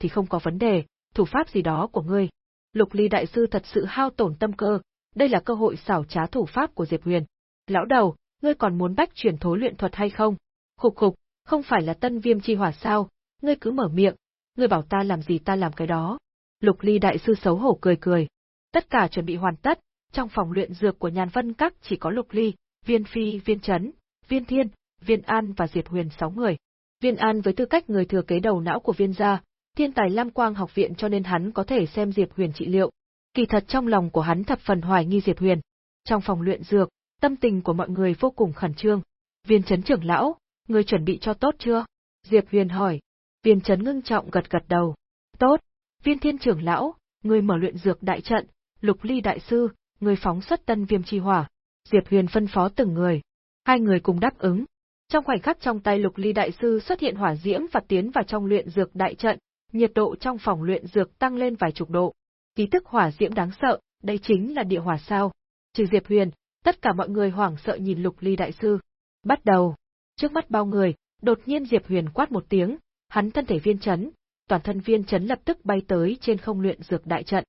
[SPEAKER 1] thì không có vấn đề, thủ pháp gì đó của ngươi. Lục Ly đại sư thật sự hao tổn tâm cơ, đây là cơ hội xảo trá thủ pháp của Diệp Huyền. Lão đầu, ngươi còn muốn bách chuyển thối luyện thuật hay không? Khục khục, không phải là tân viêm chi hỏa sao, ngươi cứ mở miệng, ngươi bảo ta làm gì ta làm cái đó. Lục Ly đại sư xấu hổ cười cười. Tất cả chuẩn bị hoàn tất, trong phòng luyện dược của Nhàn Vân Các chỉ có Lục Ly, Viên Phi, Viên Chấn, Viên Thiên, Viên An và Diệp Huyền sáu người. Viên An với tư cách người thừa kế đầu não của Viên gia, thiên tài Lam Quang học viện cho nên hắn có thể xem Diệp Huyền trị liệu. Kỳ thật trong lòng của hắn thập phần hoài nghi Diệp Huyền. Trong phòng luyện dược, tâm tình của mọi người vô cùng khẩn trương. Viên Chấn trưởng lão, người chuẩn bị cho tốt chưa? Diệp Huyền hỏi. Viên Chấn ngưng trọng gật gật đầu. Tốt. Viên Thiên trưởng lão, người mở luyện dược đại trận, Lục Ly đại sư, người phóng xuất tân viêm chi hỏa. Diệp Huyền phân phó từng người. Hai người cùng đáp ứng. Trong khoảnh khắc trong tay Lục Ly đại sư xuất hiện hỏa diễm và tiến vào trong luyện dược đại trận, nhiệt độ trong phòng luyện dược tăng lên vài chục độ. Ký tức hỏa diễm đáng sợ, đây chính là địa hỏa sao? Trừ Diệp Huyền, tất cả mọi người hoảng sợ nhìn Lục Ly đại sư. Bắt đầu. Trước mắt bao người, đột nhiên Diệp Huyền quát một tiếng, hắn thân thể viên chấn, toàn thân viên chấn lập tức bay tới trên không luyện dược đại trận.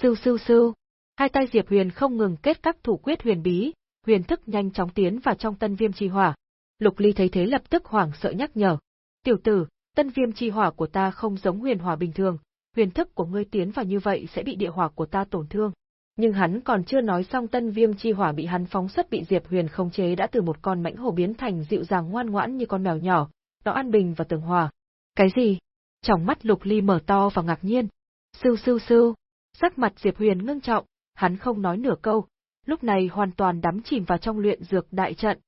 [SPEAKER 1] Sưu sưu sưu. Hai tay Diệp Huyền không ngừng kết các thủ quyết huyền bí, huyền thức nhanh chóng tiến vào trong tân viêm chi hỏa. Lục Ly thấy thế lập tức hoảng sợ nhắc nhở. Tiểu tử, tân viêm chi hỏa của ta không giống huyền hỏa bình thường, huyền thức của ngươi tiến vào như vậy sẽ bị địa hỏa của ta tổn thương. Nhưng hắn còn chưa nói xong tân viêm chi hỏa bị hắn phóng xuất bị Diệp Huyền không chế đã từ một con mãnh hổ biến thành dịu dàng ngoan ngoãn như con mèo nhỏ, nó An Bình và Tường Hòa. Cái gì? Trong mắt Lục Ly mở to và ngạc nhiên. Sưu sưu sưu. Sắc mặt Diệp Huyền ngưng trọng, hắn không nói nửa câu, lúc này hoàn toàn đắm chìm vào trong luyện dược đại trận.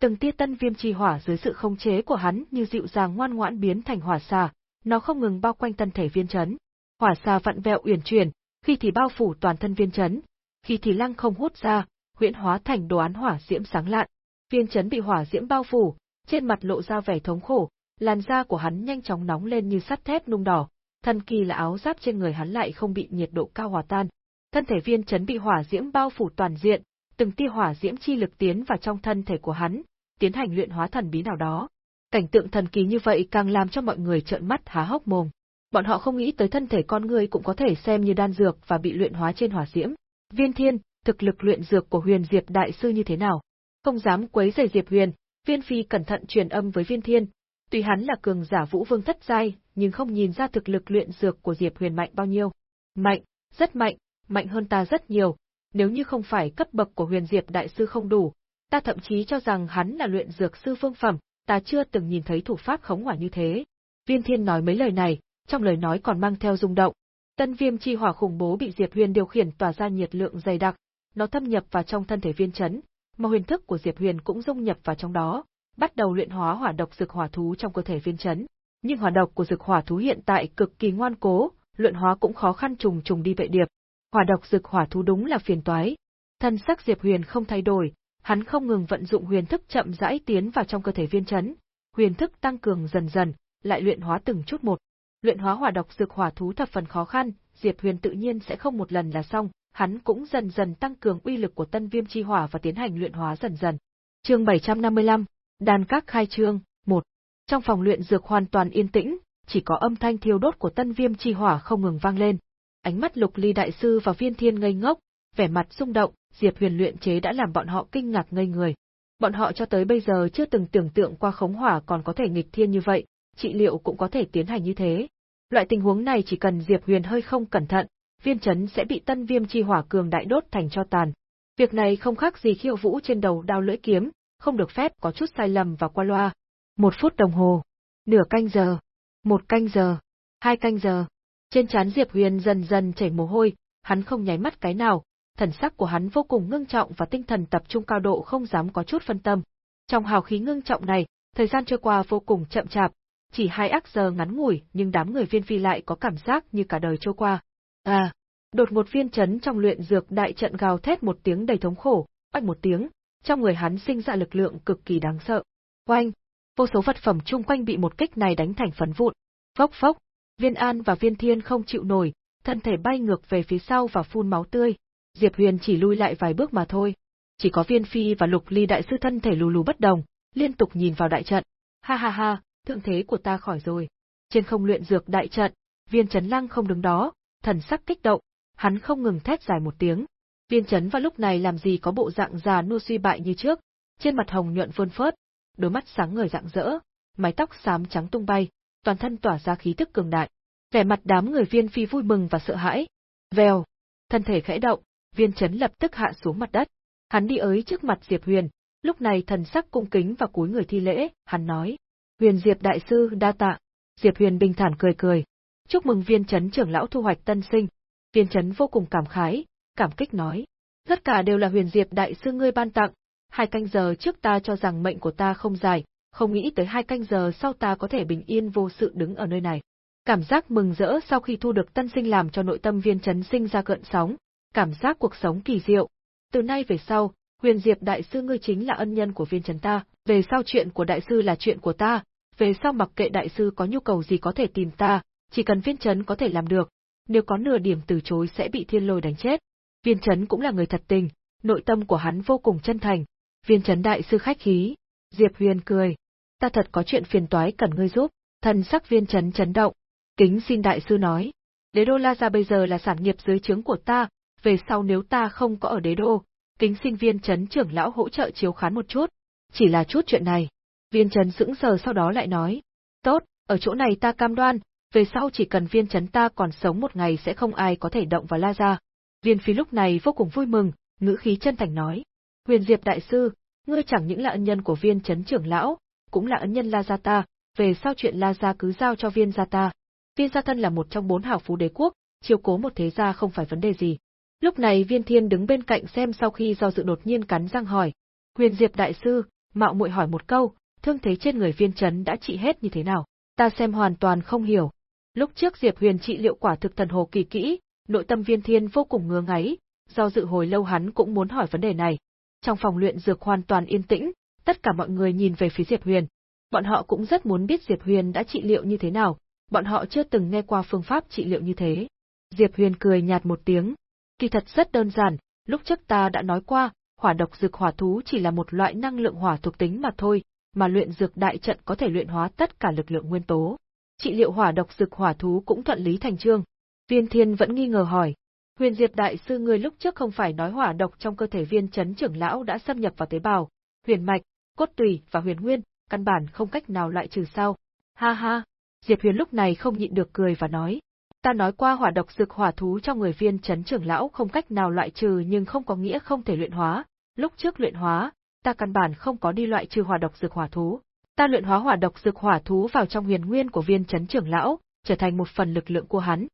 [SPEAKER 1] Từng tia tân viêm chi hỏa dưới sự không chế của hắn như dịu dàng ngoan ngoãn biến thành hỏa xà, nó không ngừng bao quanh thân thể viên chấn. Hỏa xà vặn vẹo uyển chuyển, khi thì bao phủ toàn thân viên chấn, khi thì lăng không hút ra, huyễn hóa thành đồ án hỏa diễm sáng lạn. Viên chấn bị hỏa diễm bao phủ, trên mặt lộ ra vẻ thống khổ, làn da của hắn nhanh chóng nóng lên như sắt thép nung đỏ, thần kỳ là áo giáp trên người hắn lại không bị nhiệt độ cao hòa tan. Thân thể viên chấn bị hỏa diễm bao phủ toàn diện, từng tia hỏa diễm chi lực tiến vào trong thân thể của hắn, tiến hành luyện hóa thần bí nào đó. Cảnh tượng thần kỳ như vậy càng làm cho mọi người trợn mắt há hốc mồm. Bọn họ không nghĩ tới thân thể con người cũng có thể xem như đan dược và bị luyện hóa trên hỏa diễm. Viên Thiên, thực lực luyện dược của Huyền Diệp đại sư như thế nào? Không dám quấy rầy Diệp Huyền, Viên Phi cẩn thận truyền âm với Viên Thiên. Tuy hắn là cường giả Vũ Vương thất giai, nhưng không nhìn ra thực lực luyện dược của Diệp Huyền mạnh bao nhiêu. Mạnh, rất mạnh, mạnh hơn ta rất nhiều. Nếu như không phải cấp bậc của Huyền Diệp đại sư không đủ, ta thậm chí cho rằng hắn là luyện dược sư phương phẩm, ta chưa từng nhìn thấy thủ pháp khống hỏa như thế. Viên Thiên nói mấy lời này, trong lời nói còn mang theo rung động. Tân viêm chi hỏa khủng bố bị Diệp Huyền điều khiển tỏa ra nhiệt lượng dày đặc, nó thâm nhập vào trong thân thể viên chấn, mà huyền thức của Diệp Huyền cũng dung nhập vào trong đó, bắt đầu luyện hóa hỏa độc dược hỏa thú trong cơ thể viên chấn. Nhưng hỏa độc của dược hỏa thú hiện tại cực kỳ ngoan cố, luyện hóa cũng khó khăn trùng trùng đi vệ điệp. Hỏa độc dược hỏa thú đúng là phiền toái. Thân sắc Diệp Huyền không thay đổi, hắn không ngừng vận dụng huyền thức chậm rãi tiến vào trong cơ thể viên chấn, huyền thức tăng cường dần dần, lại luyện hóa từng chút một. Luyện hóa hỏa độc dược hỏa thú thập phần khó khăn, Diệp Huyền tự nhiên sẽ không một lần là xong, hắn cũng dần dần tăng cường uy lực của Tân Viêm chi hỏa và tiến hành luyện hóa dần dần. Chương 755, Đan các khai trương, 1. Trong phòng luyện dược hoàn toàn yên tĩnh, chỉ có âm thanh thiêu đốt của Tân Viêm chi hỏa không ngừng vang lên. Ánh mắt Lục Ly đại sư và Viên Thiên ngây ngốc, vẻ mặt rung động, Diệp Huyền luyện chế đã làm bọn họ kinh ngạc ngây người. Bọn họ cho tới bây giờ chưa từng tưởng tượng qua khống hỏa còn có thể nghịch thiên như vậy, trị liệu cũng có thể tiến hành như thế. Loại tình huống này chỉ cần Diệp Huyền hơi không cẩn thận, viên chấn sẽ bị tân viêm chi hỏa cường đại đốt thành cho tàn. Việc này không khác gì khiêu vũ trên đầu đao lưỡi kiếm, không được phép có chút sai lầm và qua loa. Một phút đồng hồ, nửa canh giờ, một canh giờ, hai canh giờ. Trên trán Diệp Huyền dần dần chảy mồ hôi, hắn không nháy mắt cái nào, thần sắc của hắn vô cùng ngưng trọng và tinh thần tập trung cao độ không dám có chút phân tâm. Trong hào khí ngưng trọng này, thời gian trôi qua vô cùng chậm chạp, chỉ hai ác giờ ngắn ngủi nhưng đám người viên phi lại có cảm giác như cả đời trôi qua. À, đột một viên chấn trong luyện dược đại trận gào thét một tiếng đầy thống khổ, oanh một tiếng, trong người hắn sinh ra lực lượng cực kỳ đáng sợ. Oanh, vô số vật phẩm chung quanh bị một kích này đánh thành phấn vụn. Phốc phốc, viên an và viên thiên không chịu nổi, thân thể bay ngược về phía sau và phun máu tươi. Diệp Huyền chỉ lui lại vài bước mà thôi. Chỉ có viên phi và lục ly đại sư thân thể lù lù bất đồng, liên tục nhìn vào đại trận. Ha ha ha, thượng thế của ta khỏi rồi. Trên không luyện dược đại trận, viên chấn lăng không đứng đó, thần sắc kích động, hắn không ngừng thét dài một tiếng. Viên chấn vào lúc này làm gì có bộ dạng già nua suy bại như trước, trên mặt hồng nhuận vươn phớt, đôi mắt sáng ngời rạng rỡ, mái tóc xám trắng tung bay, toàn thân tỏa ra khí tức cường đại. Vẻ mặt đám người viên phi vui mừng và sợ hãi. Vèo, thân thể khẽ động, viên chấn lập tức hạ xuống mặt đất. Hắn đi ới trước mặt Diệp Huyền, lúc này thần sắc cung kính và cúi người thi lễ, hắn nói. Huyền Diệp đại sư đa tạ. Diệp Huyền bình thản cười cười. Chúc mừng viên chấn trưởng lão thu hoạch tân sinh. Viên chấn vô cùng cảm khái, cảm kích nói. Tất cả đều là huyền diệp đại sư ngươi ban tặng. Hai canh giờ trước ta cho rằng mệnh của ta không dài, không nghĩ tới hai canh giờ sau ta có thể bình yên vô sự đứng ở nơi này. Cảm giác mừng rỡ sau khi thu được tân sinh làm cho nội tâm viên chấn sinh ra gợn sóng, cảm giác cuộc sống kỳ diệu. Từ nay về sau, huyền diệp đại sư ngươi chính là ân nhân của viên chấn ta, về sau chuyện của đại sư là chuyện của ta, về sau mặc kệ đại sư có nhu cầu gì có thể tìm ta, chỉ cần viên chấn có thể làm được, nếu có nửa điểm từ chối sẽ bị thiên lôi đánh chết. Viên chấn cũng là người thật tình, nội tâm của hắn vô cùng chân thành. Viên chấn đại sư khách khí. Diệp Huyền cười. Ta thật có chuyện phiền toái cần ngươi giúp. Thần sắc viên chấn chấn động. Kính xin đại sư nói. Đế đô La Gia bây giờ là sản nghiệp dưới trướng của ta, về sau nếu ta không có ở đế đô, kính xin viên chấn trưởng lão hỗ trợ chiếu khán một chút. Chỉ là chút chuyện này. Viên chấn sững sờ sau đó lại nói. Tốt, ở chỗ này ta cam đoan, về sau chỉ cần viên chấn ta còn sống một ngày sẽ không ai có thể động vào La Gia. Viên phi lúc này vô cùng vui mừng, ngữ khí chân thành nói. Huyền Diệp đại sư, ngươi chẳng những là ân nhân của viên chấn trưởng lão, cũng là ân nhân La Gia ta, về sau chuyện La gia cứ giao cho viên gia ta. Viên gia thân là một trong bốn hảo phú đế quốc, chiếu cố một thế gia không phải vấn đề gì. Lúc này viên thiên đứng bên cạnh xem sau khi do dự đột nhiên cắn răng hỏi. Huyền Diệp đại sư, mạo muội hỏi một câu, thương thế trên người viên chấn đã trị hết như thế nào? Ta xem hoàn toàn không hiểu. Lúc trước Diệp Huyền trị liệu quả thực thần hồ kỳ kỹ, nội tâm viên thiên vô cùng ngứa ngáy, do dự hồi lâu hắn cũng muốn hỏi vấn đề này. Trong phòng luyện dược hoàn toàn yên tĩnh, tất cả mọi người nhìn về phía Diệp Huyền. Bọn họ cũng rất muốn biết Diệp Huyền đã trị liệu như thế nào, bọn họ chưa từng nghe qua phương pháp trị liệu như thế. Diệp Huyền cười nhạt một tiếng. Kỳ thật rất đơn giản, lúc trước ta đã nói qua, hỏa độc dược hỏa thú chỉ là một loại năng lượng hỏa thuộc tính mà thôi, mà luyện dược đại trận có thể luyện hóa tất cả lực lượng nguyên tố. Trị liệu hỏa độc dược hỏa thú cũng thuận lý thành trương. Viên Thiên vẫn nghi ngờ hỏi, Huyền Diệp đại sư người lúc trước không phải nói hỏa độc trong cơ thể viên chấn trưởng lão đã xâm nhập vào tế bào, huyền mạch, cốt tùy và huyền nguyên, căn bản không cách nào loại trừ sao? Ha ha, Diệp Huyền lúc này không nhịn được cười và nói, ta nói qua hỏa độc dược hỏa thú trong người viên chấn trưởng lão không cách nào loại trừ nhưng không có nghĩa không thể luyện hóa, lúc trước luyện hóa, ta căn bản không có đi loại trừ hỏa độc dược hỏa thú. Ta luyện hóa hỏa độc dược hỏa thú vào trong huyền nguyên của viên chấn trưởng lão, trở thành một phần lực lượng của hắn.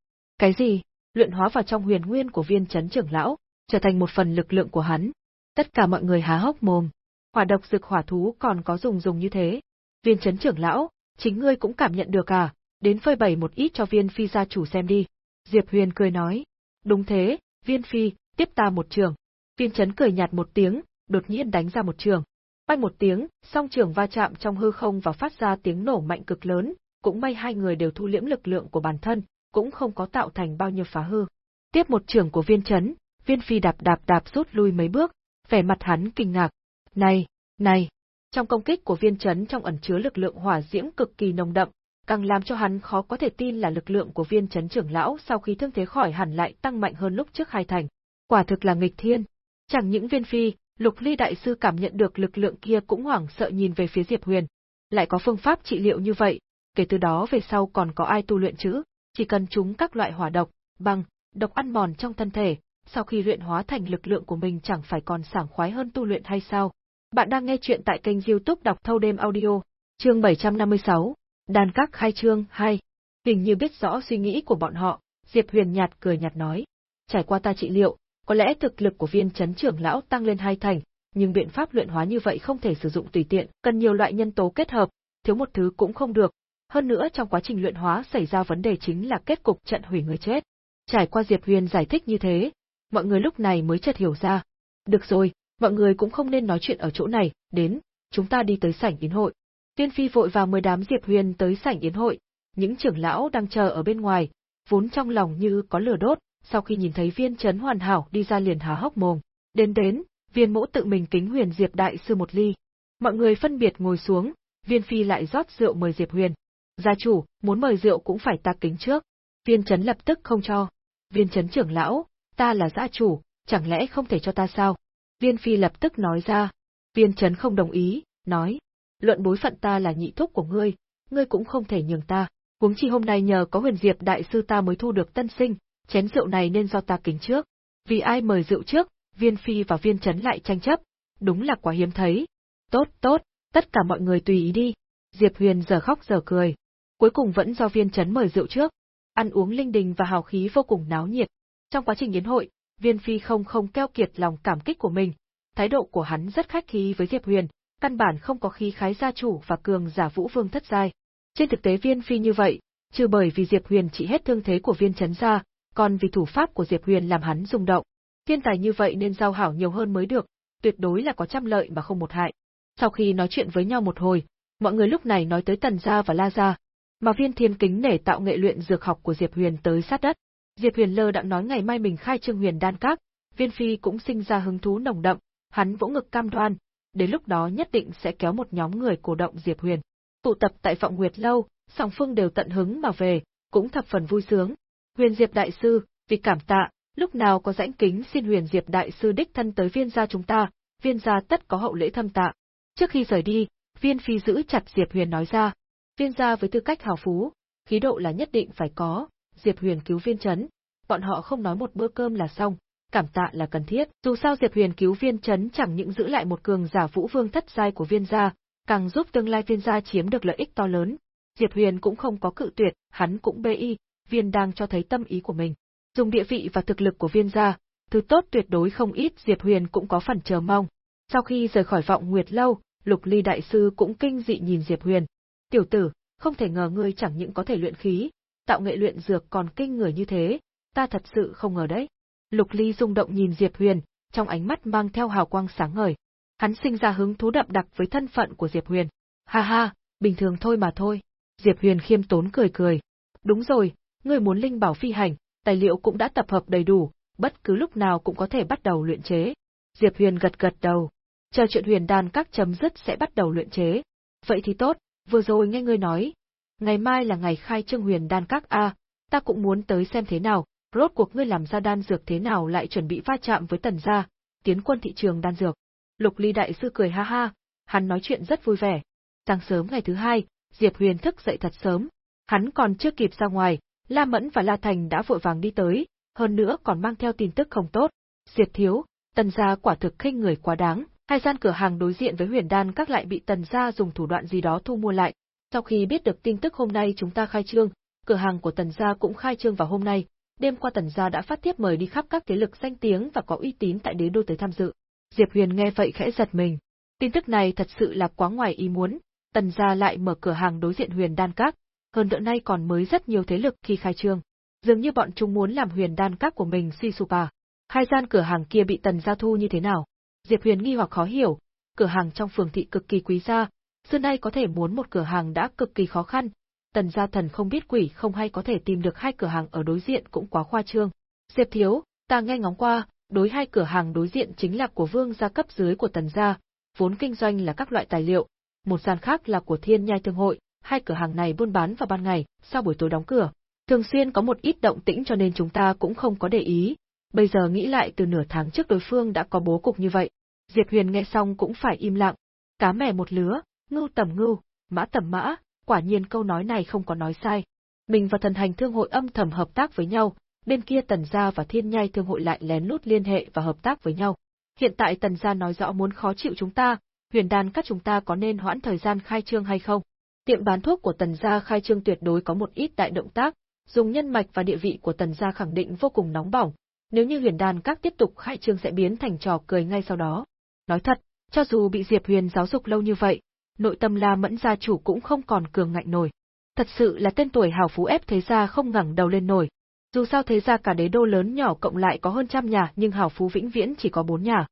[SPEAKER 1] Cái gì? Luyện hóa vào trong huyền nguyên của viên chấn trưởng lão, trở thành một phần lực lượng của hắn. Tất cả mọi người há hốc mồm. Hỏa độc dược hỏa thú còn có dùng dùng như thế. Viên chấn trưởng lão, chính ngươi cũng cảm nhận được à, đến phơi bày một ít cho viên phi gia chủ xem đi. Diệp Huyền cười nói. Đúng thế, viên phi, tiếp ta một trường. Viên chấn cười nhạt một tiếng, đột nhiên đánh ra một trường. Bay một tiếng, song trường va chạm trong hư không và phát ra tiếng nổ mạnh cực lớn, cũng may hai người đều thu liễm lực lượng của bản thân, cũng không có tạo thành bao nhiêu phá hư. Tiếp một trường của viên chấn, viên phi đạp đạp đạp rút lui mấy bước, vẻ mặt hắn kinh ngạc. Này, này! Trong công kích của viên chấn trong ẩn chứa lực lượng hỏa diễm cực kỳ nồng đậm, càng làm cho hắn khó có thể tin là lực lượng của viên chấn trưởng lão sau khi thương thế khỏi hẳn lại tăng mạnh hơn lúc trước hai thành. Quả thực là nghịch thiên. Chẳng những viên phi, lục ly đại sư cảm nhận được lực lượng kia cũng hoảng sợ nhìn về phía Diệp Huyền. Lại có phương pháp trị liệu như vậy, kể từ đó về sau còn có ai tu luyện chứ? Chỉ cần chúng các loại hỏa độc, băng, độc ăn mòn trong thân thể, sau khi luyện hóa thành lực lượng của mình chẳng phải còn sảng khoái hơn tu luyện hay sao? Bạn đang nghe chuyện tại kênh youtube đọc thâu đêm audio, chương 756, đàn các khai chương 2. Hình như biết rõ suy nghĩ của bọn họ, Diệp Huyền nhạt cười nhạt nói. Trải qua ta trị liệu, có lẽ thực lực của viên chấn trưởng lão tăng lên hai thành, nhưng biện pháp luyện hóa như vậy không thể sử dụng tùy tiện, cần nhiều loại nhân tố kết hợp, thiếu một thứ cũng không được. Hơn nữa trong quá trình luyện hóa xảy ra vấn đề chính là kết cục trận hủy người chết. Trải qua Diệp Huyền giải thích như thế, mọi người lúc này mới chợt hiểu ra. Được rồi, mọi người cũng không nên nói chuyện ở chỗ này, đến, chúng ta đi tới sảnh yến hội. Tiên Phi vội vào mời đám Diệp Huyền tới sảnh yến hội, những trưởng lão đang chờ ở bên ngoài, vốn trong lòng như có lửa đốt, sau khi nhìn thấy viên chấn hoàn hảo đi ra liền há hốc mồm. Đến đến, viên mỗ tự mình kính huyền Diệp đại sư một ly. Mọi người phân biệt ngồi xuống, viên phi lại rót rượu mời Diệp huyền. Gia chủ, muốn mời rượu cũng phải ta kính trước. Viên chấn lập tức không cho. Viên chấn trưởng lão, ta là gia chủ, chẳng lẽ không thể cho ta sao? Viên phi lập tức nói ra. Viên chấn không đồng ý, nói. Luận bối phận ta là nhị thúc của ngươi, ngươi cũng không thể nhường ta. Huống chi hôm nay nhờ có huyền diệp đại sư ta mới thu được tân sinh, chén rượu này nên do ta kính trước. Vì ai mời rượu trước, viên phi và viên chấn lại tranh chấp, đúng là quá hiếm thấy. Tốt tốt, tất cả mọi người tùy ý đi. Diệp Huyền giờ khóc giờ cười. Cuối cùng vẫn do viên chấn mời rượu trước. Ăn uống linh đình và hào khí vô cùng náo nhiệt. Trong quá trình yến hội, viên phi không không keo kiệt lòng cảm kích của mình. Thái độ của hắn rất khách khí với Diệp Huyền, căn bản không có khí khái gia chủ và cường giả vũ vương thất giai. Trên thực tế viên phi như vậy, trừ bởi vì Diệp Huyền chỉ hết thương thế của viên chấn ra, còn vì thủ pháp của Diệp Huyền làm hắn rung động. Thiên tài như vậy nên giao hảo nhiều hơn mới được, tuyệt đối là có trăm lợi mà không một hại. Sau khi nói chuyện với nhau một hồi, mọi người lúc này nói tới Tần gia và La gia, mà Viên Thiên kính nể tạo nghệ luyện dược học của Diệp Huyền tới sát đất. Diệp Huyền lơ đặng nói ngày mai mình khai trương Huyền đan các, Viên Phi cũng sinh ra hứng thú nồng đậm, hắn vỗ ngực cam đoan, đến lúc đó nhất định sẽ kéo một nhóm người cổ động Diệp Huyền. Tụ tập tại Vọng Nguyệt lâu, song phương đều tận hứng mà về, cũng thập phần vui sướng. Huyền Diệp đại sư, vì cảm tạ, lúc nào có rãnh kính xin Huyền Diệp đại sư đích thân tới viên gia chúng ta, viên gia tất có hậu lễ thâm tạ. Trước khi rời đi, viên phi giữ chặt Diệp Huyền nói ra, viên gia với tư cách hào phú, khí độ là nhất định phải có, Diệp Huyền cứu viên chấn, bọn họ không nói một bữa cơm là xong, cảm tạ là cần thiết. Dù sao Diệp Huyền cứu viên chấn chẳng những giữ lại một cường giả vũ vương thất giai của viên gia, càng giúp tương lai viên gia chiếm được lợi ích to lớn, Diệp Huyền cũng không có cự tuyệt, hắn cũng bê y, viên đang cho thấy tâm ý của mình. Dùng địa vị và thực lực của viên gia, thứ tốt tuyệt đối không ít Diệp Huyền cũng có phần chờ mong. Sau khi rời khỏi vọng nguyệt lâu, Lục Ly Đại Sư cũng kinh dị nhìn Diệp Huyền. Tiểu tử, không thể ngờ ngươi chẳng những có thể luyện khí, tạo nghệ luyện dược còn kinh người như thế, ta thật sự không ngờ đấy. Lục Ly rung động nhìn Diệp Huyền, trong ánh mắt mang theo hào quang sáng ngời. Hắn sinh ra hứng thú đậm đặc với thân phận của Diệp Huyền. Ha ha, bình thường thôi mà thôi. Diệp Huyền khiêm tốn cười cười. Đúng rồi, ngươi muốn linh bảo phi hành, tài liệu cũng đã tập hợp đầy đủ, bất cứ lúc nào cũng có thể bắt đầu luyện chế. Diệp Huyền gật gật đầu. Chờ chuyện huyền đan các chấm dứt sẽ bắt đầu luyện chế. Vậy thì tốt, vừa rồi nghe ngươi nói. Ngày mai là ngày khai trương huyền đan các A, ta cũng muốn tới xem thế nào, rốt cuộc ngươi làm ra đan dược thế nào lại chuẩn bị va chạm với tần gia, tiến quân thị trường đan dược. Lục Ly đại sư cười ha ha, hắn nói chuyện rất vui vẻ. Sáng sớm ngày thứ hai, Diệp Huyền thức dậy thật sớm. Hắn còn chưa kịp ra ngoài, La Mẫn và La Thành đã vội vàng đi tới, hơn nữa còn mang theo tin tức không tốt. Diệp thiếu, tần gia quả thực khinh người quá đáng, hai gian cửa hàng đối diện với huyền đan các lại bị tần gia dùng thủ đoạn gì đó thu mua lại. Sau khi biết được tin tức hôm nay chúng ta khai trương, cửa hàng của tần gia cũng khai trương vào hôm nay, đêm qua tần gia đã phát thiếp mời đi khắp các thế lực danh tiếng và có uy tín tại đế đô tới tham dự. Diệp Huyền nghe vậy khẽ giật mình. Tin tức này thật sự là quá ngoài ý muốn, tần gia lại mở cửa hàng đối diện huyền đan các, hơn nữa nay còn mới rất nhiều thế lực khi khai trương. Dường như bọn chúng muốn làm huyền đan các của mình suy sụp à. Hai gian cửa hàng kia bị tần gia thu như thế nào? Diệp Huyền nghi hoặc khó hiểu, cửa hàng trong phường thị cực kỳ quý gia, xưa nay có thể muốn một cửa hàng đã cực kỳ khó khăn, tần gia thần không biết quỷ không hay có thể tìm được hai cửa hàng ở đối diện cũng quá khoa trương. Diệp thiếu, ta nghe ngóng qua, đối hai cửa hàng đối diện chính là của vương gia cấp dưới của tần gia, vốn kinh doanh là các loại tài liệu, một gian khác là của thiên nhai thương hội, hai cửa hàng này buôn bán vào ban ngày, sau buổi tối đóng cửa. Thường xuyên có một ít động tĩnh cho nên chúng ta cũng không có để ý, bây giờ nghĩ lại từ nửa tháng trước đối phương đã có bố cục như vậy. Diệp Huyền nghe xong cũng phải im lặng, cá mè một lứa, ngưu tầm ngưu, mã tầm mã, quả nhiên câu nói này không có nói sai. Mình và thần hành thương hội âm thầm hợp tác với nhau, bên kia tần gia và thiên nhai thương hội lại lén lút liên hệ và hợp tác với nhau. Hiện tại tần gia nói rõ muốn khó chịu chúng ta, huyền đan các chúng ta có nên hoãn thời gian khai trương hay không? Tiệm bán thuốc của tần gia khai trương tuyệt đối có một ít đại động tác, dùng nhân mạch và địa vị của tần gia khẳng định vô cùng nóng bỏng, nếu như huyền đan các tiếp tục khai trương sẽ biến thành trò cười ngay sau đó. Nói thật, cho dù bị Diệp Huyền giáo dục lâu như vậy, nội tâm La Mẫn gia chủ cũng không còn cường ngạnh nổi. Thật sự là tên tuổi hào phú ép thế gia không ngẩng đầu lên nổi. Dù sao thế gia cả đế đô lớn nhỏ cộng lại có hơn trăm nhà nhưng hào phú vĩnh viễn chỉ có bốn nhà.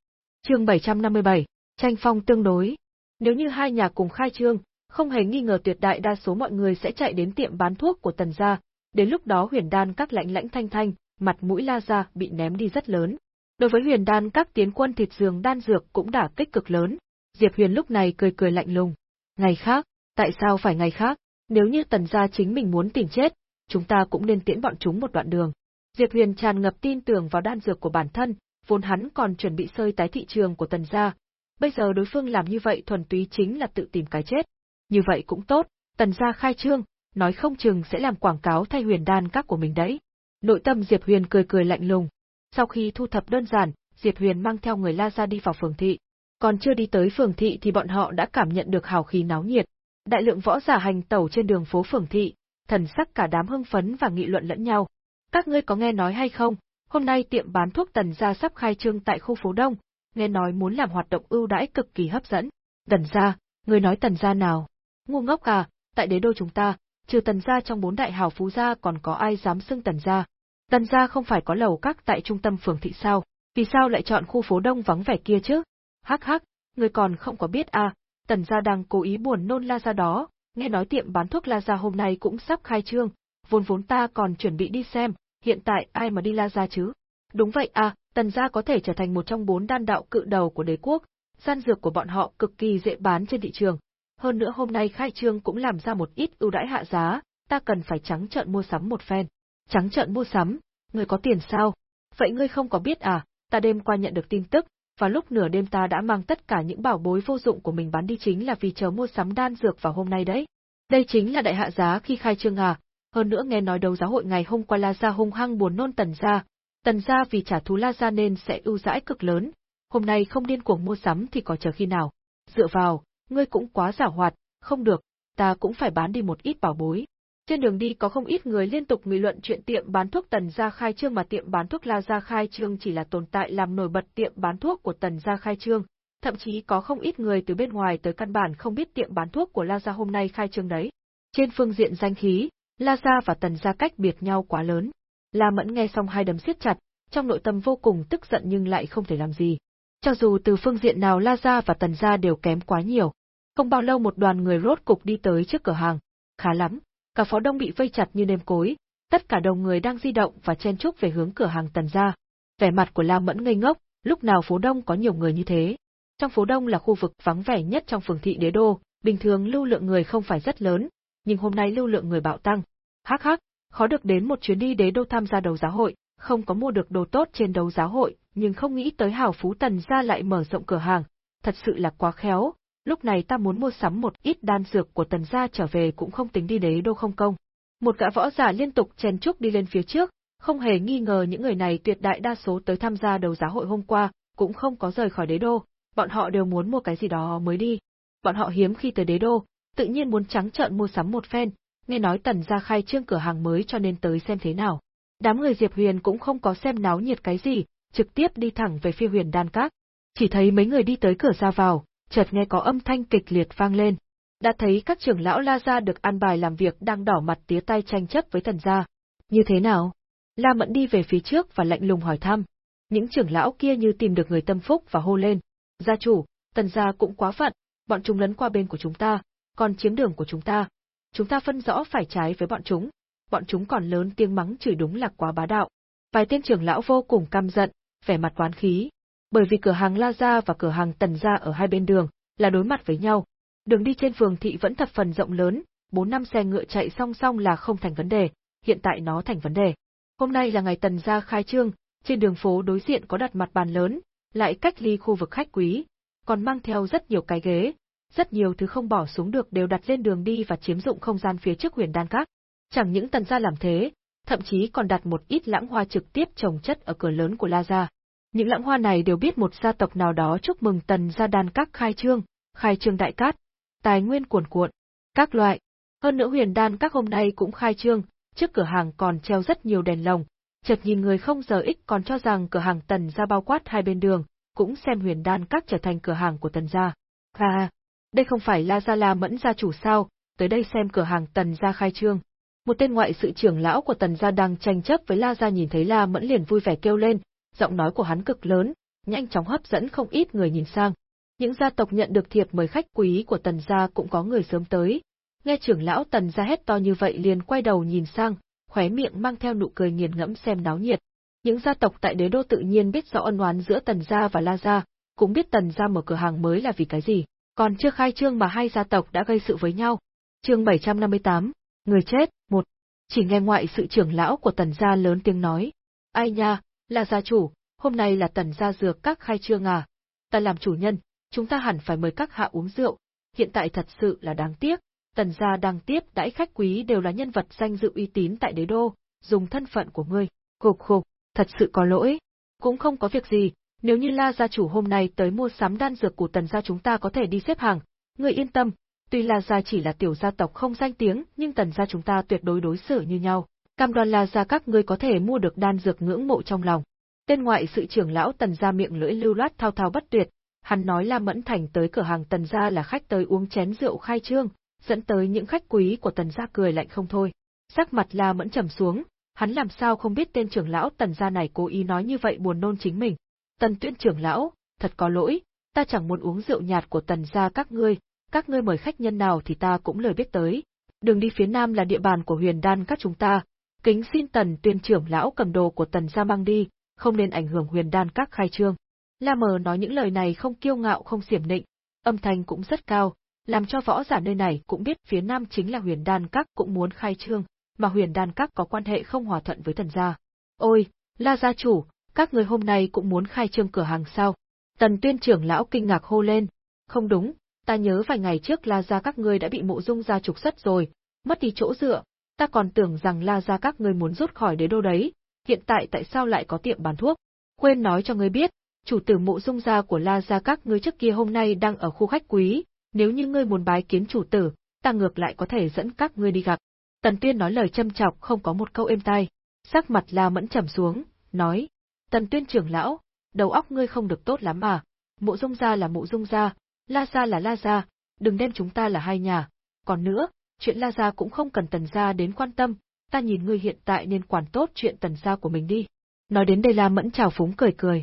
[SPEAKER 1] Chương 757, tranh phong tương đối. Nếu như hai nhà cùng khai trương, không hề nghi ngờ tuyệt đại đa số mọi người sẽ chạy đến tiệm bán thuốc của Tần gia, đến lúc đó Huyền Đan các lãnh lãnh thanh thanh, mặt mũi La gia bị ném đi rất lớn. Đối với Huyền Đan các tiến quân thịt giường đan dược cũng đã kích cực lớn, Diệp Huyền lúc này cười cười lạnh lùng. Ngày khác, tại sao phải ngày khác? Nếu như tần gia chính mình muốn tìm chết, chúng ta cũng nên tiễn bọn chúng một đoạn đường. Diệp Huyền tràn ngập tin tưởng vào đan dược của bản thân, vốn hắn còn chuẩn bị sơi tái thị trường của tần gia. Bây giờ đối phương làm như vậy thuần túy chính là tự tìm cái chết. Như vậy cũng tốt, tần gia khai trương, nói không chừng sẽ làm quảng cáo thay huyền đan các của mình đấy. Nội tâm Diệp Huyền cười cười lạnh lùng. Sau khi thu thập đơn giản, Diệp Huyền mang theo người La Gia đi vào phường thị. Còn chưa đi tới phường thị thì bọn họ đã cảm nhận được hào khí náo nhiệt. Đại lượng võ giả hành tẩu trên đường phố phường thị, thần sắc cả đám hưng phấn và nghị luận lẫn nhau. Các ngươi có nghe nói hay không? Hôm nay tiệm bán thuốc Tần gia sắp khai trương tại khu phố Đông, nghe nói muốn làm hoạt động ưu đãi cực kỳ hấp dẫn. Tần gia, ngươi nói Tần gia nào? Ngu ngốc à, tại đế đô chúng ta, trừ Tần gia trong bốn đại hào phú gia còn có ai dám xưng Tần gia? Tần gia không phải có lầu các tại trung tâm phường thị sao? Vì sao lại chọn khu phố Đông vắng vẻ kia chứ? Hắc hắc, người còn không có biết à, tần gia đang cố ý buồn nôn la ra đó, nghe nói tiệm bán thuốc la ra hôm nay cũng sắp khai trương, vốn vốn ta còn chuẩn bị đi xem, hiện tại ai mà đi la ra chứ? Đúng vậy à, tần gia có thể trở thành một trong bốn đan đạo cự đầu của đế quốc, gian dược của bọn họ cực kỳ dễ bán trên thị trường. Hơn nữa hôm nay khai trương cũng làm ra một ít ưu đãi hạ giá, ta cần phải trắng trợn mua sắm một phen. Trắng trợn mua sắm, người có tiền sao? Vậy ngươi không có biết à, ta đêm qua nhận được tin tức, và lúc nửa đêm ta đã mang tất cả những bảo bối vô dụng của mình bán đi chính là vì chờ mua sắm đan dược vào hôm nay đấy. Đây chính là đại hạ giá khi khai trương à, hơn nữa nghe nói đấu giáo hội ngày hôm qua La Gia hung hăng buồn nôn tần gia, tần gia vì trả thù La Gia nên sẽ ưu đãi cực lớn, hôm nay không điên cuồng mua sắm thì có chờ khi nào. Dựa vào, ngươi cũng quá giả hoạt, không được, ta cũng phải bán đi một ít bảo bối. Trên đường đi có không ít người liên tục nghị luận chuyện tiệm bán thuốc Tần gia khai trương mà tiệm bán thuốc La gia khai trương chỉ là tồn tại làm nổi bật tiệm bán thuốc của Tần gia khai trương, thậm chí có không ít người từ bên ngoài tới căn bản không biết tiệm bán thuốc của La gia hôm nay khai trương đấy. Trên phương diện danh khí, La gia và Tần gia cách biệt nhau quá lớn. La Mẫn nghe xong hai đấm siết chặt, trong nội tâm vô cùng tức giận nhưng lại không thể làm gì. Cho dù từ phương diện nào La gia và Tần gia đều kém quá nhiều. Không bao lâu một đoàn người rốt cục đi tới trước cửa hàng. Khá lắm, cả phó đông bị vây chặt như nêm cối, tất cả đồng người đang di động và chen chúc về hướng cửa hàng Tần gia. Vẻ mặt của La Mẫn ngây ngốc, lúc nào phố đông có nhiều người như thế. Trong phố đông là khu vực vắng vẻ nhất trong phường thị đế đô, bình thường lưu lượng người không phải rất lớn, nhưng hôm nay lưu lượng người bạo tăng. Hắc hắc, khó được đến một chuyến đi đế đô tham gia đấu giá hội, không có mua được đồ tốt trên đấu giá hội, nhưng không nghĩ tới hào phú tần gia lại mở rộng cửa hàng, thật sự là quá khéo. Lúc này ta muốn mua sắm một ít đan dược của tần gia trở về cũng không tính đi đế đô không công. Một gã võ giả liên tục chen chúc đi lên phía trước, không hề nghi ngờ những người này tuyệt đại đa số tới tham gia đấu giá hội hôm qua, cũng không có rời khỏi đế đô, bọn họ đều muốn mua cái gì đó mới đi. Bọn họ hiếm khi tới đế đô, tự nhiên muốn trắng trợn mua sắm một phen, nghe nói tần gia khai trương cửa hàng mới cho nên tới xem thế nào. Đám người Diệp Huyền cũng không có xem náo nhiệt cái gì, trực tiếp đi thẳng về phía huyền đan các. Chỉ thấy mấy người đi tới cửa ra vào, chợt nghe có âm thanh kịch liệt vang lên. Đã thấy các trưởng lão La Gia được an bài làm việc đang đỏ mặt tía tay tranh chấp với thần gia. Như thế nào? La Mẫn đi về phía trước và lạnh lùng hỏi thăm. Những trưởng lão kia như tìm được người tâm phúc và hô lên. Gia chủ, tần gia cũng quá phận, bọn chúng lấn qua bên của chúng ta, còn chiếm đường của chúng ta. Chúng ta phân rõ phải trái với bọn chúng, bọn chúng còn lớn tiếng mắng chửi đúng là quá bá đạo. Vài tên trưởng lão vô cùng căm giận, vẻ mặt oán khí. Bởi vì cửa hàng La Gia và cửa hàng Tần Gia ở hai bên đường, là đối mặt với nhau. Đường đi trên phường thị vẫn thập phần rộng lớn, bốn năm xe ngựa chạy song song là không thành vấn đề, hiện tại nó thành vấn đề. Hôm nay là ngày Tần Gia khai trương, trên đường phố đối diện có đặt mặt bàn lớn, lại cách ly khu vực khách quý, còn mang theo rất nhiều cái ghế, rất nhiều thứ không bỏ xuống được đều đặt lên đường đi và chiếm dụng không gian phía trước huyền đan các. Chẳng những tần gia làm thế, thậm chí còn đặt một ít lãng hoa trực tiếp trồng chất ở cửa lớn của La Gia. Những lãng hoa này đều biết một gia tộc nào đó chúc mừng tần gia đan các khai trương, khai trương đại cát, tài nguyên cuồn cuộn, các loại. Hơn nữa huyền đan các hôm nay cũng khai trương, trước cửa hàng còn treo rất nhiều đèn lồng, chợt nhìn người không giờ ích còn cho rằng cửa hàng tần gia bao quát hai bên đường, cũng xem huyền đan các trở thành cửa hàng của tần gia. Ha, đây không phải La Gia La Mẫn gia chủ sao, tới đây xem cửa hàng tần gia khai trương. Một tên ngoại sự trưởng lão của Tần gia đang tranh chấp với La gia nhìn thấy La Mẫn liền vui vẻ kêu lên, giọng nói của hắn cực lớn, nhanh chóng hấp dẫn không ít người nhìn sang. Những gia tộc nhận được thiệp mời khách quý của Tần gia cũng có người sớm tới. Nghe trưởng lão Tần gia hét to như vậy liền quay đầu nhìn sang, khóe miệng mang theo nụ cười nghiền ngẫm xem náo nhiệt. Những gia tộc tại đế đô tự nhiên biết rõ ân oán giữa Tần gia và La gia, cũng biết Tần gia mở cửa hàng mới là vì cái gì, còn chưa khai trương mà hai gia tộc đã gây sự với nhau. Chương 758, người chết, một. Chỉ nghe ngoại sự trưởng lão của tần gia lớn tiếng nói. Ai nha, là gia chủ, hôm nay là tần gia dược các khai trương à. Ta làm chủ nhân, chúng ta hẳn phải mời các hạ uống rượu. Hiện tại thật sự là đáng tiếc, tần gia đang tiếp đãi khách quý đều là nhân vật danh dự uy tín tại đế đô, dùng thân phận của ngươi. Khục khục, thật sự có lỗi. Cũng không có việc gì, nếu như La gia chủ hôm nay tới mua sắm đan dược của tần gia chúng ta có thể đi xếp hàng, ngươi yên tâm, Tuy La gia chỉ là tiểu gia tộc không danh tiếng, nhưng tần gia chúng ta tuyệt đối đối xử như nhau. Cam đoan La ra các ngươi có thể mua được đan dược ngưỡng mộ trong lòng. Tên ngoại sự trưởng lão tần gia miệng lưỡi lưu loát thao thao bất tuyệt, hắn nói La Mẫn Thành tới cửa hàng tần gia là khách tới uống chén rượu khai trương, dẫn tới những khách quý của tần gia cười lạnh không thôi. Sắc mặt La Mẫn trầm xuống, hắn làm sao không biết tên trưởng lão tần gia này cố ý nói như vậy buồn nôn chính mình. Tần tuyên trưởng lão, thật có lỗi, ta chẳng muốn uống rượu nhạt của tần gia các ngươi, các ngươi mời khách nhân nào thì ta cũng lời biết tới. Đường đi phía nam là địa bàn của huyền đan các chúng ta, kính xin tần tuyên trưởng lão cầm đồ của tần gia mang đi, không nên ảnh hưởng huyền đan các khai trương. La mờ nói những lời này không kiêu ngạo không xiểm nịnh, âm thanh cũng rất cao, làm cho võ giả nơi này cũng biết phía nam chính là huyền đan các cũng muốn khai trương, mà huyền đan các có quan hệ không hòa thuận với tần gia. Ôi, La gia chủ, các người hôm nay cũng muốn khai trương cửa hàng sao? Tần tuyên trưởng lão kinh ngạc hô lên. Không đúng, ta nhớ vài ngày trước La gia các ngươi đã bị mộ dung gia trục xuất rồi, mất đi chỗ dựa, ta còn tưởng rằng La gia các ngươi muốn rút khỏi đế đô đấy, hiện tại tại sao lại có tiệm bán thuốc? Quên nói cho ngươi biết, chủ tử mộ dung gia của La gia các ngươi trước kia hôm nay đang ở khu khách quý, nếu như ngươi muốn bái kiến chủ tử, ta ngược lại có thể dẫn các ngươi đi gặp. Tần Tuyên nói lời châm chọc không có một câu êm tai, sắc mặt La Mẫn trầm xuống, nói: "Tần Tuyên trưởng lão, đầu óc ngươi không được tốt lắm à? Mộ Dung gia là Mộ Dung gia, La gia là La gia, đừng đem chúng ta là hai nhà. Còn nữa, chuyện La gia cũng không cần Tần gia đến quan tâm, ta nhìn ngươi hiện tại nên quản tốt chuyện Tần gia của mình đi." Nói đến đây La Mẫn chào phúng cười cười.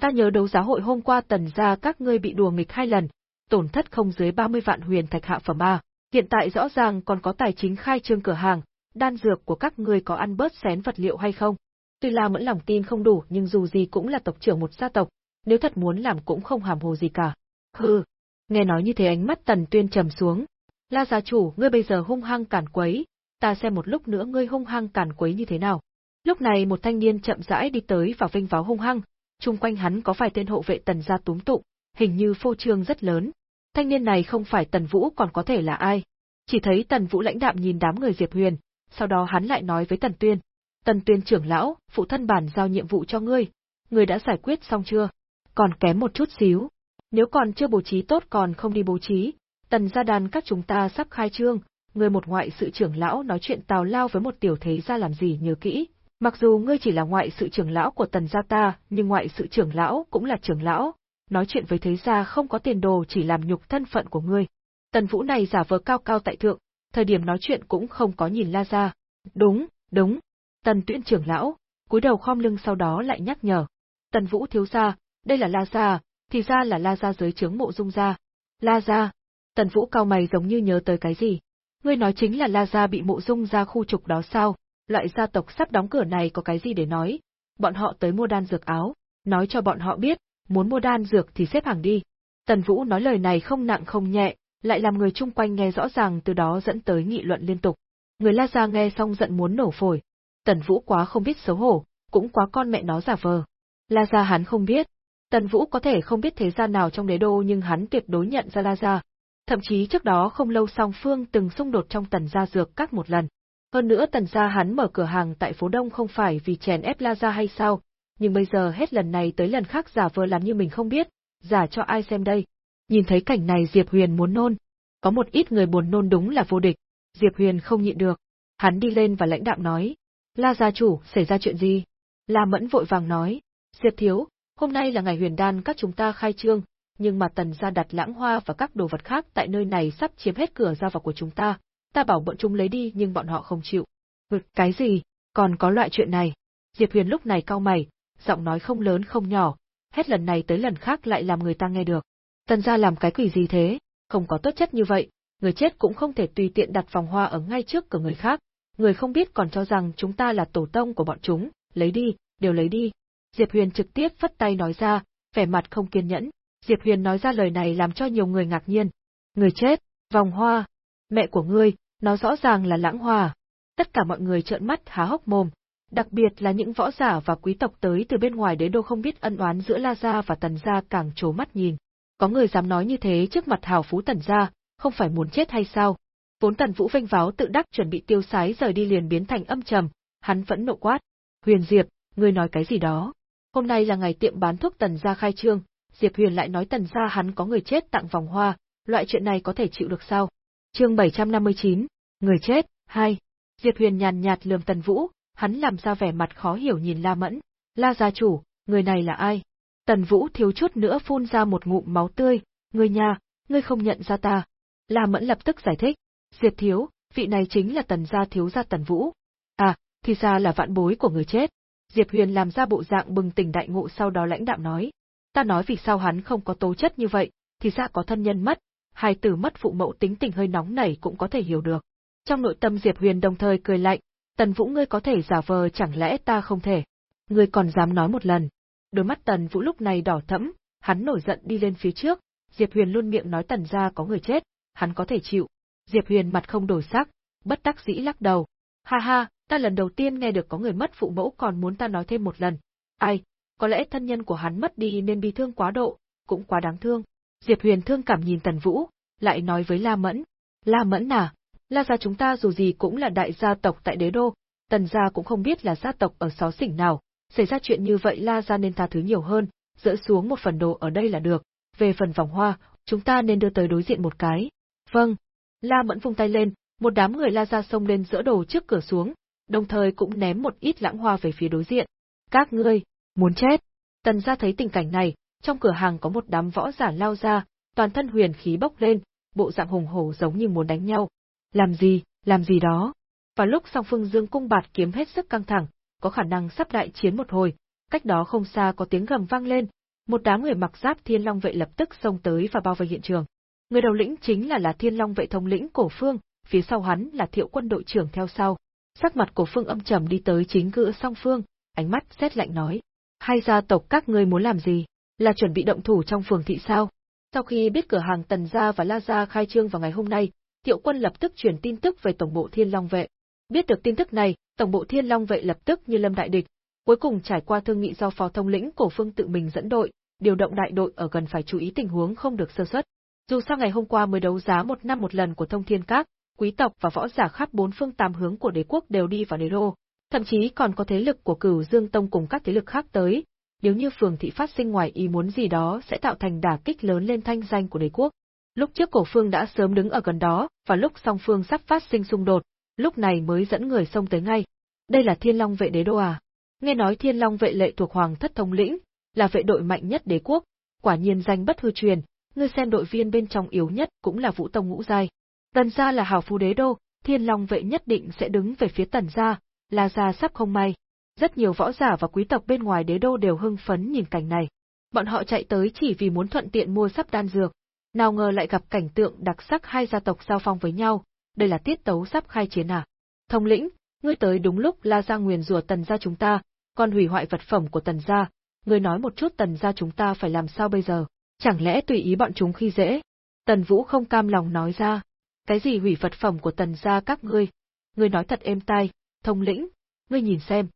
[SPEAKER 1] Ta nhớ đấu giá hội hôm qua Tần gia các ngươi bị đùa nghịch hai lần, tổn thất không dưới 30 vạn huyền thạch hạ phẩm a. Hiện tại rõ ràng còn có tài chính khai trương cửa hàng, đan dược của các ngươi có ăn bớt xén vật liệu hay không? Tuy La Mẫn lòng tin không đủ nhưng dù gì cũng là tộc trưởng một gia tộc, nếu thật muốn làm cũng không hàm hồ gì cả. Hừ. Nghe nói như thế ánh mắt Tần Tuyên trầm xuống. La gia chủ, ngươi bây giờ hung hăng cản quấy, ta xem một lúc nữa ngươi hung hăng cản quấy như thế nào. Lúc này một thanh niên chậm rãi đi tới và vinh váo hung hăng, chung quanh hắn có vài tên hộ vệ tần gia túm tụng, hình như phô trương rất lớn. Thanh niên này không phải Tần Vũ còn có thể là ai. Chỉ thấy Tần Vũ lãnh đạm nhìn đám người Diệp Huyền, sau đó hắn lại nói với Tần Tuyên. Tần Tuyên trưởng lão, phụ thân bản giao nhiệm vụ cho ngươi, ngươi đã giải quyết xong chưa? Còn kém một chút xíu. Nếu còn chưa bố trí tốt còn không đi bố trí, tần gia đàn các chúng ta sắp khai trương, ngươi một ngoại sự trưởng lão nói chuyện tào lao với một tiểu thế gia làm gì nhớ kỹ. Mặc dù ngươi chỉ là ngoại sự trưởng lão của tần gia ta, nhưng ngoại sự trưởng lão cũng là trưởng lão, nói chuyện với thế gia không có tiền đồ chỉ làm nhục thân phận của ngươi. Tần Vũ này giả vờ cao cao tại thượng, thời điểm nói chuyện cũng không có nhìn La Gia. Đúng, đúng. Tần Tuyễn trưởng lão, cúi đầu khom lưng sau đó lại nhắc nhở. Tần Vũ thiếu gia, đây là La Gia, thì ra là La Gia dưới trướng mộ dung gia. La Gia. Tần Vũ cao mày giống như nhớ tới cái gì. Ngươi nói chính là La Gia bị mộ dung ra khu trục đó sao? Loại gia tộc sắp đóng cửa này có cái gì để nói? Bọn họ tới mua đan dược áo, nói cho bọn họ biết, muốn mua đan dược thì xếp hàng đi. Tần Vũ nói lời này không nặng không nhẹ, lại làm người chung quanh nghe rõ ràng từ đó dẫn tới nghị luận liên tục. Người La Gia nghe xong giận muốn nổ phổi. Tần Vũ quá không biết xấu hổ, cũng quá con mẹ nó giả vờ. La Gia hắn không biết. Tần Vũ có thể không biết thế gia nào trong đế đô nhưng hắn tuyệt đối nhận ra La Gia. Thậm chí trước đó không lâu song phương từng xung đột trong tần gia dược các một lần. Hơn nữa tần gia hắn mở cửa hàng tại phố Đông không phải vì chèn ép La Gia hay sao, nhưng bây giờ hết lần này tới lần khác giả vờ làm như mình không biết, giả cho ai xem đây. Nhìn thấy cảnh này Diệp Huyền muốn nôn. Có một ít người buồn nôn đúng là vô địch. Diệp Huyền không nhịn được. Hắn đi lên và lãnh đạm nói. La gia chủ, xảy ra chuyện gì? La Mẫn vội vàng nói. Diệp Thiếu, hôm nay là ngày huyền đan các chúng ta khai trương, nhưng mà tần gia đặt lãng hoa và các đồ vật khác tại nơi này sắp chiếm hết cửa ra vào của chúng ta. Ta bảo bọn chúng lấy đi nhưng bọn họ không chịu. Vực cái gì? Còn có loại chuyện này. Diệp Huyền lúc này cau mày, giọng nói không lớn không nhỏ, hết lần này tới lần khác lại làm người ta nghe được. Tần gia làm cái quỷ gì thế, không có tốt chất như vậy, người chết cũng không thể tùy tiện đặt vòng hoa ở ngay trước cửa người khác, người không biết còn cho rằng chúng ta là tổ tông của bọn chúng, lấy đi, đều lấy đi. Diệp Huyền trực tiếp phất tay nói ra, vẻ mặt không kiên nhẫn. Diệp Huyền nói ra lời này làm cho nhiều người ngạc nhiên. Người chết, vòng hoa, mẹ của ngươi, nó rõ ràng là lãng hoa. Tất cả mọi người trợn mắt há hốc mồm, đặc biệt là những võ giả và quý tộc tới từ bên ngoài đế đô không biết ân oán giữa La Gia và Tần Gia càng trố mắt nhìn. Có người dám nói như thế trước mặt hào phú Tần Gia, không phải muốn chết hay sao? Vốn Tần Vũ vênh váo tự đắc chuẩn bị tiêu sái rời đi liền biến thành âm trầm, hắn vẫn nộ quát. Huyền Diệp, ngươi nói cái gì đó? Hôm nay là ngày tiệm bán thuốc Tần Gia khai trương, Diệp Huyền lại nói Tần Gia hắn có người chết tặng vòng hoa, loại chuyện này có thể chịu được sao? Chương 759, người chết, 2. Diệp Huyền nhàn nhạt lườm Tần Vũ, hắn làm ra vẻ mặt khó hiểu nhìn La Mẫn. La gia chủ, người này là ai? Tần Vũ thiếu chút nữa phun ra một ngụm máu tươi, người nhà, ngươi không nhận ra ta. La Mẫn lập tức giải thích, Diệp thiếu, vị này chính là tần gia thiếu gia Tần Vũ. À, thì ra là vạn bối của người chết. Diệp Huyền làm ra bộ dạng bừng tỉnh đại ngộ sau đó lãnh đạm nói. Ta nói vì sao hắn không có tố chất như vậy, thì ra có thân nhân mất, hai tử mất phụ mẫu tính tình hơi nóng nảy cũng có thể hiểu được. Trong nội tâm Diệp Huyền đồng thời cười lạnh, Tần Vũ ngươi có thể giả vờ chẳng lẽ ta không thể? Ngươi còn dám nói một lần. Đôi mắt Tần Vũ lúc này đỏ thẫm, hắn nổi giận đi lên phía trước, Diệp Huyền luôn miệng nói Tần gia có người chết, hắn có thể chịu. Diệp Huyền mặt không đổi sắc, bất đắc dĩ lắc đầu. Ha ha, ta lần đầu tiên nghe được có người mất phụ mẫu còn muốn ta nói thêm một lần. Ai, có lẽ thân nhân của hắn mất đi nên bị thương quá độ, cũng quá đáng thương. Diệp Huyền thương cảm nhìn Tần Vũ, lại nói với La Mẫn. La Mẫn à, La gia chúng ta dù gì cũng là đại gia tộc tại đế đô, tần gia cũng không biết là gia tộc ở xó xỉnh nào, xảy ra chuyện như vậy La gia nên tha thứ nhiều hơn, dỡ xuống một phần đồ ở đây là được, về phần vòng hoa, chúng ta nên đưa tới đối diện một cái. Vâng. La Mẫn vung tay lên, một đám người la gia xông lên dỡ đồ trước cửa xuống, đồng thời cũng ném một ít lãng hoa về phía đối diện. Các ngươi, muốn chết. Tần gia thấy tình cảnh này, trong cửa hàng có một đám võ giả lao ra, toàn thân huyền khí bốc lên, bộ dạng hùng hổ giống như muốn đánh nhau. Làm gì, làm gì đó. Và lúc song phương dương cung bạt kiếm hết sức căng thẳng, có khả năng sắp đại chiến một hồi, cách đó không xa có tiếng gầm vang lên, một đám người mặc giáp thiên long vệ lập tức xông tới và bao vây hiện trường. Người đầu lĩnh chính là là thiên long vệ thống lĩnh cổ phương, phía sau hắn là thiệu quân đội trưởng theo sau. Sắc mặt cổ phương âm trầm đi tới chính cửa song phương, ánh mắt xét lạnh nói. Hai gia tộc các ngươi muốn làm gì? Là chuẩn bị động thủ trong phường thị sao? Sau khi biết cửa hàng Tần Gia và La Gia khai trương vào ngày hôm nay, Tiệu Quân lập tức truyền tin tức về tổng bộ Thiên Long vệ. Biết được tin tức này, tổng bộ Thiên Long vệ lập tức như lâm đại địch, cuối cùng trải qua thương nghị do phó thông lĩnh Cổ Phương tự mình dẫn đội, điều động đại đội ở gần phải chú ý tình huống không được sơ suất. Dù sao ngày hôm qua mới đấu giá một năm một lần của Thông Thiên Các, quý tộc và võ giả khắp bốn phương tám hướng của đế quốc đều đi vào đế đô, thậm chí còn có thế lực của Cửu Dương Tông cùng các thế lực khác tới. Nếu như phường thị phát sinh ngoài ý muốn gì đó sẽ tạo thành đả kích lớn lên thanh danh của đế quốc. Lúc trước cổ phương đã sớm đứng ở gần đó, và lúc song phương sắp phát sinh xung đột, lúc này mới dẫn người xông tới ngay. Đây là Thiên Long vệ đế đô à? Nghe nói Thiên Long vệ lệ thuộc Hoàng thất thống lĩnh, là vệ đội mạnh nhất đế quốc, quả nhiên danh bất hư truyền, ngươi xem đội viên bên trong yếu nhất cũng là Vũ Tông ngũ giai. Tần gia là hào phú đế đô, Thiên Long vệ nhất định sẽ đứng về phía Tần gia, La gia sắp không may. Rất nhiều võ giả và quý tộc bên ngoài đế đô đều hưng phấn nhìn cảnh này. Bọn họ chạy tới chỉ vì muốn thuận tiện mua sắp đan dược, nào ngờ lại gặp cảnh tượng đặc sắc hai gia tộc giao phong với nhau, đây là tiết tấu sắp khai chiến à. Thông lĩnh, ngươi tới đúng lúc La gia nguyền rủa Tần gia chúng ta, còn hủy hoại vật phẩm của Tần gia, ngươi nói một chút Tần gia chúng ta phải làm sao bây giờ, chẳng lẽ tùy ý bọn chúng khi dễ? Tần Vũ không cam lòng nói ra, cái gì hủy vật phẩm của Tần gia các ngươi? Ngươi nói thật êm tai, thông lĩnh, ngươi nhìn xem,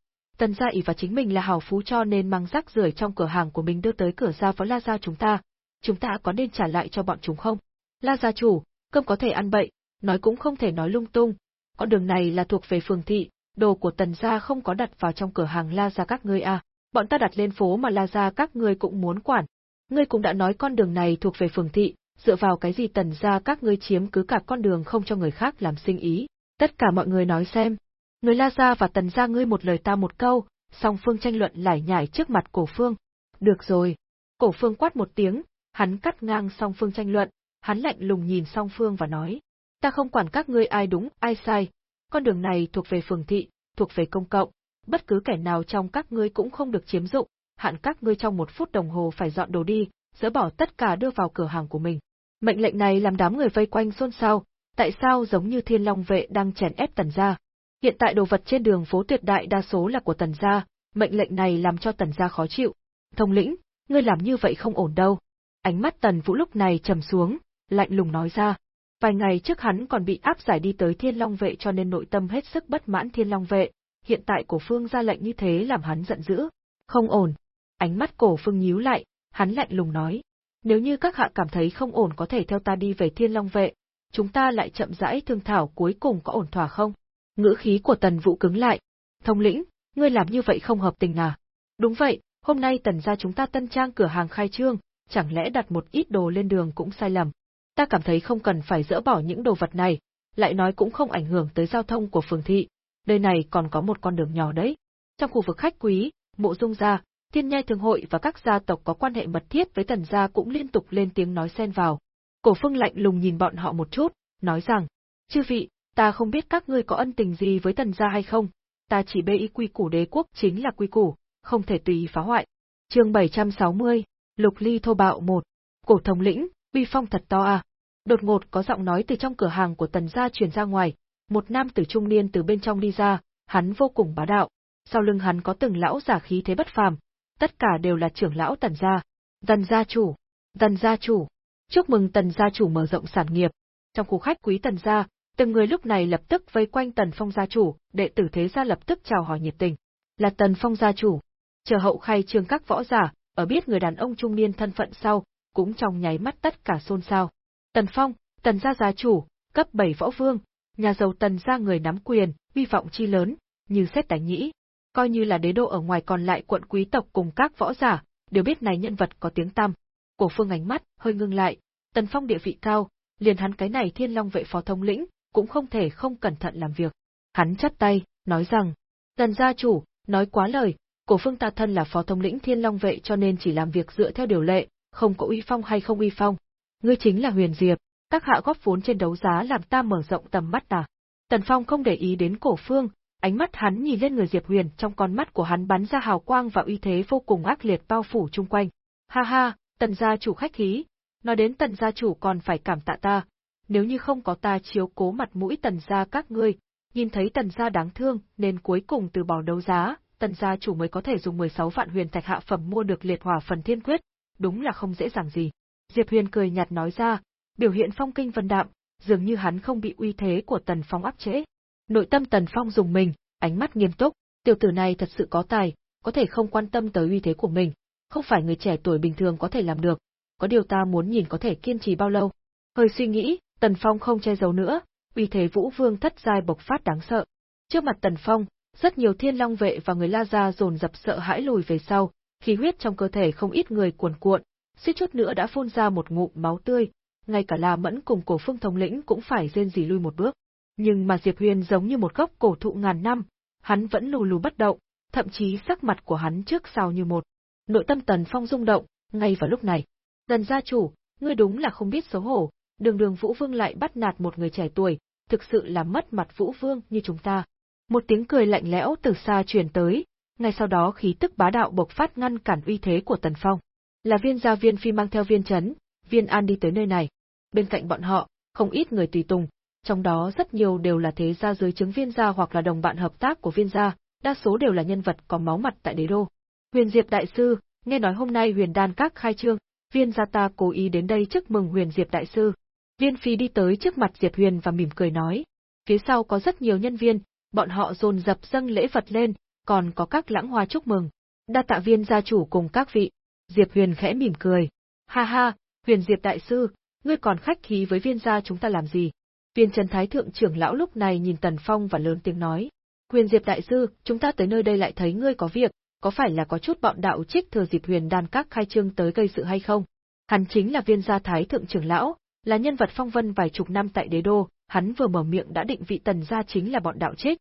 [SPEAKER 1] Tần gia ỷ và chính mình là hào phú cho nên mang rác rưởi trong cửa hàng của mình đưa tới cửa gia Võ La gia chúng ta, chúng ta có nên trả lại cho bọn chúng không? La gia chủ, cơm có thể ăn bậy, nói cũng không thể nói lung tung. Con đường này là thuộc về phường thị, đồ của tần gia không có đặt vào trong cửa hàng La gia các ngươi à, bọn ta đặt lên phố mà La gia các ngươi cũng muốn quản. Ngươi cũng đã nói con đường này thuộc về phường thị, dựa vào cái gì tần gia các ngươi chiếm cứ cả con đường không cho người khác làm sinh ý. Tất cả mọi người nói xem. Người La gia và tần gia ngươi một lời ta một câu, song phương tranh luận lải nhải trước mặt cổ phương. Được rồi. Cổ phương quát một tiếng, hắn cắt ngang song phương tranh luận, hắn lạnh lùng nhìn song phương và nói, ta không quản các ngươi ai đúng, ai sai, con đường này thuộc về phường thị, thuộc về công cộng, bất cứ kẻ nào trong các ngươi cũng không được chiếm dụng, hạn các ngươi trong một phút đồng hồ phải dọn đồ đi, dỡ bỏ tất cả đưa vào cửa hàng của mình. Mệnh lệnh này làm đám người vây quanh xôn xao, tại sao giống như thiên long vệ đang chèn ép tần gia. Hiện tại đồ vật trên đường phố tuyệt đại đa số là của tần gia, mệnh lệnh này làm cho tần gia khó chịu. Thông lĩnh, ngươi làm như vậy không ổn đâu. Ánh mắt Tần Vũ lúc này trầm xuống, lạnh lùng nói ra. Vài ngày trước hắn còn bị áp giải đi tới Thiên Long vệ cho nên nội tâm hết sức bất mãn Thiên Long vệ, hiện tại cổ phương ra lệnh như thế làm hắn giận dữ. Không ổn. Ánh mắt cổ phương nhíu lại, hắn lạnh lùng nói. Nếu như các hạ cảm thấy không ổn có thể theo ta đi về Thiên Long vệ, chúng ta lại chậm rãi thương thảo cuối cùng có ổn thỏa không? Ngữ khí của Tần Vũ cứng lại. Thông lĩnh, ngươi làm như vậy không hợp tình à? Đúng vậy, hôm nay tần gia chúng ta tân trang cửa hàng khai trương, chẳng lẽ đặt một ít đồ lên đường cũng sai lầm. Ta cảm thấy không cần phải dỡ bỏ những đồ vật này, lại nói cũng không ảnh hưởng tới giao thông của phường thị, nơi này còn có một con đường nhỏ đấy. Trong khu vực khách quý, mộ dung gia, thiên nhai thường hội và các gia tộc có quan hệ mật thiết với tần gia cũng liên tục lên tiếng nói xen vào. Cổ phương lạnh lùng nhìn bọn họ một chút, nói rằng, chư vị, ta không biết các ngươi có ân tình gì với tần gia hay không, ta chỉ bê ý quy củ đế quốc chính là quy củ, không thể tùy ý phá hoại. Chương 760, Lục Ly thô bạo một. Cổ thống lĩnh, uy phong thật to à. Đột ngột có giọng nói từ trong cửa hàng của Tần gia truyền ra ngoài, một nam tử trung niên từ bên trong đi ra, hắn vô cùng bá đạo. Sau lưng hắn có từng lão giả khí thế bất phàm, tất cả đều là trưởng lão Tần gia. Tần gia chủ, Tần gia chủ. Chúc mừng Tần gia chủ mở rộng sản nghiệp. Trong khu khách quý Tần gia, từng người lúc này lập tức vây quanh Tần Phong gia chủ, đệ tử thế gia lập tức chào hỏi nhiệt tình. Là Tần Phong gia chủ. Chờ hậu khai trương các võ giả, ở biết người đàn ông trung niên thân phận sau, cũng trong nháy mắt tất cả xôn xao. Tần Phong, Tần gia gia chủ, cấp 7 võ vương, nhà giàu Tần gia người nắm quyền, vi vọng chi lớn, như xét đánh nhĩ. Coi như là đế đô ở ngoài còn lại quận quý tộc cùng các võ giả, đều biết này nhân vật có tiếng tăm. Cổ phương ánh mắt, hơi ngưng lại, Tần Phong địa vị cao, liền hắn cái này Thiên Long vệ phó thống lĩnh, cũng không thể không cẩn thận làm việc. Hắn chắp tay, nói rằng, tần gia chủ, nói quá lời, cổ phương ta thân là phó thống lĩnh Thiên Long vệ cho nên chỉ làm việc dựa theo điều lệ, không có uy phong hay không uy phong. Ngươi chính là Huyền Diệp, các hạ góp vốn trên đấu giá làm ta mở rộng tầm mắt à. Tần Phong không để ý đến cổ phương, ánh mắt hắn nhìn lên người Diệp Huyền trong con mắt của hắn bắn ra hào quang và uy thế vô cùng ác liệt bao phủ chung quanh. Ha ha, tần gia chủ khách khí, nói đến tần gia chủ còn phải cảm tạ ta, nếu như không có ta chiếu cố mặt mũi tần gia các ngươi, nhìn thấy tần gia đáng thương nên cuối cùng từ bỏ đấu giá, tần gia chủ mới có thể dùng 16 vạn huyền thạch hạ phẩm mua được liệt hỏa phần thiên quyết, đúng là không dễ dàng gì. Diệp Huyền cười nhạt nói ra, biểu hiện phong kinh vân đạm, dường như hắn không bị uy thế của Tần Phong áp chế. Nội tâm Tần Phong dùng mình, ánh mắt nghiêm túc, tiểu tử này thật sự có tài, có thể không quan tâm tới uy thế của mình, không phải người trẻ tuổi bình thường có thể làm được, có điều ta muốn nhìn có thể kiên trì bao lâu. Hơi suy nghĩ, Tần Phong không che giấu nữa, uy thế Vũ Vương thất giai bộc phát đáng sợ. Trước mặt Tần Phong, rất nhiều thiên long vệ và người La Gia dồn dập sợ hãi lùi về sau, khí huyết trong cơ thể không ít người cuồn cuộn, suýt chút nữa đã phun ra một ngụm máu tươi, ngay cả La Mẫn cùng cổ phương thống lĩnh cũng phải rên rỉ lui một bước. Nhưng mà Diệp Huyền giống như một gốc cổ thụ ngàn năm, hắn vẫn lù lù bất động, thậm chí sắc mặt của hắn trước sau như một. Nội tâm Tần Phong rung động, ngay vào lúc này. Tần gia chủ, ngươi đúng là không biết xấu hổ, đường đường Vũ Vương lại bắt nạt một người trẻ tuổi, thực sự là mất mặt Vũ Vương như chúng ta. Một tiếng cười lạnh lẽo từ xa truyền tới, ngay sau đó khí tức bá đạo bộc phát ngăn cản uy thế của Tần Phong. Là viên gia viên phi mang theo viên chấn, viên an đi tới nơi này. Bên cạnh bọn họ, không ít người tùy tùng, trong đó rất nhiều đều là thế gia dưới chứng viên gia hoặc là đồng bạn hợp tác của viên gia, đa số đều là nhân vật có máu mặt tại đế đô. Huyền Diệp đại sư, nghe nói hôm nay Huyền Đan các khai trương, viên gia ta cố ý đến đây chúc mừng Huyền Diệp đại sư. Viên Phi đi tới trước mặt Diệp Huyền và mỉm cười nói, phía sau có rất nhiều nhân viên, bọn họ dồn dập dâng lễ vật lên, còn có các lãng hoa chúc mừng. Đa tạ viên gia chủ cùng các vị. Diệp Huyền khẽ mỉm cười. Ha ha, Huyền Diệp đại sư, ngươi còn khách khí với viên gia chúng ta làm gì? Viên Trần Thái Thượng trưởng lão lúc này nhìn Tần Phong và lớn tiếng nói. Huyền Diệp đại sư, chúng ta tới nơi đây lại thấy ngươi có việc, có phải là có chút bọn đạo trích thừa dịp huyền đan các khai trương tới gây sự hay không? Hắn chính là viên gia Thái Thượng trưởng lão, là nhân vật phong vân vài chục năm tại đế đô, hắn vừa mở miệng đã định vị Tần gia chính là bọn đạo trích.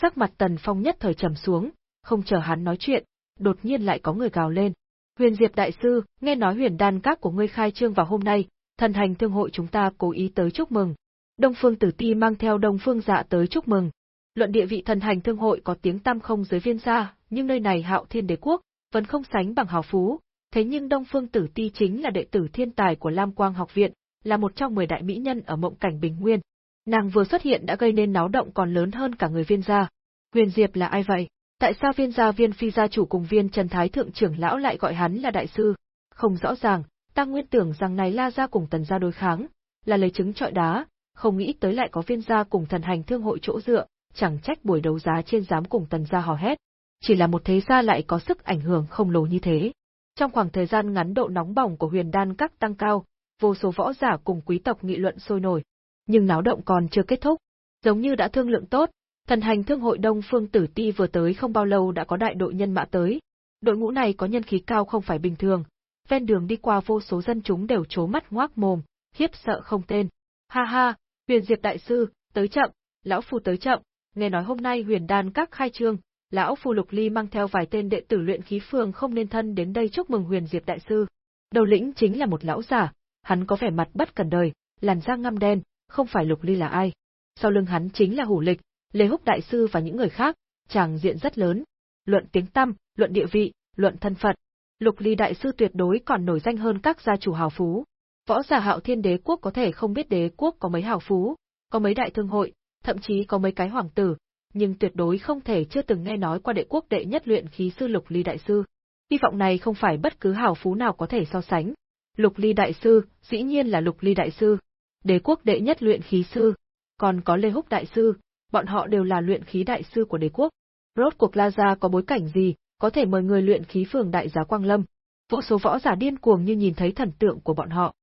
[SPEAKER 1] Sắc mặt Tần Phong nhất thời trầm xuống, không chờ hắn nói chuyện, đột nhiên lại có người gào lên. Huyền Diệp đại sư, nghe nói huyền đan các của ngươi khai trương vào hôm nay, thần hành thương hội chúng ta cố ý tới chúc mừng. Đông Phương Tử Ti mang theo Đông Phương Dạ tới chúc mừng. Luận địa vị thần hành thương hội có tiếng tam không dưới viên gia, nhưng nơi này Hạo Thiên Đế quốc vẫn không sánh bằng hào phú, thế nhưng Đông Phương Tử Ti chính là đệ tử thiên tài của Lam Quang học viện, là một trong 10 đại mỹ nhân ở mộng cảnh bình nguyên. Nàng vừa xuất hiện đã gây nên náo động còn lớn hơn cả người viên gia. Huyền Diệp là ai vậy? Tại sao viên gia viên phi gia chủ cùng viên Trần Thái Thượng trưởng lão lại gọi hắn là đại sư? Không rõ ràng, ta nguyên tưởng rằng này la gia cùng tần gia đối kháng, là lấy trứng trọi đá, không nghĩ tới lại có viên gia cùng thần hành thương hội chỗ dựa, chẳng trách buổi đấu giá trên dám cùng tần gia hò hét. Chỉ là một thế gia lại có sức ảnh hưởng không lồ như thế. Trong khoảng thời gian ngắn độ nóng bỏng của huyền đan các tăng cao, vô số võ giả cùng quý tộc nghị luận sôi nổi. Nhưng náo động còn chưa kết thúc. Giống như đã thương lượng tốt, thần hành thương hội Đông Phương Tử Ti vừa tới không bao lâu đã có đại đội nhân mã tới. Đội ngũ này có nhân khí cao không phải bình thường. Ven đường đi qua vô số dân chúng đều trố mắt ngoác mồm, khiếp sợ không tên. Ha ha, Huyền Diệp đại sư, tới chậm, lão phu tới chậm, nghe nói hôm nay Huyền Đan các khai trương, lão phu Lục Ly mang theo vài tên đệ tử luyện khí phường không nên thân đến đây chúc mừng Huyền Diệp đại sư. Đầu lĩnh chính là một lão giả, hắn có vẻ mặt bất cần đời, làn da ngăm đen, không phải Lục Ly là ai. Sau lưng hắn chính là Hủ Lịch, Lê Húc đại sư và những người khác, tràng diện rất lớn. Luận tiếng tăm, luận địa vị, luận thân phận, Lục Ly đại sư tuyệt đối còn nổi danh hơn các gia chủ hào phú. Võ giả Hạo Thiên đế quốc có thể không biết đế quốc có mấy hào phú, có mấy đại thương hội, thậm chí có mấy cái hoàng tử, nhưng tuyệt đối không thể chưa từng nghe nói qua đệ quốc đệ nhất luyện khí sư Lục Ly đại sư. Hy vọng này không phải bất cứ hào phú nào có thể so sánh. Lục Ly đại sư, dĩ nhiên là Lục Ly đại sư. Đế quốc đệ nhất luyện khí sư, còn có Lê Húc đại sư, bọn họ đều là luyện khí đại sư của đế quốc. Rốt cuộc La gia có bối cảnh gì, có thể mời người luyện khí phường đại giá Quang Lâm. Vô số võ giả điên cuồng như nhìn thấy thần tượng của bọn họ.